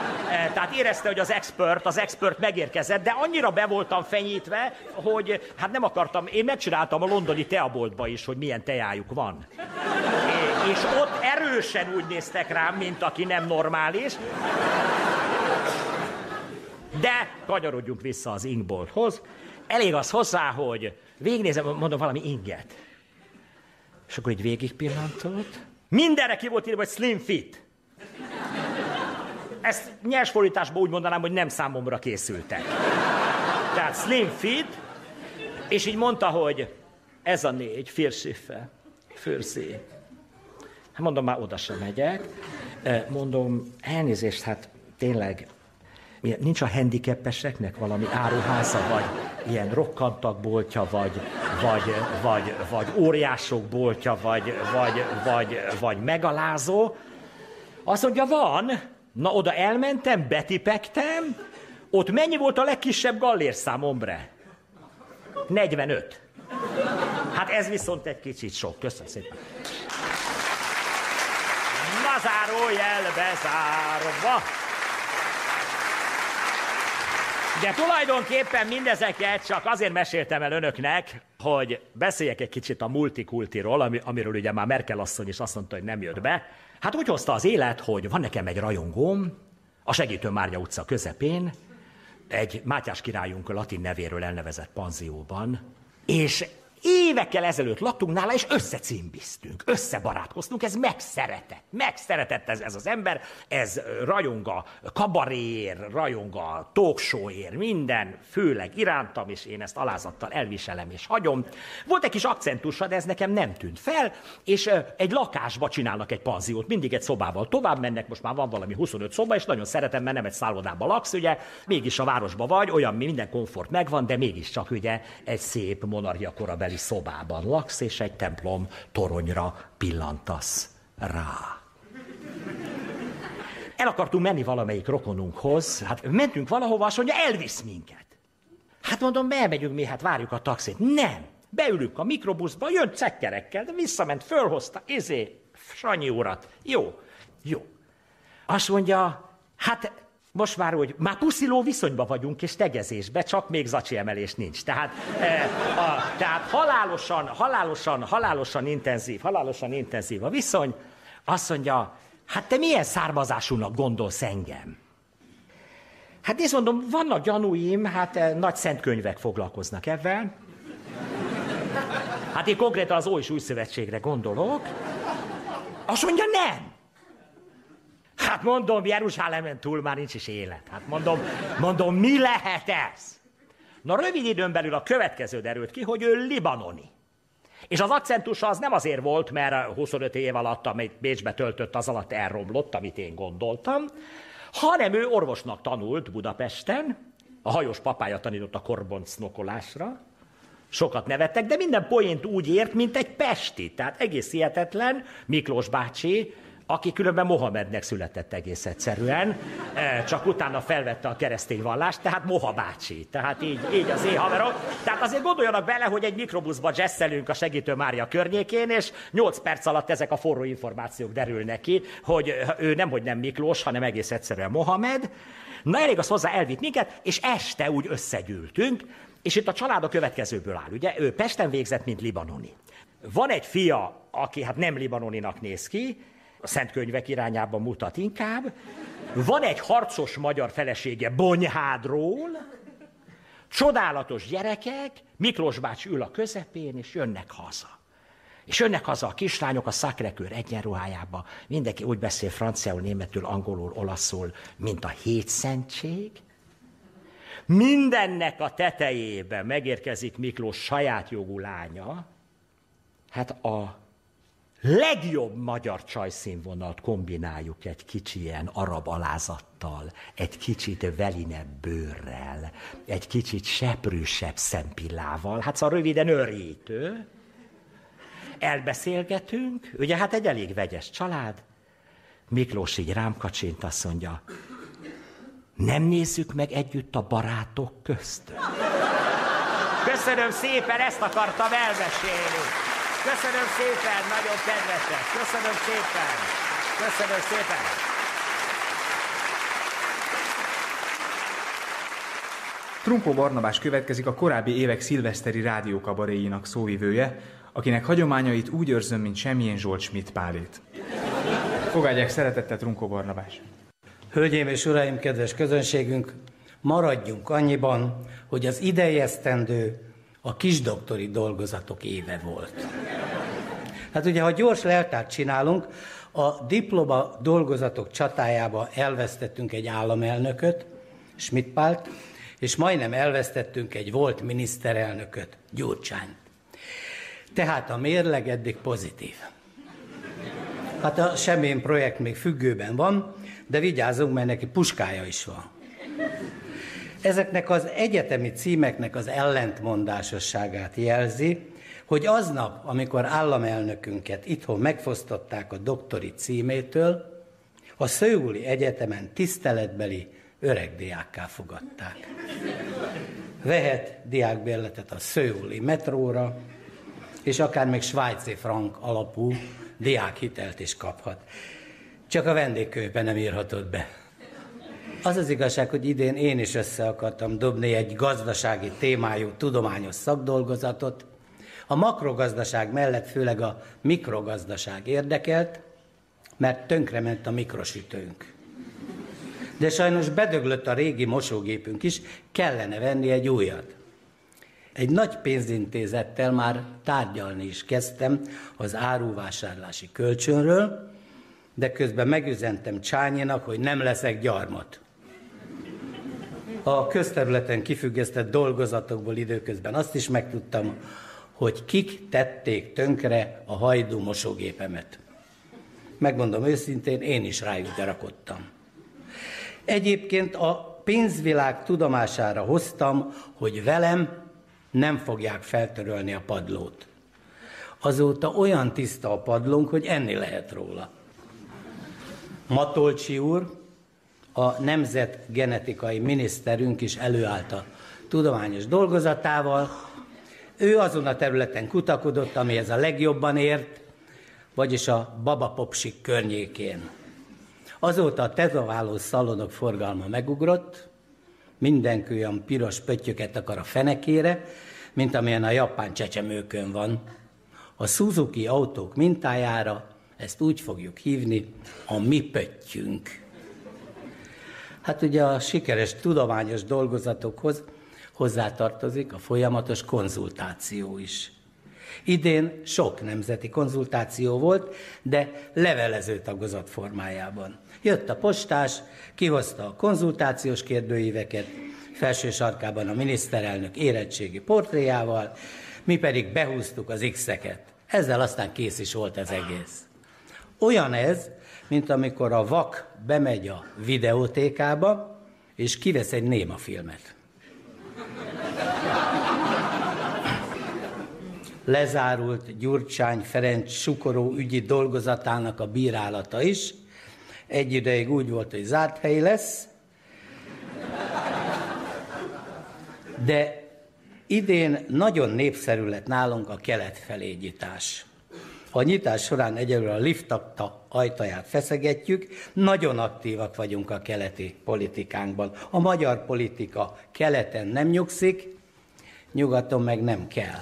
tehát érezte, hogy az expert, az expert megérkezett, de annyira be voltam fenyítve, hogy hát nem akartam, én megcsináltam a londoni teaboltba is, hogy milyen tejájuk van. És ott erősen úgy néztek rám, mint aki nem normális. De kanyarodjunk vissza az ingbolthoz. Elég az hozzá, hogy végignézem, mondom valami inget. És akkor így végig pillantott. Mindenre ki volt írva, hogy slim fit. Ezt nyers fordításban úgy mondanám, hogy nem számomra készültek. Tehát slim fit, és így mondta, hogy ez a négy, férsife, főrszé. Hát mondom, már oda sem megyek. Mondom, elnézést, hát tényleg, nincs a handicappeseknek valami áruháza, vagy ilyen rokkantak boltja, vagy, vagy, vagy, vagy óriások boltja, vagy, vagy, vagy, vagy megalázó. Azt mondja, van. Na, oda elmentem, betipektem, ott mennyi volt a legkisebb gallérszám, ombre? 45. Hát ez viszont egy kicsit sok. Köszönöm szépen. Na zárójel bezárva. De tulajdonképpen mindezeket csak azért meséltem el önöknek, hogy beszéljek egy kicsit a multikultiról, ami, amiről ugye már Merkel asszony is azt mondta, hogy nem jött be. Hát úgy hozta az élet, hogy van nekem egy rajongóm, a Segítő Márja utca közepén, egy Mátyás királyunk latin nevéről elnevezett panzióban, és Évekkel ezelőtt laktunk nála, és összecimbiztünk, összebarátkoztunk, ez megszeretett. Megszeretett ez, ez az ember, ez rajong a kabarér, rajong a talkshowér, minden, főleg irántam, és én ezt alázattal elviselem és hagyom. Volt egy kis akcentusa, de ez nekem nem tűnt fel, és egy lakásba csinálnak egy panziót, mindig egy szobával tovább mennek, most már van valami 25 szoba, és nagyon szeretem, mert nem egy szállodába laksz, ugye, mégis a városba vagy, olyan minden komfort megvan, de mégiscsak ugye egy szép monarchia korabeli teli szobában laksz, és egy templom toronyra pillantasz rá. El akartunk menni valamelyik rokonunkhoz, hát mentünk valahova, azt mondja, elvisz minket. Hát mondom, elmegyünk mi, hát várjuk a taxit. Nem, beülünk a mikrobuszba, jön cekkerekkel, de visszament, fölhozta, izé, Sanyi urat. Jó, jó. Azt mondja, hát most már úgy, már pusziló viszonyba vagyunk, és tegezésbe, csak még zacsi emelés nincs. Tehát, e, a, tehát halálosan, halálosan, halálosan intenzív, halálosan intenzív a viszony. Azt mondja, hát te milyen származásúnak gondolsz engem? Hát nézd, mondom, vannak gyanúim, hát e, nagy szentkönyvek foglalkoznak ebben. Hát én konkrétan az Ói Újszövetségre gondolok. Azt mondja, nem. Hát mondom, Jeruzsálemen túl már nincs is élet. Hát mondom, mondom, mi lehet ez? Na rövid időn belül a következő derült ki, hogy ő libanoni. És az akcentusa az nem azért volt, mert 25 év alatt, amit Bécsbe töltött, az alatt elromlott, amit én gondoltam, hanem ő orvosnak tanult Budapesten, a hajós papája tanított a korboncnokolásra, sokat nevettek, de minden poént úgy ért, mint egy pesti. Tehát egész hihetetlen, Miklós bácsi aki különben Mohamednek született egész egyszerűen, e, csak utána felvette a keresztény vallást, tehát Moha bácsi. Tehát így, így az én haverok. Tehát azért gondoljanak bele, hogy egy mikrobuszba jesszelünk a segítő Mária környékén, és 8 perc alatt ezek a forró információk derülnek ki, hogy ő nem, hogy nem Miklós, hanem egész egyszerűen Mohamed. Na elég az hozzá elvitt minket, és este úgy összegyűltünk, és itt a család a következőből áll. Ugye ő Pesten végzett, mint libanoni. Van egy fia, aki hát nem libanoninak néz ki, a szent könyvek irányába mutat inkább. Van egy harcos magyar felesége Bonyhádról, csodálatos gyerekek, Miklós bács ül a közepén, és jönnek haza. És jönnek haza a kislányok a szakrekőr egyenruhájába, mindenki úgy beszél franciául, németül, angolul, olaszul, mint a hét szentség. Mindennek a tetejébe megérkezik Miklós saját jogú lánya, hát a legjobb magyar csajszínvonalat kombináljuk egy kicsi ilyen arab alázattal, egy kicsit velinebb bőrrel, egy kicsit seprűsebb szempillával, hát szóval röviden örítő. Elbeszélgetünk, ugye hát egy elég vegyes család. Miklós így rám kacsint, azt mondja, nem nézzük meg együtt a barátok közt. Köszönöm szépen, ezt akartam elmesélni. Köszönöm szépen, nagyon kedvesek. Köszönöm szépen. Köszönöm szépen. Trumpó Barnabás következik a korábbi évek szilveszteri rádiókabaréinak szóvivője, akinek hagyományait úgy őrzöm, mint semmilyen Zsolt Schmidt Pálét. Fogadják szeretettel Trunkó Barnabás. Hölgyeim és uraim, kedves közönségünk, maradjunk annyiban, hogy az idei esztendő a kisdoktori dolgozatok éve volt. Hát ugye, ha gyors leltárt csinálunk, a diploma dolgozatok csatájába elvesztettünk egy államelnököt, Schmidt Pált, és majdnem elvesztettünk egy volt miniszterelnököt, Gyurcsányt. Tehát a mérleg eddig pozitív. Hát a semmilyen projekt még függőben van, de vigyázzunk, mert neki puskája is van. Ezeknek az egyetemi címeknek az ellentmondásosságát jelzi, hogy aznap, amikor államelnökünket itthon megfosztották a doktori címétől, a Szőuli Egyetemen tiszteletbeli öreg diákká fogadták. Vehet diákbérletet a Szőuli metróra, és akár még svájci frank alapú diákhitelt is kaphat. Csak a vendégkőben nem írhatod be. Az az igazság, hogy idén én is össze akartam dobni egy gazdasági témájú tudományos szakdolgozatot. A makrogazdaság mellett főleg a mikrogazdaság érdekelt, mert tönkrement a mikrosütőnk. De sajnos bedöglött a régi mosógépünk is, kellene venni egy újat. Egy nagy pénzintézettel már tárgyalni is kezdtem az áruvásárlási kölcsönről, de közben megüzentem Csányinak, hogy nem leszek gyarmat. A közterületen kifüggesztett dolgozatokból időközben azt is megtudtam, hogy kik tették tönkre a hajdú mosógépemet. Megmondom őszintén, én is rájuk gyarakodtam. Egyébként a pénzvilág tudomására hoztam, hogy velem nem fogják feltörölni a padlót. Azóta olyan tiszta a padlónk, hogy enni lehet róla. Matolcsi úr, a nemzetgenetikai miniszterünk is előállt a tudományos dolgozatával. Ő azon a területen kutakodott, amihez a legjobban ért, vagyis a babapopsik környékén. Azóta a tetováló szalonok forgalma megugrott, mindenki olyan piros pöttyöket akar a fenekére, mint amilyen a japán csecsemőkön van. A Suzuki autók mintájára ezt úgy fogjuk hívni, a mi pöttyünk. Hát ugye a sikeres tudományos dolgozatokhoz hozzátartozik a folyamatos konzultáció is. Idén sok nemzeti konzultáció volt, de levelező tagozat formájában. Jött a postás, kihozta a konzultációs kérdőíveket, felső sarkában a miniszterelnök érettségi portréjával, mi pedig behúztuk az X-eket. Ezzel aztán kész is volt az egész. Olyan ez, mint amikor a vak bemegy a videótékába, és kivesz egy néma filmet. Lezárult Gyurcsány Ferenc Sukoró ügyi dolgozatának a bírálata is. Egy ideig úgy volt, hogy zárt hely lesz, de idén nagyon népszerű lett nálunk a kelet felé nyitás. A nyitás során egyelőre a liftakta ajtaját feszegetjük, nagyon aktívak vagyunk a keleti politikánkban. A magyar politika keleten nem nyugszik, nyugaton meg nem kell.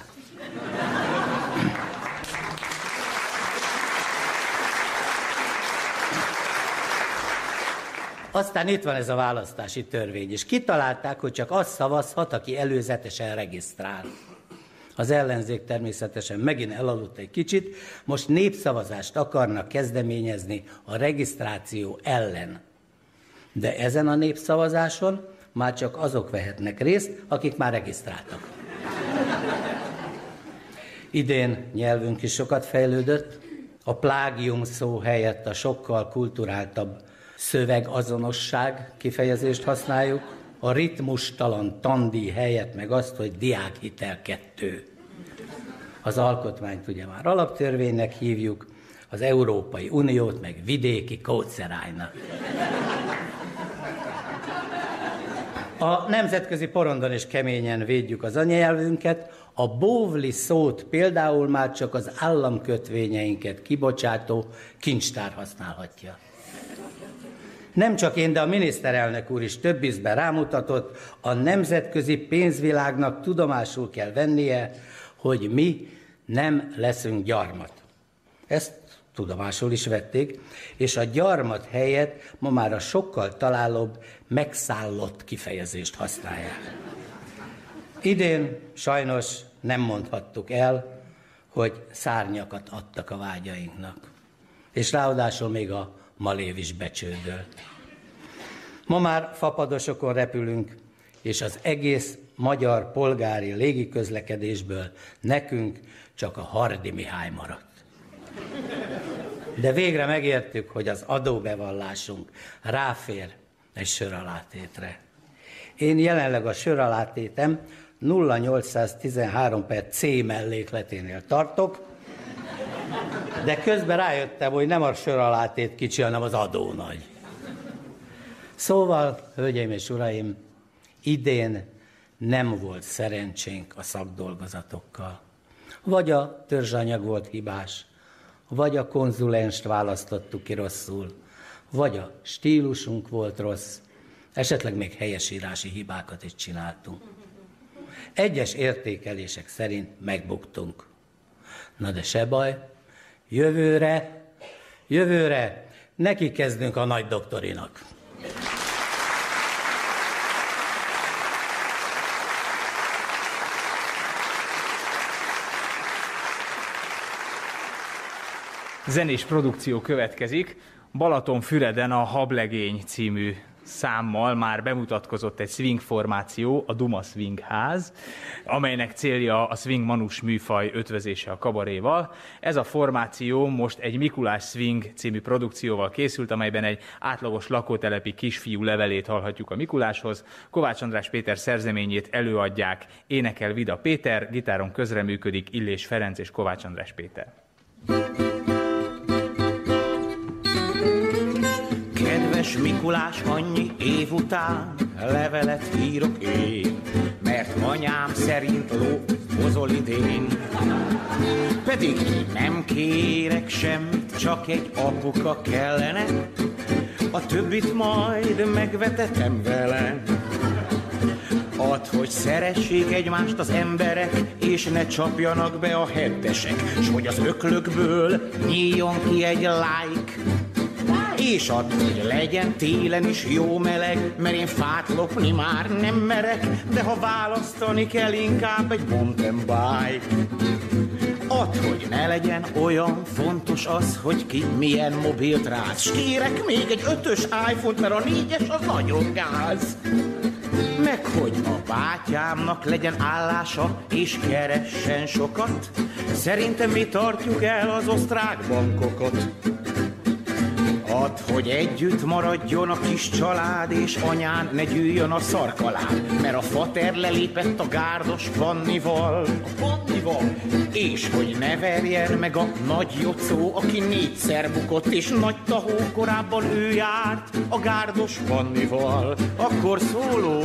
Aztán itt van ez a választási törvény, és kitalálták, hogy csak az szavazhat, aki előzetesen regisztrál. Az ellenzék természetesen megint elaludt egy kicsit, most népszavazást akarnak kezdeményezni a regisztráció ellen. De ezen a népszavazáson már csak azok vehetnek részt, akik már regisztráltak. Idén nyelvünk is sokat fejlődött, a plágium szó helyett a sokkal kulturáltabb szövegazonosság kifejezést használjuk, a ritmustalan tandi helyett meg azt, hogy diákhitel kettő. Az alkotmányt ugye már alaptörvénynek hívjuk, az Európai Uniót meg vidéki kócerájnak. A nemzetközi porondon is keményen védjük az anyanyelvünket, a bóvli szót például már csak az államkötvényeinket kibocsátó kincstár használhatja. Nem csak én, de a miniszterelnök úr is több ízben rámutatott, a nemzetközi pénzvilágnak tudomásul kell vennie, hogy mi nem leszünk gyarmat. Ezt tudomásul is vették, és a gyarmat helyett ma már a sokkal találóbb, megszállott kifejezést használják. Idén sajnos nem mondhattuk el, hogy szárnyakat adtak a vágyainknak. És ráadásul még a malév is becsődölt. Ma már fapadosokon repülünk, és az egész magyar polgári légiközlekedésből nekünk csak a Hardi Mihály maradt. De végre megértük, hogy az adóbevallásunk ráfér egy söralátétre. Én jelenleg a söralátétem 0813 per C mellékleténél tartok, de közben rájöttem, hogy nem a söralátét kicsi, hanem az adó nagy. Szóval, hölgyeim és uraim, idén nem volt szerencsénk a szakdolgozatokkal. Vagy a törzsanyag volt hibás, vagy a konzulenst választottuk ki rosszul, vagy a stílusunk volt rossz, esetleg még helyesírási hibákat is csináltunk. Egyes értékelések szerint megbuktunk. Na de se baj, jövőre, jövőre neki kezdünk a nagy doktorinak. Zenés produkció következik. Balaton Füreden a Hablegény című számmal már bemutatkozott egy swing formáció, a Duma Swing Ház, amelynek célja a swing manus műfaj ötvözése a kabaréval. Ez a formáció most egy Mikulás Swing című produkcióval készült, amelyben egy átlagos lakótelepi kisfiú levelét hallhatjuk a Mikuláshoz. Kovács András Péter szerzeményét előadják, énekel Vida Péter, gitáron közreműködik Illés Ferenc és Kovács András Péter. thank you Kedves Mikulás, annyi év után levelet írok én, mert anyám szerint ló hozol idén. Pedig nem kérek semmit, csak egy apuka kellene, a többit majd megvetetem vele. Add, hogy szeressék egymást az emberek, és ne csapjanak be a hettesek, s hogy az öklökből nyíljon ki egy like, és ad, hogy legyen télen is jó meleg, mert én fát lopni már nem merek, de ha választani kell, inkább egy mountain bike. Add, hogy ne legyen olyan fontos az, hogy ki milyen mobilt ráz. S kérek még egy ötös iPhone-t, mert a négyes az nagyon gáz. Meg hogy a bátyámnak legyen állása, és keressen sokat. Szerintem mi tartjuk el az osztrák bankokat. Add, hogy együtt maradjon a kis család, és anyán ne gyűjjön a szarkalád, mert a fater lelépett a gárdos pannival, a pannival, és hogy ne verjen meg a nagy jocó, aki négyszer bukott, és nagy tahó korábban ő járt a gárdos pannival. Akkor szóló,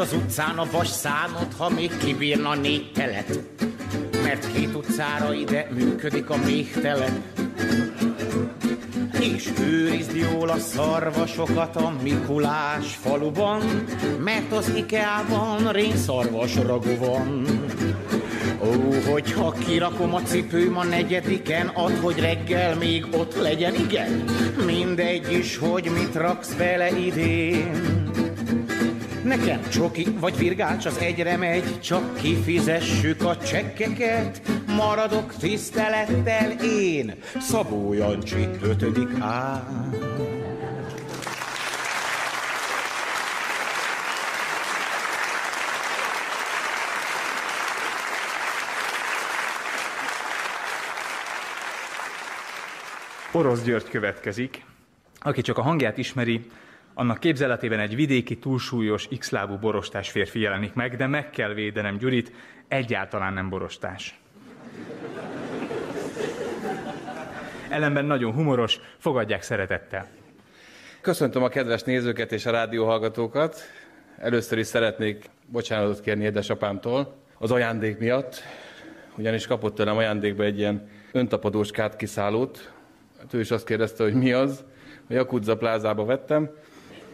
az utcán a vas szánod, ha még kibírna négy telet. Mert két utcára ide működik a méhtelet. És őrizd jól a szarvasokat a Mikulás faluban, mert az Ikeában rénszarvas ragu van. Ó, hogyha kirakom a cipőm a negyediken, ad, hogy reggel még ott legyen, igen. Mindegy is, hogy mit raksz bele idén. Nekem csoki vagy virgács az egyre megy, csak kifizessük a csekkeket. Maradok tisztelettel én, Szabó Jancsi, ötödik A. Orosz György következik. Aki csak a hangját ismeri, annak képzeletében egy vidéki, túlsúlyos, x-lábú borostás férfi jelenik meg, de meg kell védenem Gyurit, egyáltalán nem borostás. Ellenben nagyon humoros, fogadják szeretettel. Köszöntöm a kedves nézőket és a rádióhallgatókat. Először is szeretnék bocsánatot kérni édesapámtól az ajándék miatt, ugyanis kapott tőlem ajándékba egy ilyen öntapadós kátkiszállót. Hát ő is azt kérdezte, hogy mi az. A Jakudza plázába vettem.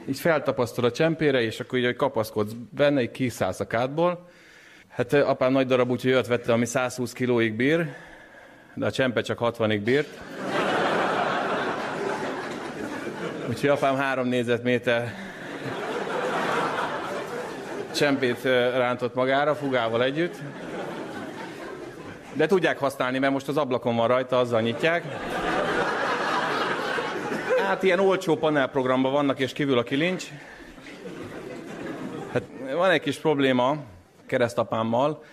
Így feltapasztol a csempére, és akkor így, hogy kapaszkodsz benne, így kiszállsz a kádból. Hát apám nagy darab, úgyhogy olyat vette, ami 120 kilóig bír, de a csempe csak 60-ig bírt. Úgyhogy apám három négyzetméter csempét rántott magára, fugával együtt. De tudják használni, mert most az ablakon van rajta, azzal nyitják. Hát ilyen olcsó panelprogramban vannak, és kívül a kilincs. Hát van egy kis probléma keresztapámmal,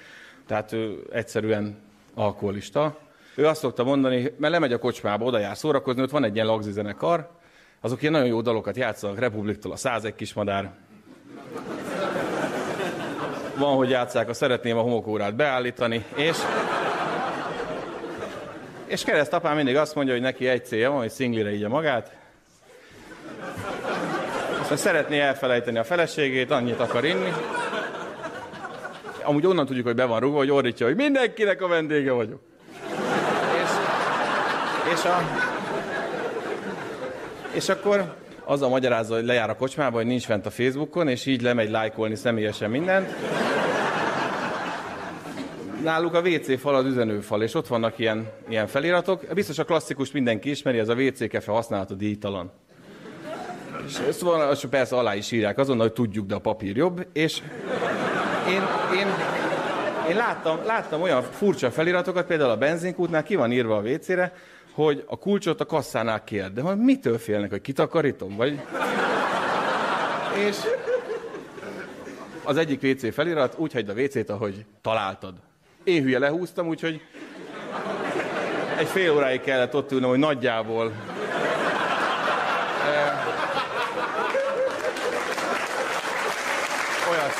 tehát ő egyszerűen alkoholista. Ő azt szokta mondani, mert lemegy a kocsmába, oda jár szórakozni, ott van egy ilyen lagzi zenekar, azok ilyen nagyon jó dalokat játszanak, Republiktól a 101 kismadár. Van, hogy játszák a Szeretném a homokórát beállítani, és... És keresztapám mindig azt mondja, hogy neki egy célja van, hogy szinglire ígye magát. Aztán szeretné elfelejteni a feleségét, annyit akar inni. Amúgy onnan tudjuk, hogy be van rúgva, hogy ordítja, hogy mindenkinek a vendége vagyok. És, és a, és akkor azzal magyarázza, hogy lejár a kocsmába, hogy nincs fent a Facebookon, és így lemegy lájkolni személyesen mindent. Náluk a WC fal az üzenőfal, és ott vannak ilyen, ilyen feliratok. Biztos a klasszikus mindenki ismeri, ez a WC kefe használata díjtalan. És ezt van, és persze alá is írják azonnal, hogy tudjuk, de a papír jobb. És én, én, én láttam, láttam olyan furcsa feliratokat, például a benzinkútnál ki van írva a WC-re, hogy a kulcsot a kasszánál kér. De hogy mitől félnek, hogy kitakarítom? Vagy... És az egyik WC felirat, úgy hagyd a WC-t, ahogy találtad. Én hülye lehúztam, úgyhogy egy fél óráig kellett ott ülnöm, hogy nagyjából eh,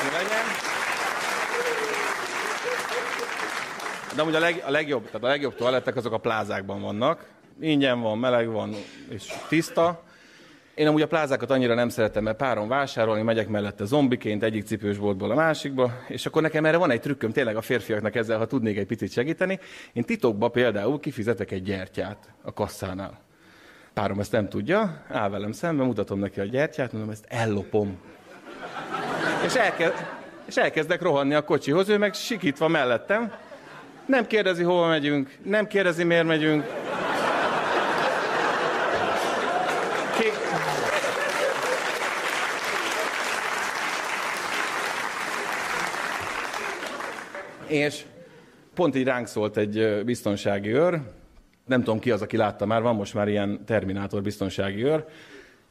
olyasmi legyen. De amúgy a, leg, a legjobb, tehát a legjobb toalettek azok a plázákban vannak. Ingyen van, meleg van és tiszta. Én amúgy a plázákat annyira nem szeretem, mert páron vásárolni, megyek mellette zombiként egyik cipősboltból a másikba, és akkor nekem erre van egy trükköm, tényleg a férfiaknak ezzel, ha tudnék egy picit segíteni. Én titokba például kifizetek egy gyertyát a kasszánál. Párom ezt nem tudja, áll velem szemben, mutatom neki a gyertyát, mondom, ezt ellopom. És, elkezd, és elkezdek rohanni a kocsihoz, ő meg sikítva mellettem. Nem kérdezi, hova megyünk, nem kérdezi, miért megyünk. Ki... És pont így ránk szólt egy biztonsági őr, nem tudom ki az, aki látta már, van most már ilyen Terminátor biztonsági őr,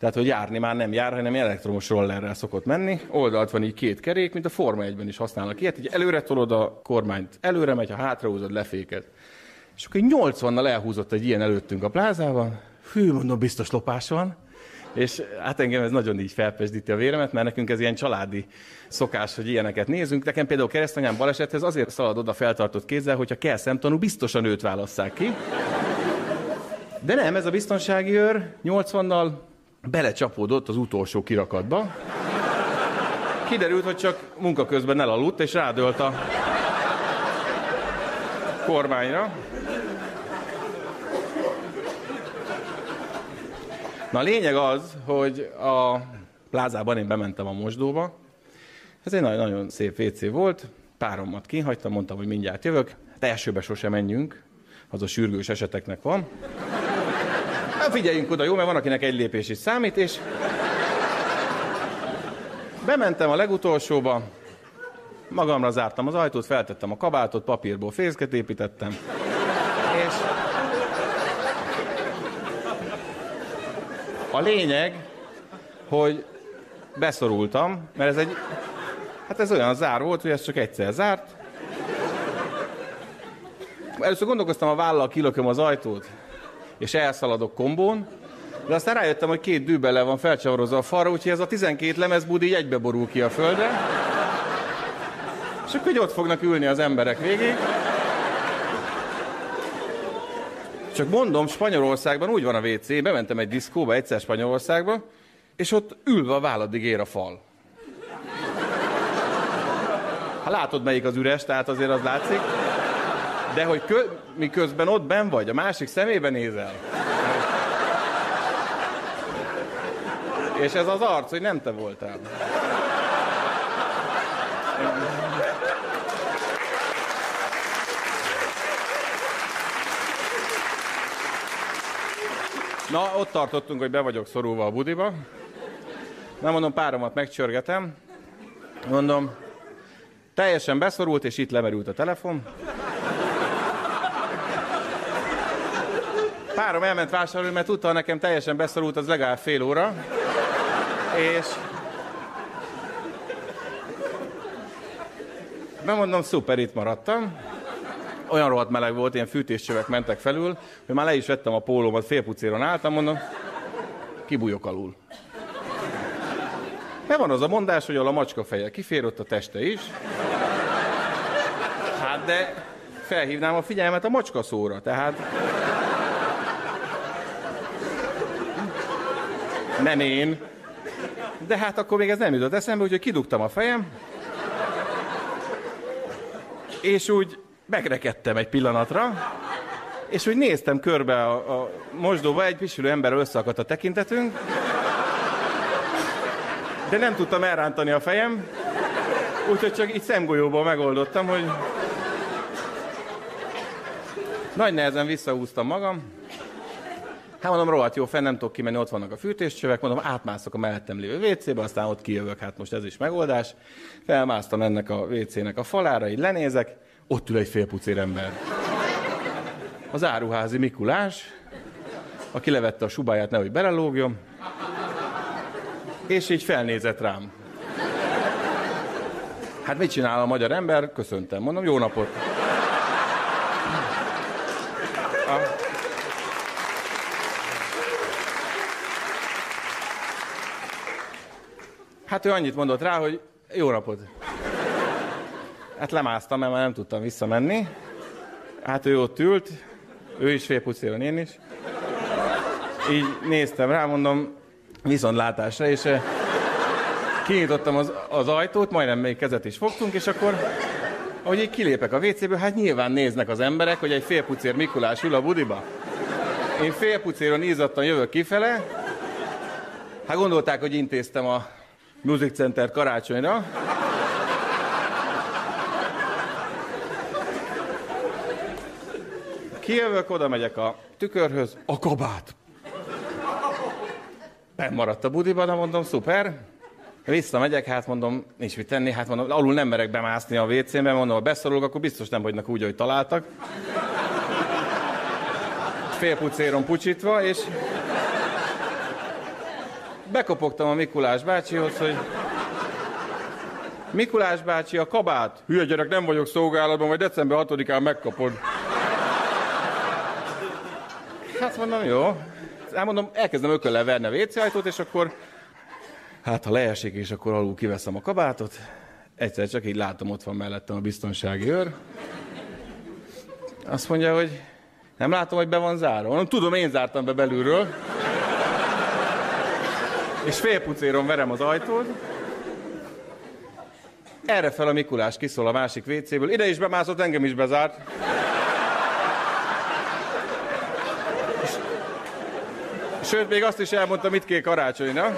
tehát, hogy járni már nem jár, hanem elektromos rollerrel szokott menni. Oldalt van így két kerék, mint a Forma 1-ben is használnak ilyet. Így előre tolod a kormányt, előre megy, ha hátrahúzod, leféked. És akkor 80-nal elhúzott egy ilyen előttünk a plázában. Hű, mondom, biztos lopás van. És hát engem ez nagyon így felpesdíti a véremet, mert nekünk ez ilyen családi szokás, hogy ilyeneket nézünk. Nekem például keresztanyám balesethez azért szalad oda feltartott kézzel, hogyha kell szemtanú, biztosan őt válasszák ki. De nem, ez a biztonsági őr 80-nal belecsapódott az utolsó kirakatba. Kiderült, hogy csak munka közben elaludt, és rádölt a kormányra. Na a lényeg az, hogy a plázában én bementem a mosdóba. Ez egy nagyon, nagyon szép WC volt, páromat kihagytam, mondtam, hogy mindjárt jövök. Hát elsőbe sose menjünk, az a sürgős eseteknek van. Hát figyeljünk oda, jó, mert van, akinek egy lépés is számít, és... Bementem a legutolsóba, magamra zártam az ajtót, feltettem a kabátot, papírból fészket építettem, és a lényeg, hogy beszorultam, mert ez egy, hát ez olyan zár volt, hogy ez csak egyszer zárt. Először gondolkoztam, a vállal kilököm az ajtót, és elszaladok kombón, de aztán rájöttem, hogy két dűbele van felcsavarozva a falra, úgyhogy ez a 12 lemezbudi így egybe borul ki a földre. És akkor így ott fognak ülni az emberek végig. Csak mondom, Spanyolországban úgy van a WC, bementem egy diszkóba egyszer Spanyolországba, és ott ülve a válladig ér a fal. Ha látod, melyik az üres, tehát azért az látszik. De hogy kö, miközben ott ben vagy, a másik szemébe nézel. És ez az arc, hogy nem te voltál. Na, ott tartottunk, hogy be vagyok szorulva a budiba. Nem mondom, páromat megcsörgetem. Mondom, teljesen beszorult, és itt lemerült a telefon. Párom elment vásárolni, mert tudta, nekem teljesen beszorult, az legalább fél óra. És... Bemondom, szuper, itt maradtam. Olyan rohadt meleg volt, ilyen fűtéscsövek mentek felül, hogy már le is vettem a pólómat, félpucéron álltam, mondom, kibújok alul. Mert van az a mondás, hogy a macska feje kifér, ott a teste is. Hát de felhívnám a figyelmet a macska szóra, tehát... Nem én. De hát akkor még ez nem jutott eszembe, úgyhogy kidugtam a fejem, és úgy megrekedtem egy pillanatra, és úgy néztem körbe a, a mosdóba, egy pisilő ember összeakadt a tekintetünk, de nem tudtam elrántani a fejem, úgyhogy csak itt szemgolyóból megoldottam, hogy nagy nehezen visszahúztam magam, Hát mondom, rohadt jó, fenn nem tudok kimenni, ott vannak a fűtéscsövek, mondom, átmászok a mellettem lévő WC-be, aztán ott kijövök, hát most ez is megoldás. Felmásztam ennek a WC-nek a falára, így lenézek, ott ül egy félpucér ember. Az áruházi Mikulás, aki levette a subáját, nehogy belelógjon, és így felnézett rám. Hát mit csinál a magyar ember? Köszöntem, mondom, jó napot. Hát ő annyit mondott rá, hogy jó napot. Hát lemásztam, mert már nem tudtam visszamenni. Hát ő ott ült, ő is félpucéron, én is. Így néztem rá, mondom, viszontlátásra, és eh, kinyitottam az, az ajtót, majdnem még kezet is fogtunk, és akkor, ahogy így kilépek a WC-ből, hát nyilván néznek az emberek, hogy egy félpucér Mikulás ül a budiba. Én félpucéron ízattan jövök kifele, hát gondolták, hogy intéztem a Music Center karácsonyra. Kijövök, oda megyek a tükörhöz, a kabát. Ben maradt a budiban, de mondom, szuper. Visszamegyek, hát mondom, nincs mit tenni, hát mondom, alul nem merek bemászni a WC-be, mondom, ha beszorulok, akkor biztos nem vagynak úgy, hogy találtak. Félpucéron pucsítva, és bekopogtam a Mikulás bácsihoz, hogy Mikulás bácsi, a kabát. Hülye gyerek, nem vagyok szolgálatban, majd december 6-án megkapod. Hát mondom, jó. Elmondom, elkezdem ököllel verni a WC és akkor hát ha leesik, és akkor alul kiveszem a kabátot. Egyszer csak így látom, ott van mellettem a biztonsági őr. Azt mondja, hogy nem látom, hogy be van zárva. Mondom, tudom, én zártam be belülről. És félpucéron verem az ajtót. Erre fel a Mikulás kiszól a másik WC-ből. Ide is bemászott, engem is bezárt. Sőt, még azt is elmondta, mit kék karácsonyra.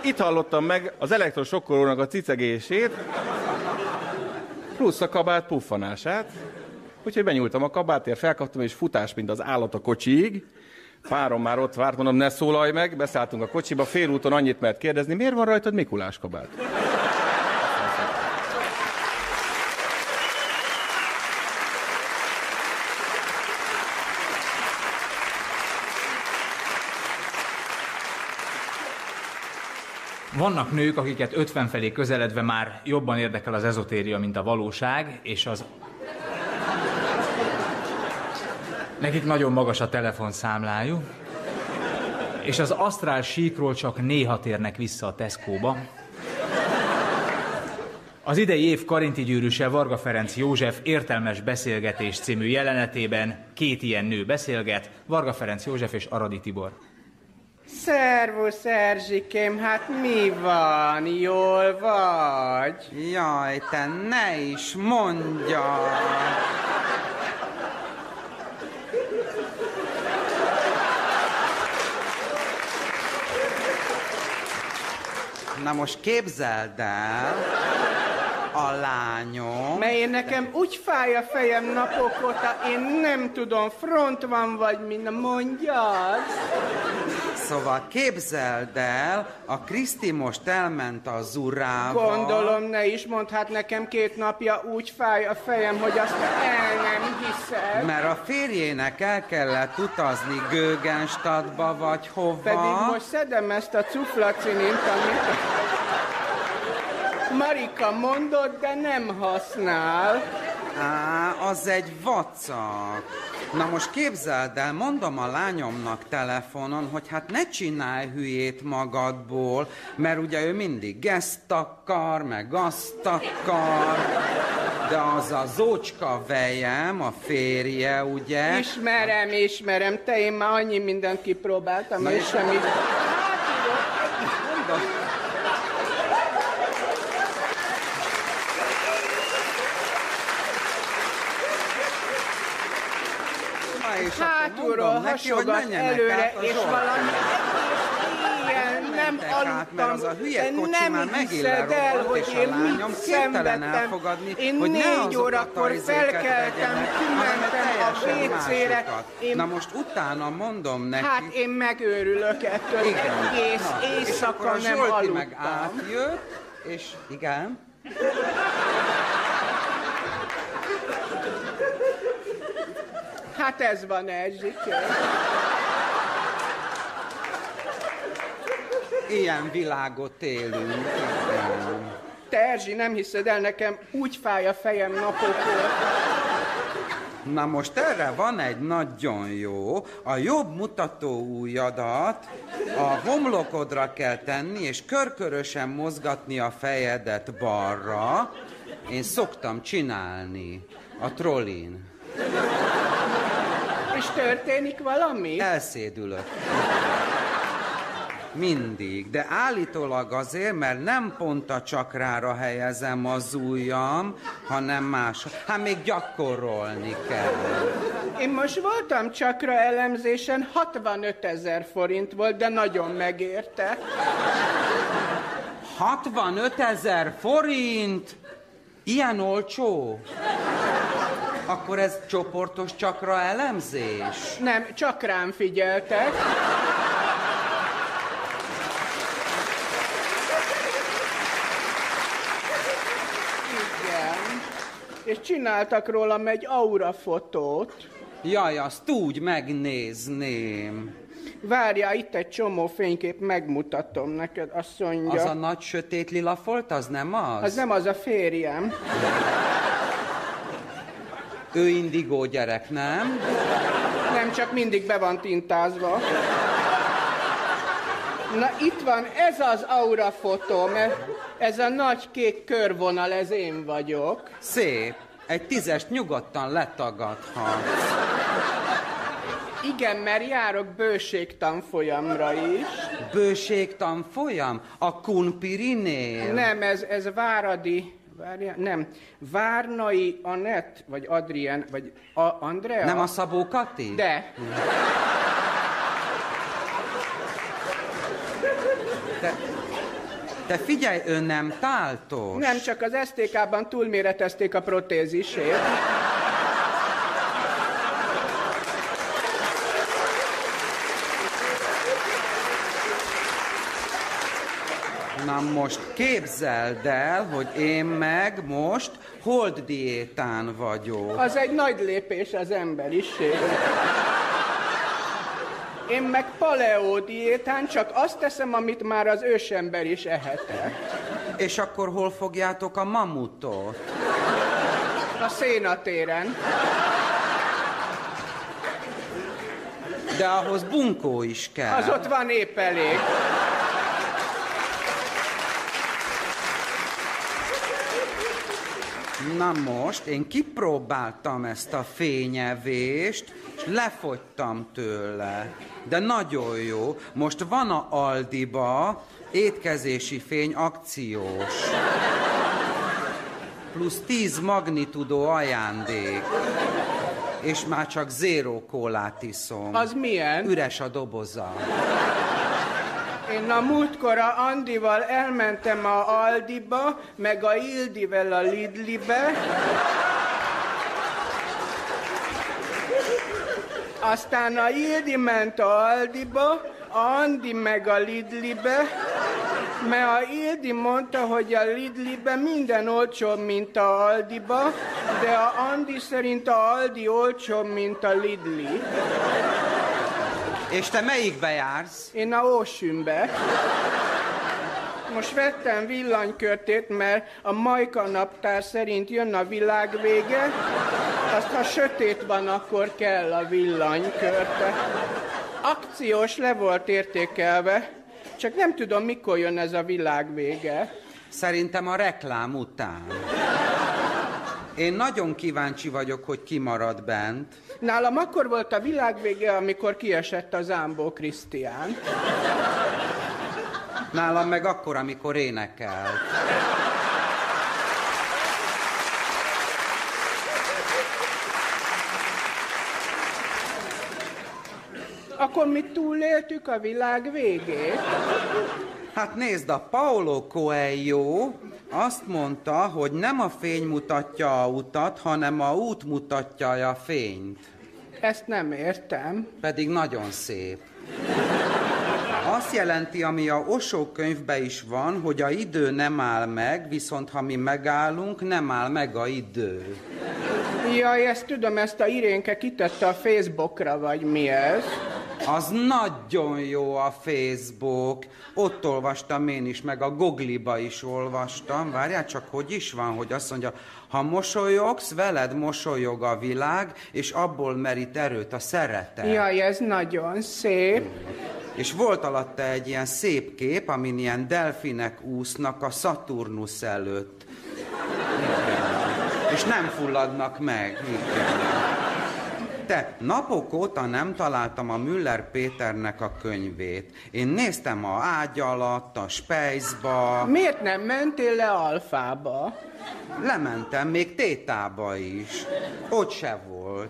Itt hallottam meg az elektrosokkolónak a cicegését, plusz a kabát puffanását. Úgyhogy benyúltam a kabátért, felkaptam, és futás, mint az állat a kocsiig. Párom már ott várt, mondom, ne szólalj meg, beszálltunk a kocsiba, félúton annyit mert kérdezni, miért van rajtad Mikulás kabát? Vannak nők, akiket 50 felé közeledve már jobban érdekel az ezotéria, mint a valóság, és az... Nekik nagyon magas a telefonszámlájuk, és az asztrál síkról csak néha térnek vissza a Tesco-ba. Az idei év Karinti gyűrűse Varga Ferenc József értelmes beszélgetés című jelenetében két ilyen nő beszélget, Varga Ferenc József és Aradi Tibor. Szervusz, Erzsikém, hát mi van? Jól vagy? Jaj, te ne is mondja! Na most képzeld el, a lányom... Mert én nekem úgy fáj a fejem napok óta, én nem tudom, front van vagy mi, na mondjad. Szóval képzeld el, a Kriszti most elment a Zurával. Gondolom, ne is mondd, hát nekem két napja úgy fáj a fejem, hogy azt el nem hiszed. Mert a férjének el kellett utazni Gögenstadtba, vagy hova. Pedig most szedem ezt a cuflacinint, amit Marika mondott, de nem használ. Á, az egy vacak. Na most képzeld el, mondom a lányomnak telefonon, hogy hát ne csinálj hülyét magadból, mert ugye ő mindig ezt akar, meg azt akar, de az a zócska vejem, a férje, ugye? Ismerem, ismerem, te én már annyi mindent kipróbáltam, Na és és semmit... Mondom, Na és akkor Hátulról hasogat előre, és valami ilyen nem mert az a aludtam, hülye kocsi nem hiszed el, hogy én mit szenvedtem. Én négy órakor felkeltem, kimentem a WC-re. Na most utána mondom neki... Hát én megőrülök ettől, Igen. egész éjszaka nem Zsolti meg aludtam. átjött, és igen, Hát ez van, Erzsikő. ilyen világot élünk. Igen. Te Erzsi, nem hiszed el, nekem úgy fáj a fejem napok óta. Na most erre van egy nagyon jó, a jobb mutató ujjadat a homlokodra kell tenni, és körkörösen mozgatni a fejedet balra. Én szoktam csinálni a trollin. És történik valami? Elszédülök. Mindig, de állítólag azért, mert nem pont a csakrára helyezem az ujjam, hanem más. Hát még gyakorolni kell. Én most voltam csakra elemzésen, 65 ezer forint volt, de nagyon megérte. 65 ezer forint? Ilyen olcsó? Akkor ez csoportos csakra elemzés? Nem, csak rám figyeltek. Igen. És csináltak rólam egy aura fotót. Jaj, azt úgy megnézném. Várjál, itt egy csomó fénykép, megmutatom neked, azt mondja. Az a nagy sötét lila folt, az nem az? Az nem az a férjem. Ő indigó gyerek, nem? Nem, csak mindig be van tintázva. Na itt van, ez az aura fotó, mert ez a nagy kék körvonal, ez én vagyok. Szép. Egy tízest nyugodtan letagadhatsz. Igen, mert járok bőségtanfolyamra is. Bőségtanfolyam? A Kunpirinél? Nem, ez, ez Váradi, várjál, nem, Várnai Anett, vagy Adrien, vagy a Andrea? Nem a Szabó Kati? De. Te, te figyelj, ő nem táltos. Nem, csak az STK-ban túlméretezték a protézisét. Na most képzeld el, hogy én meg most hold diétán vagyok. Az egy nagy lépés az emberiségre. Én meg paleo diétán csak azt teszem, amit már az ősember is ehetett. És akkor hol fogjátok a mamutot? A szénatéren. De ahhoz bunkó is kell. Az ott van épp elég. Na most, én kipróbáltam ezt a fényevést, és lefogytam tőle. De nagyon jó. Most van a Aldiba étkezési fény akciós. Plusz 10 magnitudó ajándék. És már csak zéró kólát iszom. Az milyen? Üres a doboza. Én a múltkor a Andival elmentem a Aldiba, meg a Ildivel a Lidlibe. Aztán a Ildi ment a Aldiba, a Andi meg a Lidlibe, mert a Ildi mondta, hogy a Lidlibe minden olcsóbb, mint a Aldiba, de a Andi szerint a Aldi olcsóbb, mint a Lidli. És te melyikbe jársz? Én a Ósümbe. Most vettem villanykörtét, mert a Majka naptár szerint jön a világ vége, azt ha sötét van, akkor kell a villanykörte. Akciós le volt értékelve, csak nem tudom, mikor jön ez a világ vége. Szerintem a reklám után. Én nagyon kíváncsi vagyok, hogy ki marad bent. Nálam akkor volt a világ vége, amikor kiesett az Ámbó Krisztián. Nálam meg akkor, amikor énekelt. Akkor mi túléltük a világ végét? Hát nézd, a Paolo Coelho azt mondta, hogy nem a fény mutatja a utat, hanem a út mutatja a fényt. Ezt nem értem. Pedig nagyon szép. Azt jelenti, ami a Osó könyvben is van, hogy a idő nem áll meg, viszont ha mi megállunk, nem áll meg a idő. Jaj, ezt tudom, ezt a Irénke kitette a Facebookra, vagy mi ez? Az nagyon jó a Facebook. Ott olvastam én is, meg a Gogliba is olvastam. Várjál csak, hogy is van, hogy azt mondja, ha mosolyogsz, veled mosolyog a világ, és abból merít erőt a szeretet. Jaj, ez nagyon szép. És volt alatta egy ilyen szép kép, amin ilyen delfinek úsznak a Szaturnusz előtt. Igen. És nem fulladnak meg. Igen. Te, napok óta nem találtam a Müller Péternek a könyvét. Én néztem a ágy alatt, a spejzba. Miért nem mentél le alfába? Lementem, még tétába is. Ott se volt.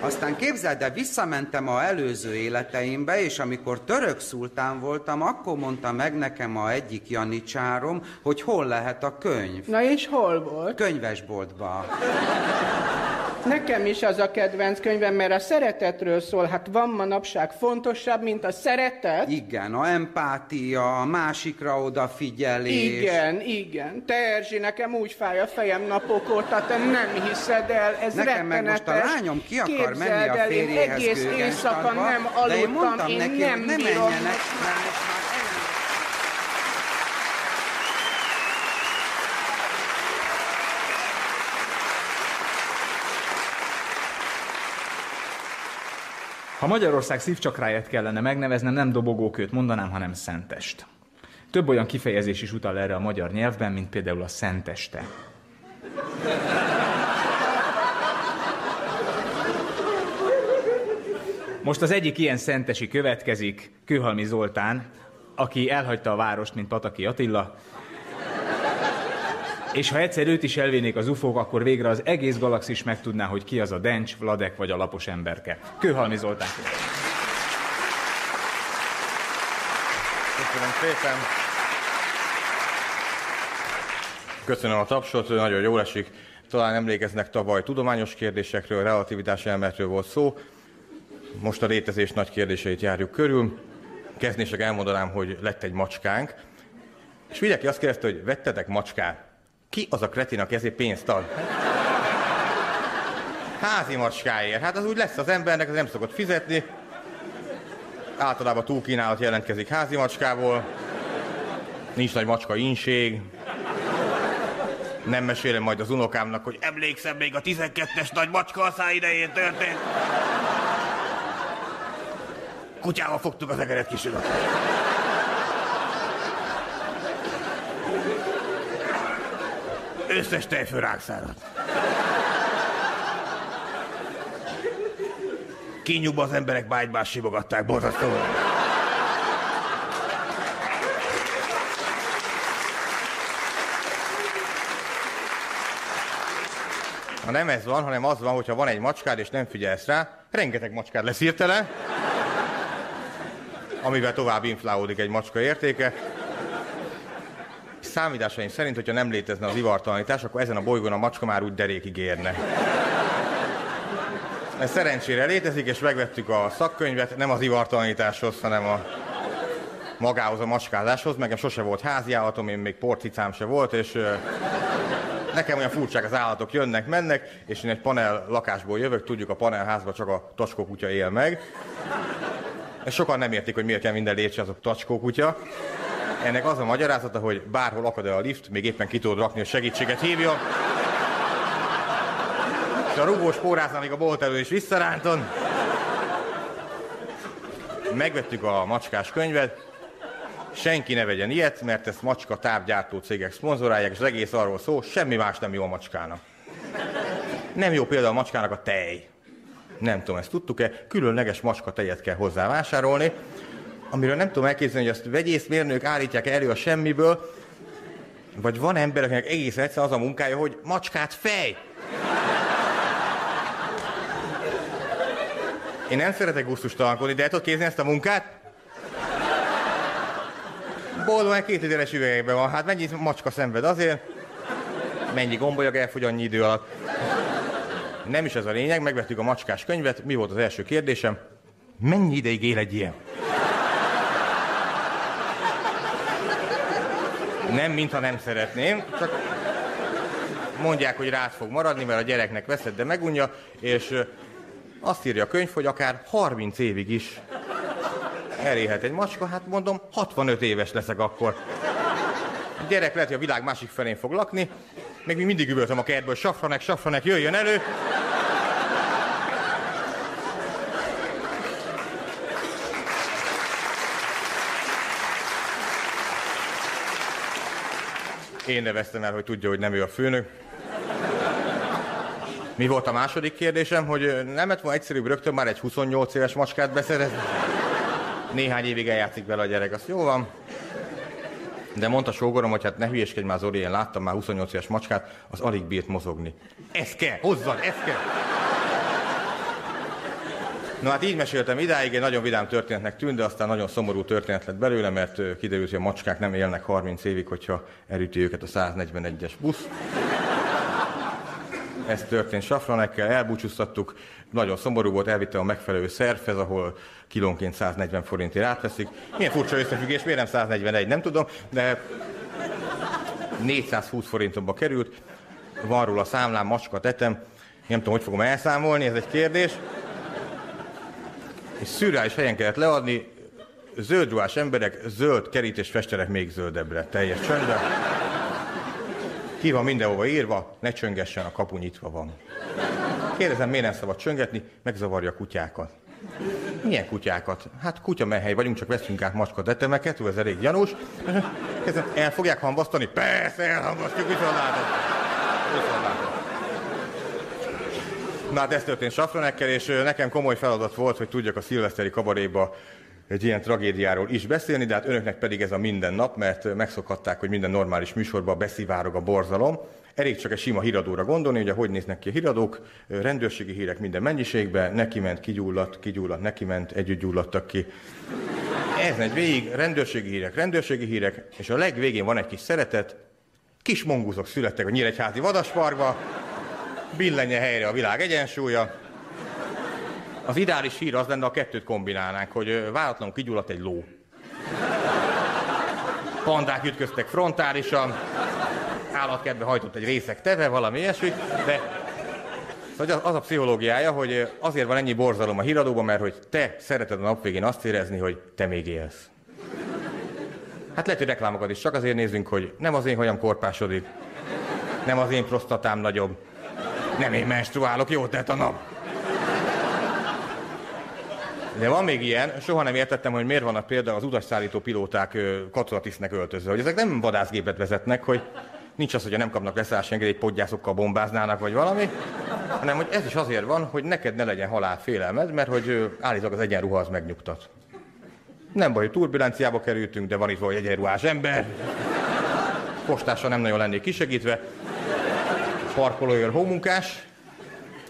Aztán képzeld el, visszamentem a előző életeimbe, és amikor török szultán voltam, akkor mondta meg nekem a egyik janicsárom, hogy hol lehet a könyv. Na és hol volt? Könyvesboltba. Nekem is az a kedvenc könyvem, mert a szeretetről szól. Hát van manapság fontosabb, mint a szeretet? Igen, a empátia, a másikra odafigyelés. Igen, igen. Te Erzsi, nekem úgy fáj a fejem napok óta, te nem hiszed el, ez Nekem meg most a lányom ki akar Képzeld menni a el, én férjéhez egész éjszaka nem de én aludtam, mondtam én neki, nem hogy ne bírom. menjenek, mert most már Ha Magyarország szívcsakráját kellene megneveznem, nem dobogókőt mondanám, hanem szentest. Több olyan kifejezés is utal erre a magyar nyelvben, mint például a szenteste. Most az egyik ilyen szentesi következik, Kőhalmi Zoltán, aki elhagyta a várost, mint Pataki Attila, és ha egyszer őt is elvinnék az ufók, akkor végre az egész galaxis megtudná, hogy ki az a Dencs, Vladek vagy a lapos emberke. Kőhalmi Zoltán. Köszönöm szépen. Köszönöm a tapsot, nagyon jól esik. Talán emlékeznek tavaly tudományos kérdésekről, relativitás elméletről volt szó. Most a létezés nagy kérdéseit járjuk körül. Kezdések elmondanám, hogy lett egy macskánk, És mindenki azt kérdezte, hogy vettetek macskát? Ki az a kretin, aki ezért pénzt ad? Házi macskáért. Hát az úgy lesz az embernek, az nem szokott fizetni. Általában túlkínálat jelentkezik házi macskából. Nincs nagy macska inség. Nem mesélem majd az unokámnak, hogy emlékszem, még a 12-es nagy macska idején történt. Kutyával fogtuk az egeret kis. Összes tejfő rákszárat. Kínjukba az emberek egymást simogatták, borzasztó. Ha nem ez van, hanem az van, hogyha van egy macskád és nem figyelsz rá, rengeteg macskád lesz hirtelen, amivel tovább inflálódik egy macska értéke. Számításaim szerint, hogyha nem létezne az ivartalanítás, akkor ezen a bolygón a macska már úgy derékig érne. Ez szerencsére létezik, és megvettük a szakkönyvet, nem az ivartalanításhoz, hanem a magához, a macskázáshoz. Nekem sose volt háziállatom, én még porcicám se volt, és nekem olyan furcsák az állatok jönnek, mennek, és én egy panel lakásból jövök, tudjuk a panelházban csak a tacskókutya él meg. És sokan nem értik, hogy miért kell minden létse az a tacskókutya. Ennek az a magyarázata, hogy bárhol akad el a lift, még éppen ki tudod rakni, hogy segítséget hívja. És a rugós pórázna még a bolt elő is visszaránton. Megvettük a macskás könyvet, senki ne vegyen ilyet, mert ezt macska távgyártó cégek szponzorálják, és az egész arról szól, semmi más nem jó a macskának. Nem jó például a macskának a tej. Nem tudom, ezt tudtuk-e, különleges macska tejet kell hozzá vásárolni, amiről nem tudom elképzelni, hogy azt vegyészmérnők állítják elő a semmiből, vagy van ember, akinek egész egyszer az a munkája, hogy macskát fej. Én nem szeretek gusztustalankodni, de el tudod kézni ezt a munkát? Boldogan két literes üvegekben van. Hát mennyi macska szenved azért? Mennyi gombolyag elfogy annyi idő alatt? Nem is ez a lényeg, megvettük a macskás könyvet. Mi volt az első kérdésem? Mennyi ideig él egy ilyen? Nem, mintha nem szeretném, csak mondják, hogy rád fog maradni, mert a gyereknek veszed, de megunja, és azt írja a könyv, hogy akár 30 évig is elélhet egy macska, hát mondom, 65 éves leszek akkor. A gyerek lehet, hogy a világ másik felén fog lakni, még még mindig üvöltöm a kertből, safranek, safranek, jöjjön elő. Én neveztem el, hogy tudja, hogy nem ő a főnök. Mi volt a második kérdésem, hogy nem lett volna egyszerűbb rögtön már egy 28 éves macskát beszerezni? Néhány évig eljátszik vele a gyerek, azt jó van. De mondta sógorom, hogy hát ne hülyeskedj már Zoli, én láttam már 28 éves macskát, az alig bírt mozogni. Ez kell, hozzad, ez kell. Na hát így meséltem idáig, egy nagyon vidám történetnek tűnt, de aztán nagyon szomorú történet lett belőle, mert kiderült, hogy a macskák nem élnek 30 évig, hogyha elüti őket a 141-es busz. Ez történt Safranekkel, elbúcsúztattuk, nagyon szomorú volt, elvitte a megfelelő szervhez, ahol kilónként 140 forintért átveszik. Milyen furcsa összefüggés, miért nem 141, nem tudom, de 420 forintomba került, van róla számlám, macska tetem, nem tudom, hogy fogom elszámolni, ez egy kérdés. És szürreális helyen kellett leadni, zöld ruhás emberek, zöld kerítés festenek még zöldebbre, teljes csöndben. Ki van mindenhova írva, ne csöngessen, a kapu nyitva van. Kérdezem, miért nem szabad csöngetni, megzavarja a kutyákat. Milyen kutyákat? Hát kutyamehely vagyunk, csak veszünk át macska detemeket, ez elég gyanús. Kérdezem, el fogják hambasztani? Persze, elhambasztjuk, viszont látod. Viszont látod. Na hát ez történt Safranekkel, és nekem komoly feladat volt, hogy tudjak a szilveszteri kabaréba egy ilyen tragédiáról is beszélni, de hát önöknek pedig ez a minden nap, mert megszokhatták, hogy minden normális műsorban beszivárog a borzalom. Elég csak egy sima híradóra gondolni, ugye hogy néznek ki a híradók, rendőrségi hírek minden mennyiségben, neki ment, kigyulladt, kigyulladt, neki ment, együtt gyulladtak ki. Ez megy végig, rendőrségi hírek, rendőrségi hírek, és a legvégén van egy kis szeretet, kis monguzok születtek a Nyíregyházi vadasparkba, billenje helyre a világ egyensúlya. Az ideális hír az lenne, a kettőt kombinálnánk, hogy váratlanul kigyulladt egy ló. pandák ütköztek frontálisan, állatkertbe hajtott egy részek teve, valami ilyesmi, de Szóval az, a pszichológiája, hogy azért van ennyi borzalom a híradóban, mert hogy te szereted a nap végén azt érezni, hogy te még élsz. Hát lehet, hogy reklámokat is csak azért nézünk, hogy nem az én hajam korpásodik, nem az én prostatám nagyobb, nem én menstruálok, jó tett a nap. De van még ilyen, soha nem értettem, hogy miért vannak például az utasszállító pilóták katonatisztnek öltözve, hogy ezek nem vadászgépet vezetnek, hogy nincs az, hogy nem kapnak leszállási engedélyt, podgyászokkal bombáznának, vagy valami, hanem hogy ez is azért van, hogy neked ne legyen halálfélelmed, mert hogy állítólag az egyenruha az megnyugtat. Nem baj, hogy turbulenciába kerültünk, de van itt vagy egyenruhás ember. Postással nem nagyon lennék kisegítve. Parkolóőr hómunkás.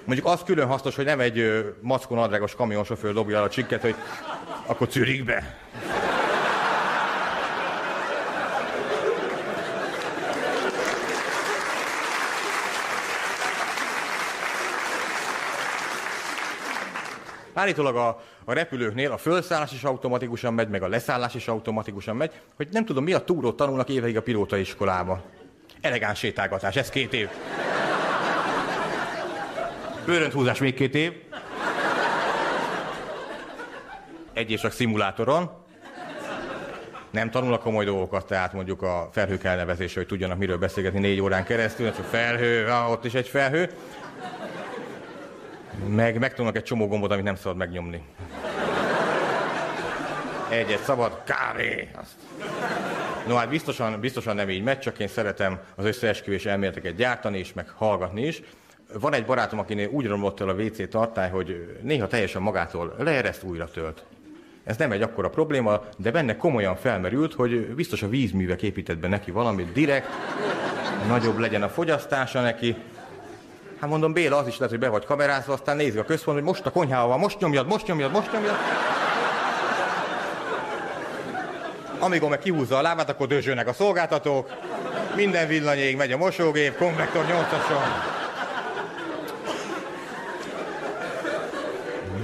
Mondjuk az külön hasznos, hogy nem egy mackon adrágos kamionsofőr dobja el a csikket, hogy akkor Zürichbe. Állítólag a, a repülőknél a felszállás is automatikusan megy, meg a leszállás is automatikusan megy, hogy nem tudom, mi a túrót tanulnak éveig a pilóta iskolába. Elegáns sétálgatás, ez két év. Húzás még két év. Egy és csak szimulátoron. Nem tanulnak komoly dolgokat, tehát mondjuk a felhők elnevezése, hogy tudjanak miről beszélgetni négy órán keresztül, csak felhő, ah, ott is egy felhő. Meg megtudnak egy csomó gombot, amit nem szabad megnyomni. Egyet szabad, kávé. Azt. No hát biztosan, biztosan nem így megy, csak én szeretem az összeesküvés elméleteket gyártani és meg hallgatni is. Van egy barátom, akinél úgy romlott el a WC tartály, hogy néha teljesen magától leereszt, újra tölt. Ez nem egy akkora probléma, de benne komolyan felmerült, hogy biztos a vízművek épített be neki valamit direkt, nagyobb legyen a fogyasztása neki, Hát mondom, Béla, az is lehet, hogy be vagy kamerázva, aztán nézi a központ, hogy most a konyhában van, most nyomjad, most nyomjad, most nyomjad. Amikor meg kihúzza a lábát, akkor dözsölnek a szolgáltatók, minden villanyéig megy a mosógép, konvektor 8-ason.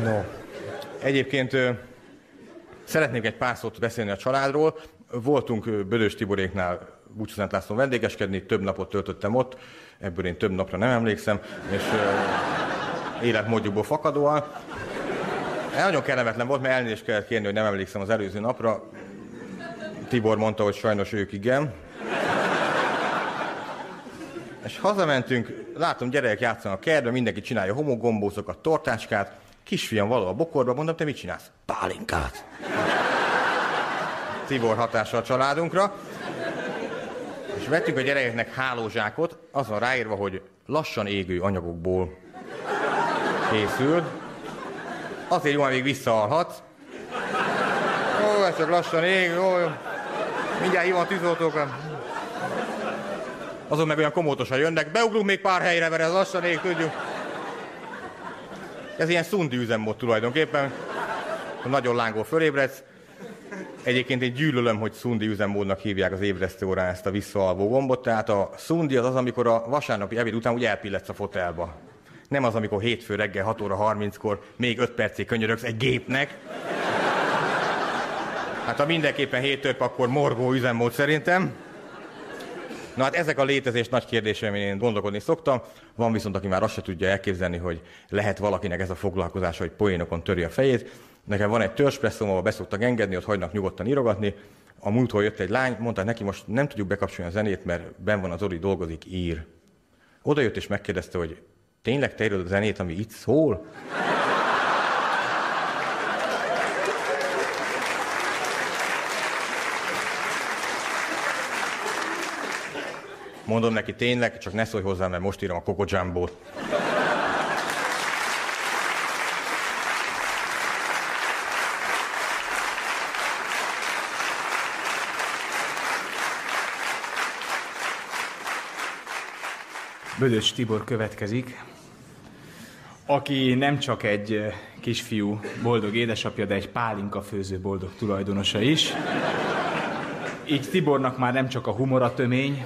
No. Egyébként szeretnék egy pár szót beszélni a családról. Voltunk Bödös Tiboréknál Búcsúszent László vendégeskedni, több napot töltöttem ott ebből én több napra nem emlékszem, és életmódjukból fakadóan. Nagyon kellemetlen volt, mert elnézést kellett kérni, hogy nem emlékszem az előző napra. Tibor mondta, hogy sajnos ők igen. És hazamentünk, látom, gyerekek játszanak a kertben, mindenki csinálja homogombózokat, tortácskát. Kisfiam való a bokorba, mondom, te mit csinálsz? Pálinkát. Tibor hatása a családunkra és vettünk a gyerekeknek hálózsákot, az van ráírva, hogy lassan égő anyagokból készült. Azért jó, még visszaalhatsz. Ó, ez csak lassan ég, ó, mindjárt hívom a tűzoltókat. Azon meg olyan komótosan jönnek, beugrunk még pár helyre, mert ez lassan ég, tudjuk. Ez ilyen szundi üzemmód tulajdonképpen. Nagyon lángol fölébredsz, Egyébként én gyűlölöm, hogy szundi üzemmódnak hívják az ébresztő órán ezt a visszaalvó gombot. Tehát a szundi az az, amikor a vasárnapi ebéd után úgy elpilletsz a fotelba. Nem az, amikor hétfő reggel 6 óra 30-kor még 5 percig könyörögsz egy gépnek. Hát ha mindenképpen 7 több, akkor morgó üzemmód szerintem. Na hát ezek a létezés nagy kérdése, amin én gondolkodni szoktam. Van viszont, aki már azt se tudja elképzelni, hogy lehet valakinek ez a foglalkozás, hogy poénokon töri a fejét. Nekem van egy törzspresszom, ahol beszoktak engedni, ott hagynak nyugodtan írogatni. A múltkor jött egy lány, mondta neki, most nem tudjuk bekapcsolni a zenét, mert ben van az Ori, dolgozik, ír. Oda jött és megkérdezte, hogy tényleg te írod a zenét, ami itt szól? Mondom neki, tényleg, csak ne szólj hozzá, mert most írom a Coco Jumbo-t. Bödös Tibor következik, aki nem csak egy kisfiú boldog édesapja, de egy pálinka főző boldog tulajdonosa is. Így Tibornak már nem csak a humora tömény,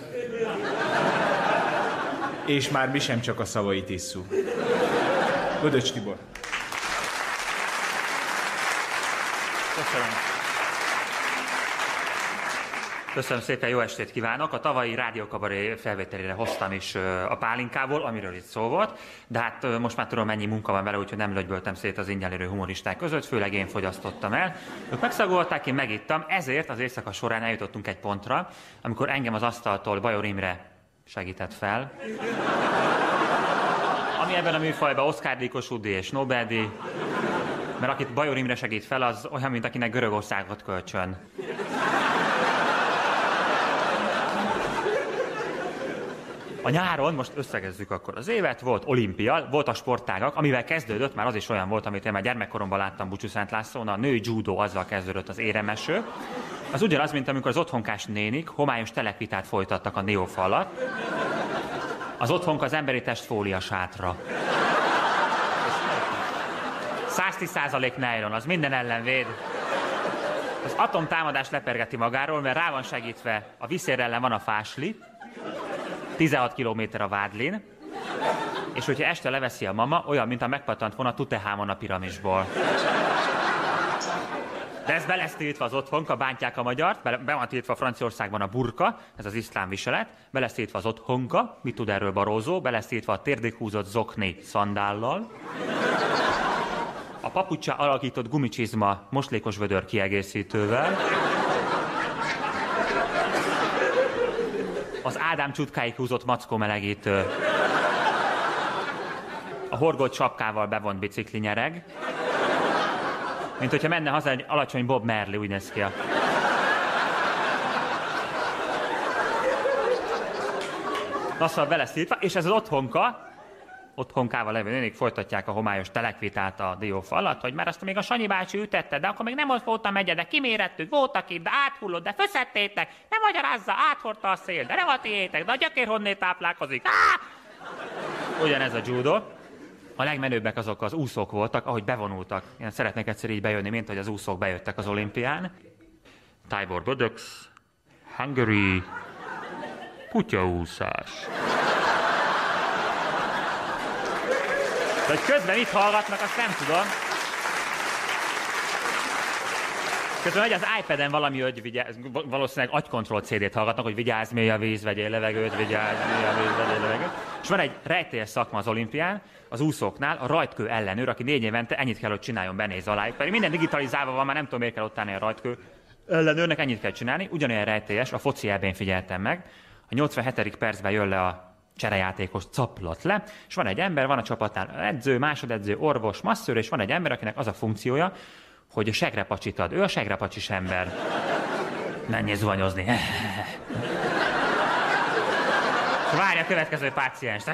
és már mi sem csak a szavait isszuk. Bödös Tibor. Köszönöm. Köszönöm szépen, jó estét kívánok! A tavalyi rádiókabaré felvételére hoztam is a pálinkából, amiről itt szó volt, de hát most már tudom, mennyi munka van vele, úgyhogy nem lögyböltem szét az ingyen érő humoristák között, főleg én fogyasztottam el. Ők megszagolták, én megittam, ezért az éjszaka során eljutottunk egy pontra, amikor engem az asztaltól Bajor Imre segített fel. Ami ebben a műfajban Oscar díjos Udi és Nobel-díj, mert akit Bajor Imre segít fel, az olyan, mint akinek Görögországot kölcsön. A nyáron, most összegezzük akkor az évet, volt olimpia, volt a sportágak, amivel kezdődött, már az is olyan volt, amit én már gyermekkoromban láttam Bucsú Szent Lászlón, a női judó, azzal kezdődött az éremeső. Az ugyanaz, mint amikor az otthonkás nénik homályos telekvitát folytattak a neófa alatt. Az otthonka az emberi test fólia sátra. 110% nylon, az minden ellen véd. Az atomtámadás lepergeti magáról, mert rá van segítve, a viszér ellen van a fásli, 16 km a vádlin, és hogyha este leveszi a mama, olyan, mint a megpattant volna Tutehámon a piramisból. De ez be lesz tiltva az otthonka, bántják a magyart, be, be van tiltva Franciaországban a burka, ez az iszlám viselet, be lesz tiltva az otthonka, mit tud erről Barózó, be lesz tiltva a térdig húzott zokni szandállal, a papucsa alakított gumicsizma moslékos vödör kiegészítővel, az Ádám csutkáig húzott mackó melegítő, a horgolt sapkával bevont bicikli nyereg, mint hogyha menne haza egy alacsony Bob Merli, úgy néz ki a... Lassan beleszítva, és ez az otthonka, otthonkával levő nénik folytatják a homályos telekvitát a diófa alatt, hogy már azt még a Sanyi bácsi ütette, de akkor még nem ott a megye, de kimérettük, voltak itt, de áthullott, de fösszettétek, nem magyarázza, áthordta a szél, de nem a tiétek, de a gyökér honnét táplálkozik. Á! Ugyanez a judo. A legmenőbbek azok az úszók voltak, ahogy bevonultak. Én szeretnék egyszer így bejönni, mint hogy az úszók bejöttek az olimpián. Tibor Bödöx, Hungary, kutyaúszás. De hogy közben mit hallgatnak, azt nem tudom. Közben megy az iPad-en valami, hogy vigyázz, valószínűleg agykontroll CD-t hallgatnak, hogy vigyázz, mély a víz, vegyél levegőt, vigyázz, mély a víz, vegyél levegőt. És van egy rejtélyes szakma az olimpián, az úszóknál, a rajtkő ellenőr, aki négy évente ennyit kell, hogy csináljon, benéz alájuk. Pedig minden digitalizálva van, már nem tudom, miért kell ott állni a rajtkő ellenőrnek, ennyit kell csinálni. Ugyanolyan rejtélyes, a foci elbén figyeltem meg. A 87. percben jön le a cserejátékos caplat le, és van egy ember, van a csapatnál edző, másodedző, orvos, masszőr, és van egy ember, akinek az a funkciója, hogy a segrepacsit ad. Ő a segrepacsis ember. Menjél zuhanyozni. Várja a következő pácienst.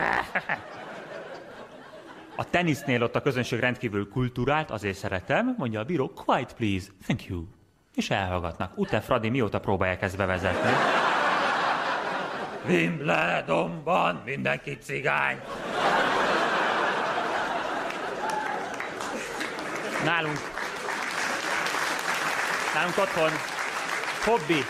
A tenisznél ott a közönség rendkívül kulturált, azért szeretem, mondja a bíró, quiet please, thank you. És elhallgatnak. Ute Fradi mióta próbálják ezt bevezetni? Wimbledonban mindenki cigány. Nálunk, nálunk otthon hobbi,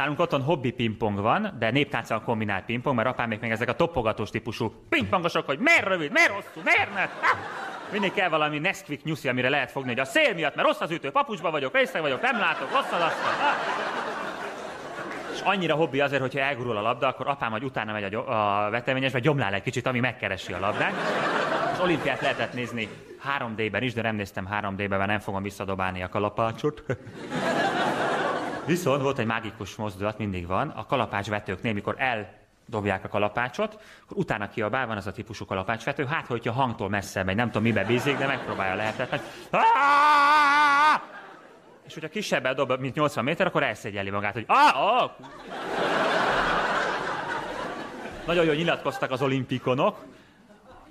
nálunk otthon hobbi pingpong van, de néptánccal kombinált pingpong, mert apám még ezek a topogatós típusú pingpongosok, hogy miért rövid, miért hosszú, miért ne? Mindig kell valami Nesquik nyuszi, amire lehet fogni, hogy a szél miatt, mert rossz az ütő, papucsba vagyok, részeg vagyok, nem látok, rossz az asztal. És annyira hobbi azért, hogyha elgurul a labda, akkor apám majd utána megy a, a veteményesbe, gyomlál egy kicsit, ami megkeresi a labdát. Az olimpiát lehetett nézni 3D-ben is, de nem néztem 3D-ben, mert nem fogom visszadobálni a kalapácsot. Viszont volt egy mágikus mozdulat, mindig van, a kalapácsvetőknél, mikor eldobják a kalapácsot, akkor utána kiabál, van az a típusú kalapácsvető, hát hogyha hangtól messze megy, nem tudom mibe bízik, de megpróbálja lehetetlen. És hogyha kisebben dob, mint 80 méter, akkor elszégyeli magát, hogy ah. Nagyon jól nyilatkoztak az olimpikonok,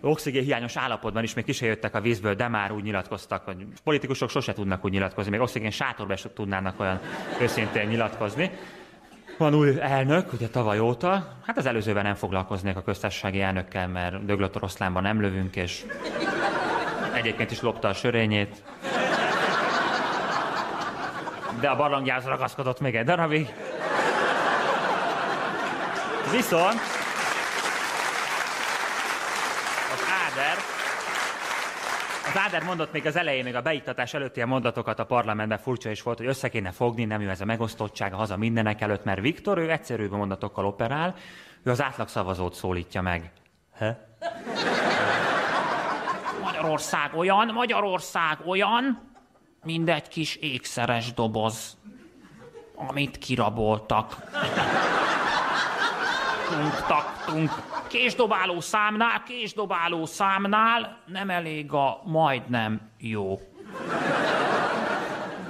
oxigén hiányos állapotban is még ki a vízből, de már úgy nyilatkoztak, hogy politikusok sose tudnak úgy nyilatkozni, még oxigén sátorban sem tudnának olyan őszintén nyilatkozni. Van új elnök, ugye tavaly óta, hát az előzőben nem foglalkoznék a köztársasági elnökkel, mert döglött oroszlánban nem lövünk, és egyébként is lopta a sörényét. De a barlangjához ragaszkodott még egy darabig. Viszont az Áder, mondott még az elején, még a beiktatás előtti ilyen mondatokat a parlamentben furcsa is volt, hogy össze kéne fogni, nem ő ez a megosztottság, a haza mindenek előtt, mert Viktor, ő egyszerű mondatokkal operál, ő az átlag szavazót szólítja meg. He? Magyarország olyan, Magyarország olyan, mint egy kis ékszeres doboz, amit kiraboltak. Tunk, tak, tunk. Késdobáló számnál, késdobáló számnál nem elég a majdnem jó.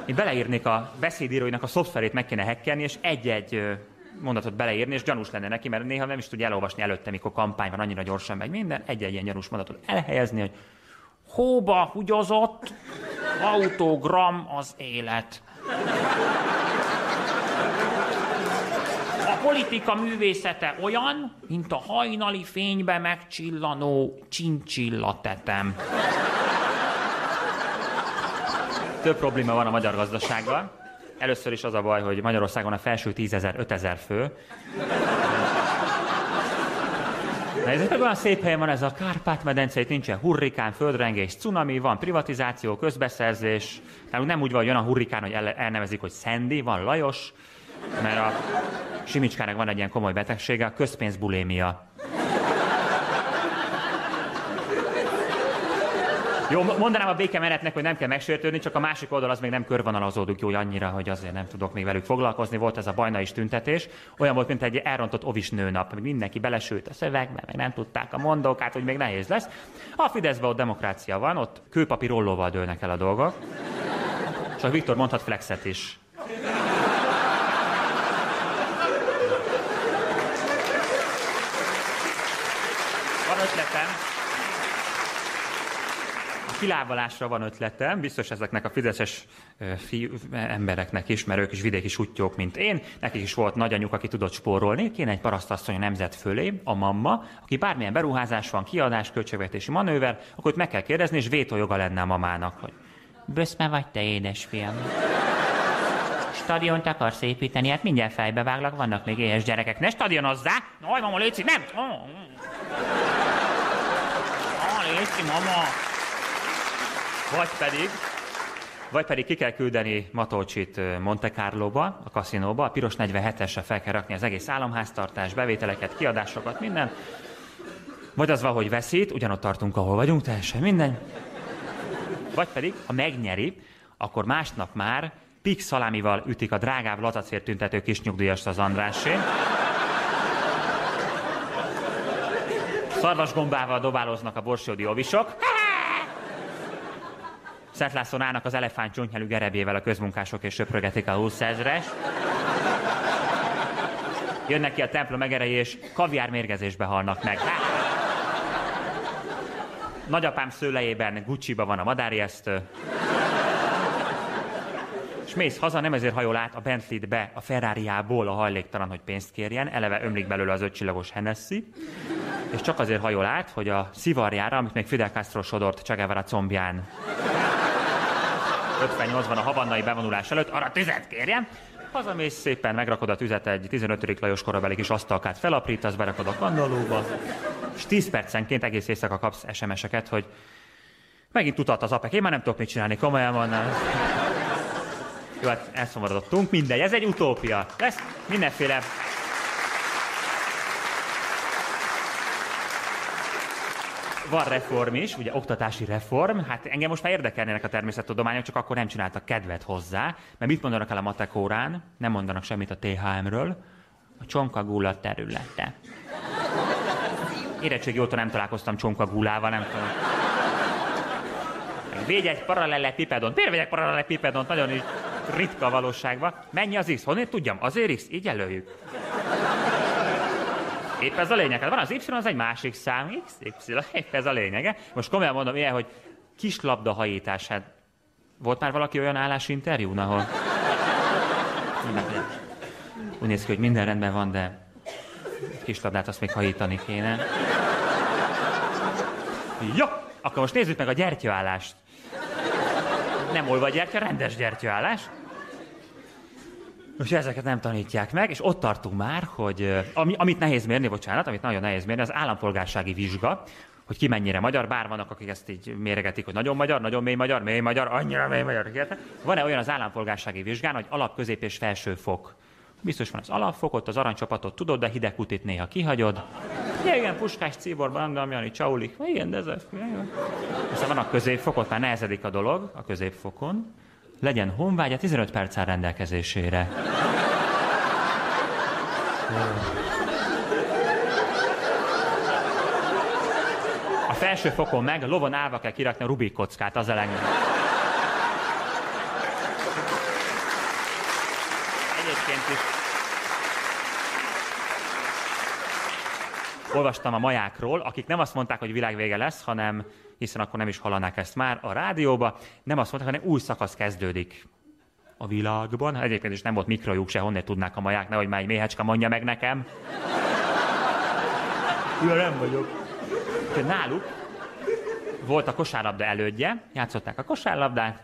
Én beleírnék a beszédíróinak a szoftverét, meg kéne hekkelni, és egy-egy mondatot beleírni, és gyanús lenne neki, mert néha nem is tudja elolvasni előtte, mikor kampány van, annyira gyorsan megy minden, egy-egy ilyen gyanús mondatot elhelyezni, hogy hóba hugyozott, autogram az élet. Politika művészete olyan, mint a hajnali fénybe megcsillanó csincsilla tetem. Több probléma van a magyar gazdasággal. Először is az a baj, hogy Magyarországon a felső tízezer, ötezer fő. Na ez olyan szép helyen van ez a Kárpát-medence, itt nincsen hurrikán, földrengés, cunami, van privatizáció, közbeszerzés. Tehát nem úgy van, hogy jön a hurrikán, hogy el- elnevezik, hogy Szendi, van Lajos, mert a Simicskának van egy ilyen komoly betegsége, a közpénzbulémia. Jó, mo- mondanám a békemenetnek, hogy nem kell megsértődni, csak a másik oldal az még nem körvonalazódik jó annyira, hogy azért nem tudok még velük foglalkozni. Volt ez a bajna is tüntetés. Olyan volt, mint egy elrontott ovis nőnap. hogy Mindenki belesült a szövegbe, meg nem tudták a mondókát, hogy még nehéz lesz. A Fideszben ott demokrácia van, ott kőpapír rollóval dőlnek el a dolgok. És a Viktor mondhat flexet is. Ötletem. A kilábalásra van ötletem, biztos ezeknek a fideszes fiú, embereknek is, mert is vidéki sutyók, mint én. Nekik is volt nagyanyjuk, aki tudott spórolni. Kéne egy parasztasszony a nemzet fölé, a mamma, aki bármilyen beruházás van, kiadás, költségvetési manőver, akkor meg kell kérdezni, és vétójoga lenne a mamának, hogy Böszme vagy te, édesfiam? Stadiont akarsz építeni? Hát mindjárt fejbe váglak, vannak még éhes gyerekek. Ne stadionozzá! Aj, mama, léci, nem! Oh, léci, mama! Vagy pedig, vagy pedig ki kell küldeni Matolcsit Monte Carloba, a kaszinóba, a piros 47-esre fel kell rakni az egész államháztartás, bevételeket, kiadásokat, minden. Vagy az van, hogy veszít, ugyanott tartunk, ahol vagyunk, teljesen minden. Vagy pedig, ha megnyeri, akkor másnap már pik szalámival ütik a drágább lazacért tüntető kisnyugdíjast az Andrásé. Szarvasgombával dobáloznak a borsódi ovisok. Szent Lászlón állnak az elefánt csontnyelű gerebével a közmunkások és söprögetik a 20 ezres. Jönnek ki a templom egerei és kaviár mérgezésbe halnak meg. Nagyapám szőlejében Gucci-ba van a madárjesztő. És mész haza, nem ezért hajol át a bentley be a Ferrariából a hajléktalan, hogy pénzt kérjen, eleve ömlik belőle az ötcsillagos Hennessy, és csak azért hajol át, hogy a szivarjára, amit még Fidel Castro sodort Che Guevara combján 58-ban a havannai bevonulás előtt, arra tüzet kérjen, Hazamész szépen, megrakod a tüzet egy 15. Lajos korabeli kis asztalkát, felaprítasz, berakod a kandallóba, és 10 percenként egész éjszaka kapsz SMS-eket, hogy megint tudat az apek, én már nem tudok mit csinálni, komolyan van. Jó, hát elszomorodottunk, mindegy, ez egy utópia. Lesz mindenféle van reform is, ugye oktatási reform, hát engem most már érdekelnének a természettudományok, csak akkor nem csináltak kedvet hozzá, mert mit mondanak el a matek órán? Nem mondanak semmit a THM-ről, a csonkagula területe. Érettségi óta nem találkoztam csonkagulával, nem tudom. Végy egy parallelepipedont. Miért vegyek parallelepipedont? Nagyon is ritka valóságban. Mennyi az X? Honnét tudjam? Azért X? Így jelöljük. Épp ez a lényeg. Hát van az Y, az egy másik szám, X, Y, *laughs* épp ez a lényege. Most komolyan mondom ilyen, hogy kislabda hajítás. Hát volt már valaki olyan állásinterjún, ahol... Úgy néz ki, hogy minden rendben van, de kislabdát azt még hajítani kéne. Jó, akkor most nézzük meg a gyertyaállást. Nem olvagyertya, rendes gyertyaállás. Most ezeket nem tanítják meg, és ott tartunk már, hogy ami, amit nehéz mérni, bocsánat, amit nagyon nehéz mérni, az állampolgársági vizsga, hogy ki mennyire magyar, bár vannak, akik ezt így méregetik, hogy nagyon magyar, nagyon mély magyar, mély magyar, annyira mély magyar. Van-e olyan az állampolgársági vizsgán, hogy alap, közép és felső fok? Biztos van az alapfokot, az aranycsapatot tudod, de hideg kutit néha kihagyod. Ja, igen, Puskás, Cibor, Bandamjani, Csaulik, igen, de ez... Aztán van a középfokot, már nehezedik a dolog a középfokon. Legyen honvágya 15 perc áll rendelkezésére. A felső fokon meg lovon állva kell kirakni a Rubik kockát, az a. Egyébként is olvastam a majákról, akik nem azt mondták, hogy világvége lesz, hanem, hiszen akkor nem is hallanák ezt már a rádióba, nem azt mondták, hanem új szakasz kezdődik a világban. Egyébként is nem volt mikrojuk se, honnét tudnák a maják, nehogy már egy méhecske mondja meg nekem. Ja, nem vagyok. Náluk volt a kosárlabda elődje, játszották a kosárlabdát,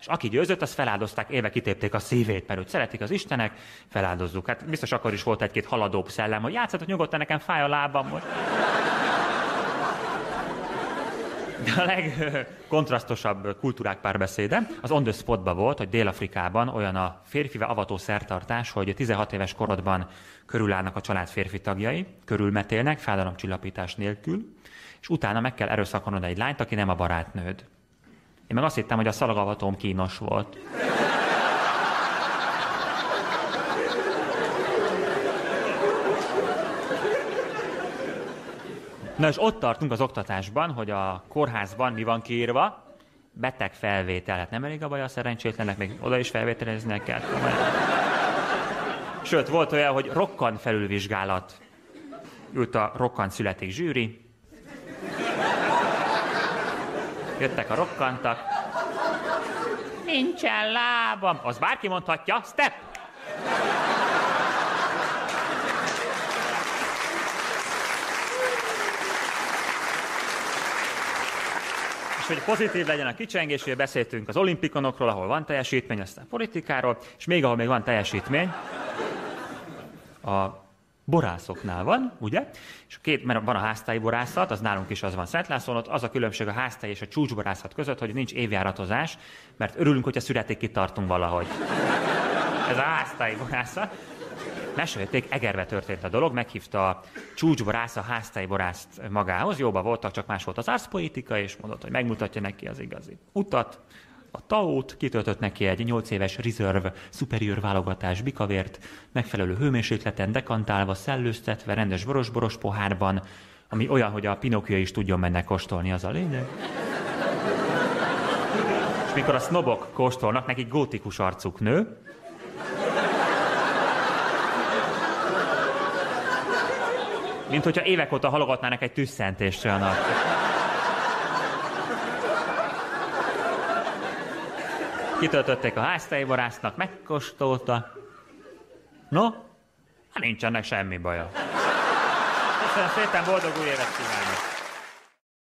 és aki győzött, azt feláldozták, éve kitépték a szívét, mert őt szeretik az Istenek, feláldozzuk. Hát biztos akkor is volt egy-két haladóbb szellem, hogy játszatok nyugodtan, nekem fáj a lábam most. De a legkontrasztosabb kultúrák párbeszéde az on the spotban volt, hogy Dél-Afrikában olyan a férfivel avató szertartás, hogy 16 éves korodban körülállnak a család férfi tagjai, körülmetélnek, fájdalomcsillapítás nélkül, és utána meg kell erőszakolnod egy lányt, aki nem a barátnőd. Én meg azt hittem, hogy a szalagavatóm kínos volt. Na és ott tartunk az oktatásban, hogy a kórházban mi van kiírva, beteg felvétel. Hát nem elég a baj a szerencsétlenek, még oda is felvételeznek kell. Sőt, volt olyan, hogy rokkan felülvizsgálat. Ült a rokkan születik zsűri. Jöttek a rokkantak. Nincsen lábam. Az bárki mondhatja. Step! Hogy pozitív legyen a kicsengés, beszéltünk az olimpikonokról, ahol van teljesítmény, aztán politikáról, és még ahol még van teljesítmény, a borászoknál van, ugye? És két, mert van a háztáji borászat, az nálunk is az van Szentlászlón, ott az a különbség a háztáji és a csúcsborászat között, hogy nincs évjáratozás, mert örülünk, hogyha születik kitartunk valahogy. Ez a háztáji borászat. Mesélték, Egerbe történt a dolog, meghívta a csúcsborász a háztáji borászt magához, jóba voltak, csak más volt az arszpolitika, és mondott, hogy megmutatja neki az igazi utat, a taót, kitöltött neki egy 8 éves reserve superior válogatás bikavért, megfelelő hőmérsékleten dekantálva, szellőztetve, rendes boros-boros pohárban, ami olyan, hogy a Pinokio is tudjon benne kóstolni, az a lényeg. És mikor a sznobok kóstolnak, nekik gótikus arcuk nő, mint hogyha évek óta halogatnának egy tüsszentést olyan arcuk. Kitöltötték a háztejborásznak, megkóstolta. No, hát nincs ennek semmi baja. Köszönöm szépen, boldog új évet kívánok!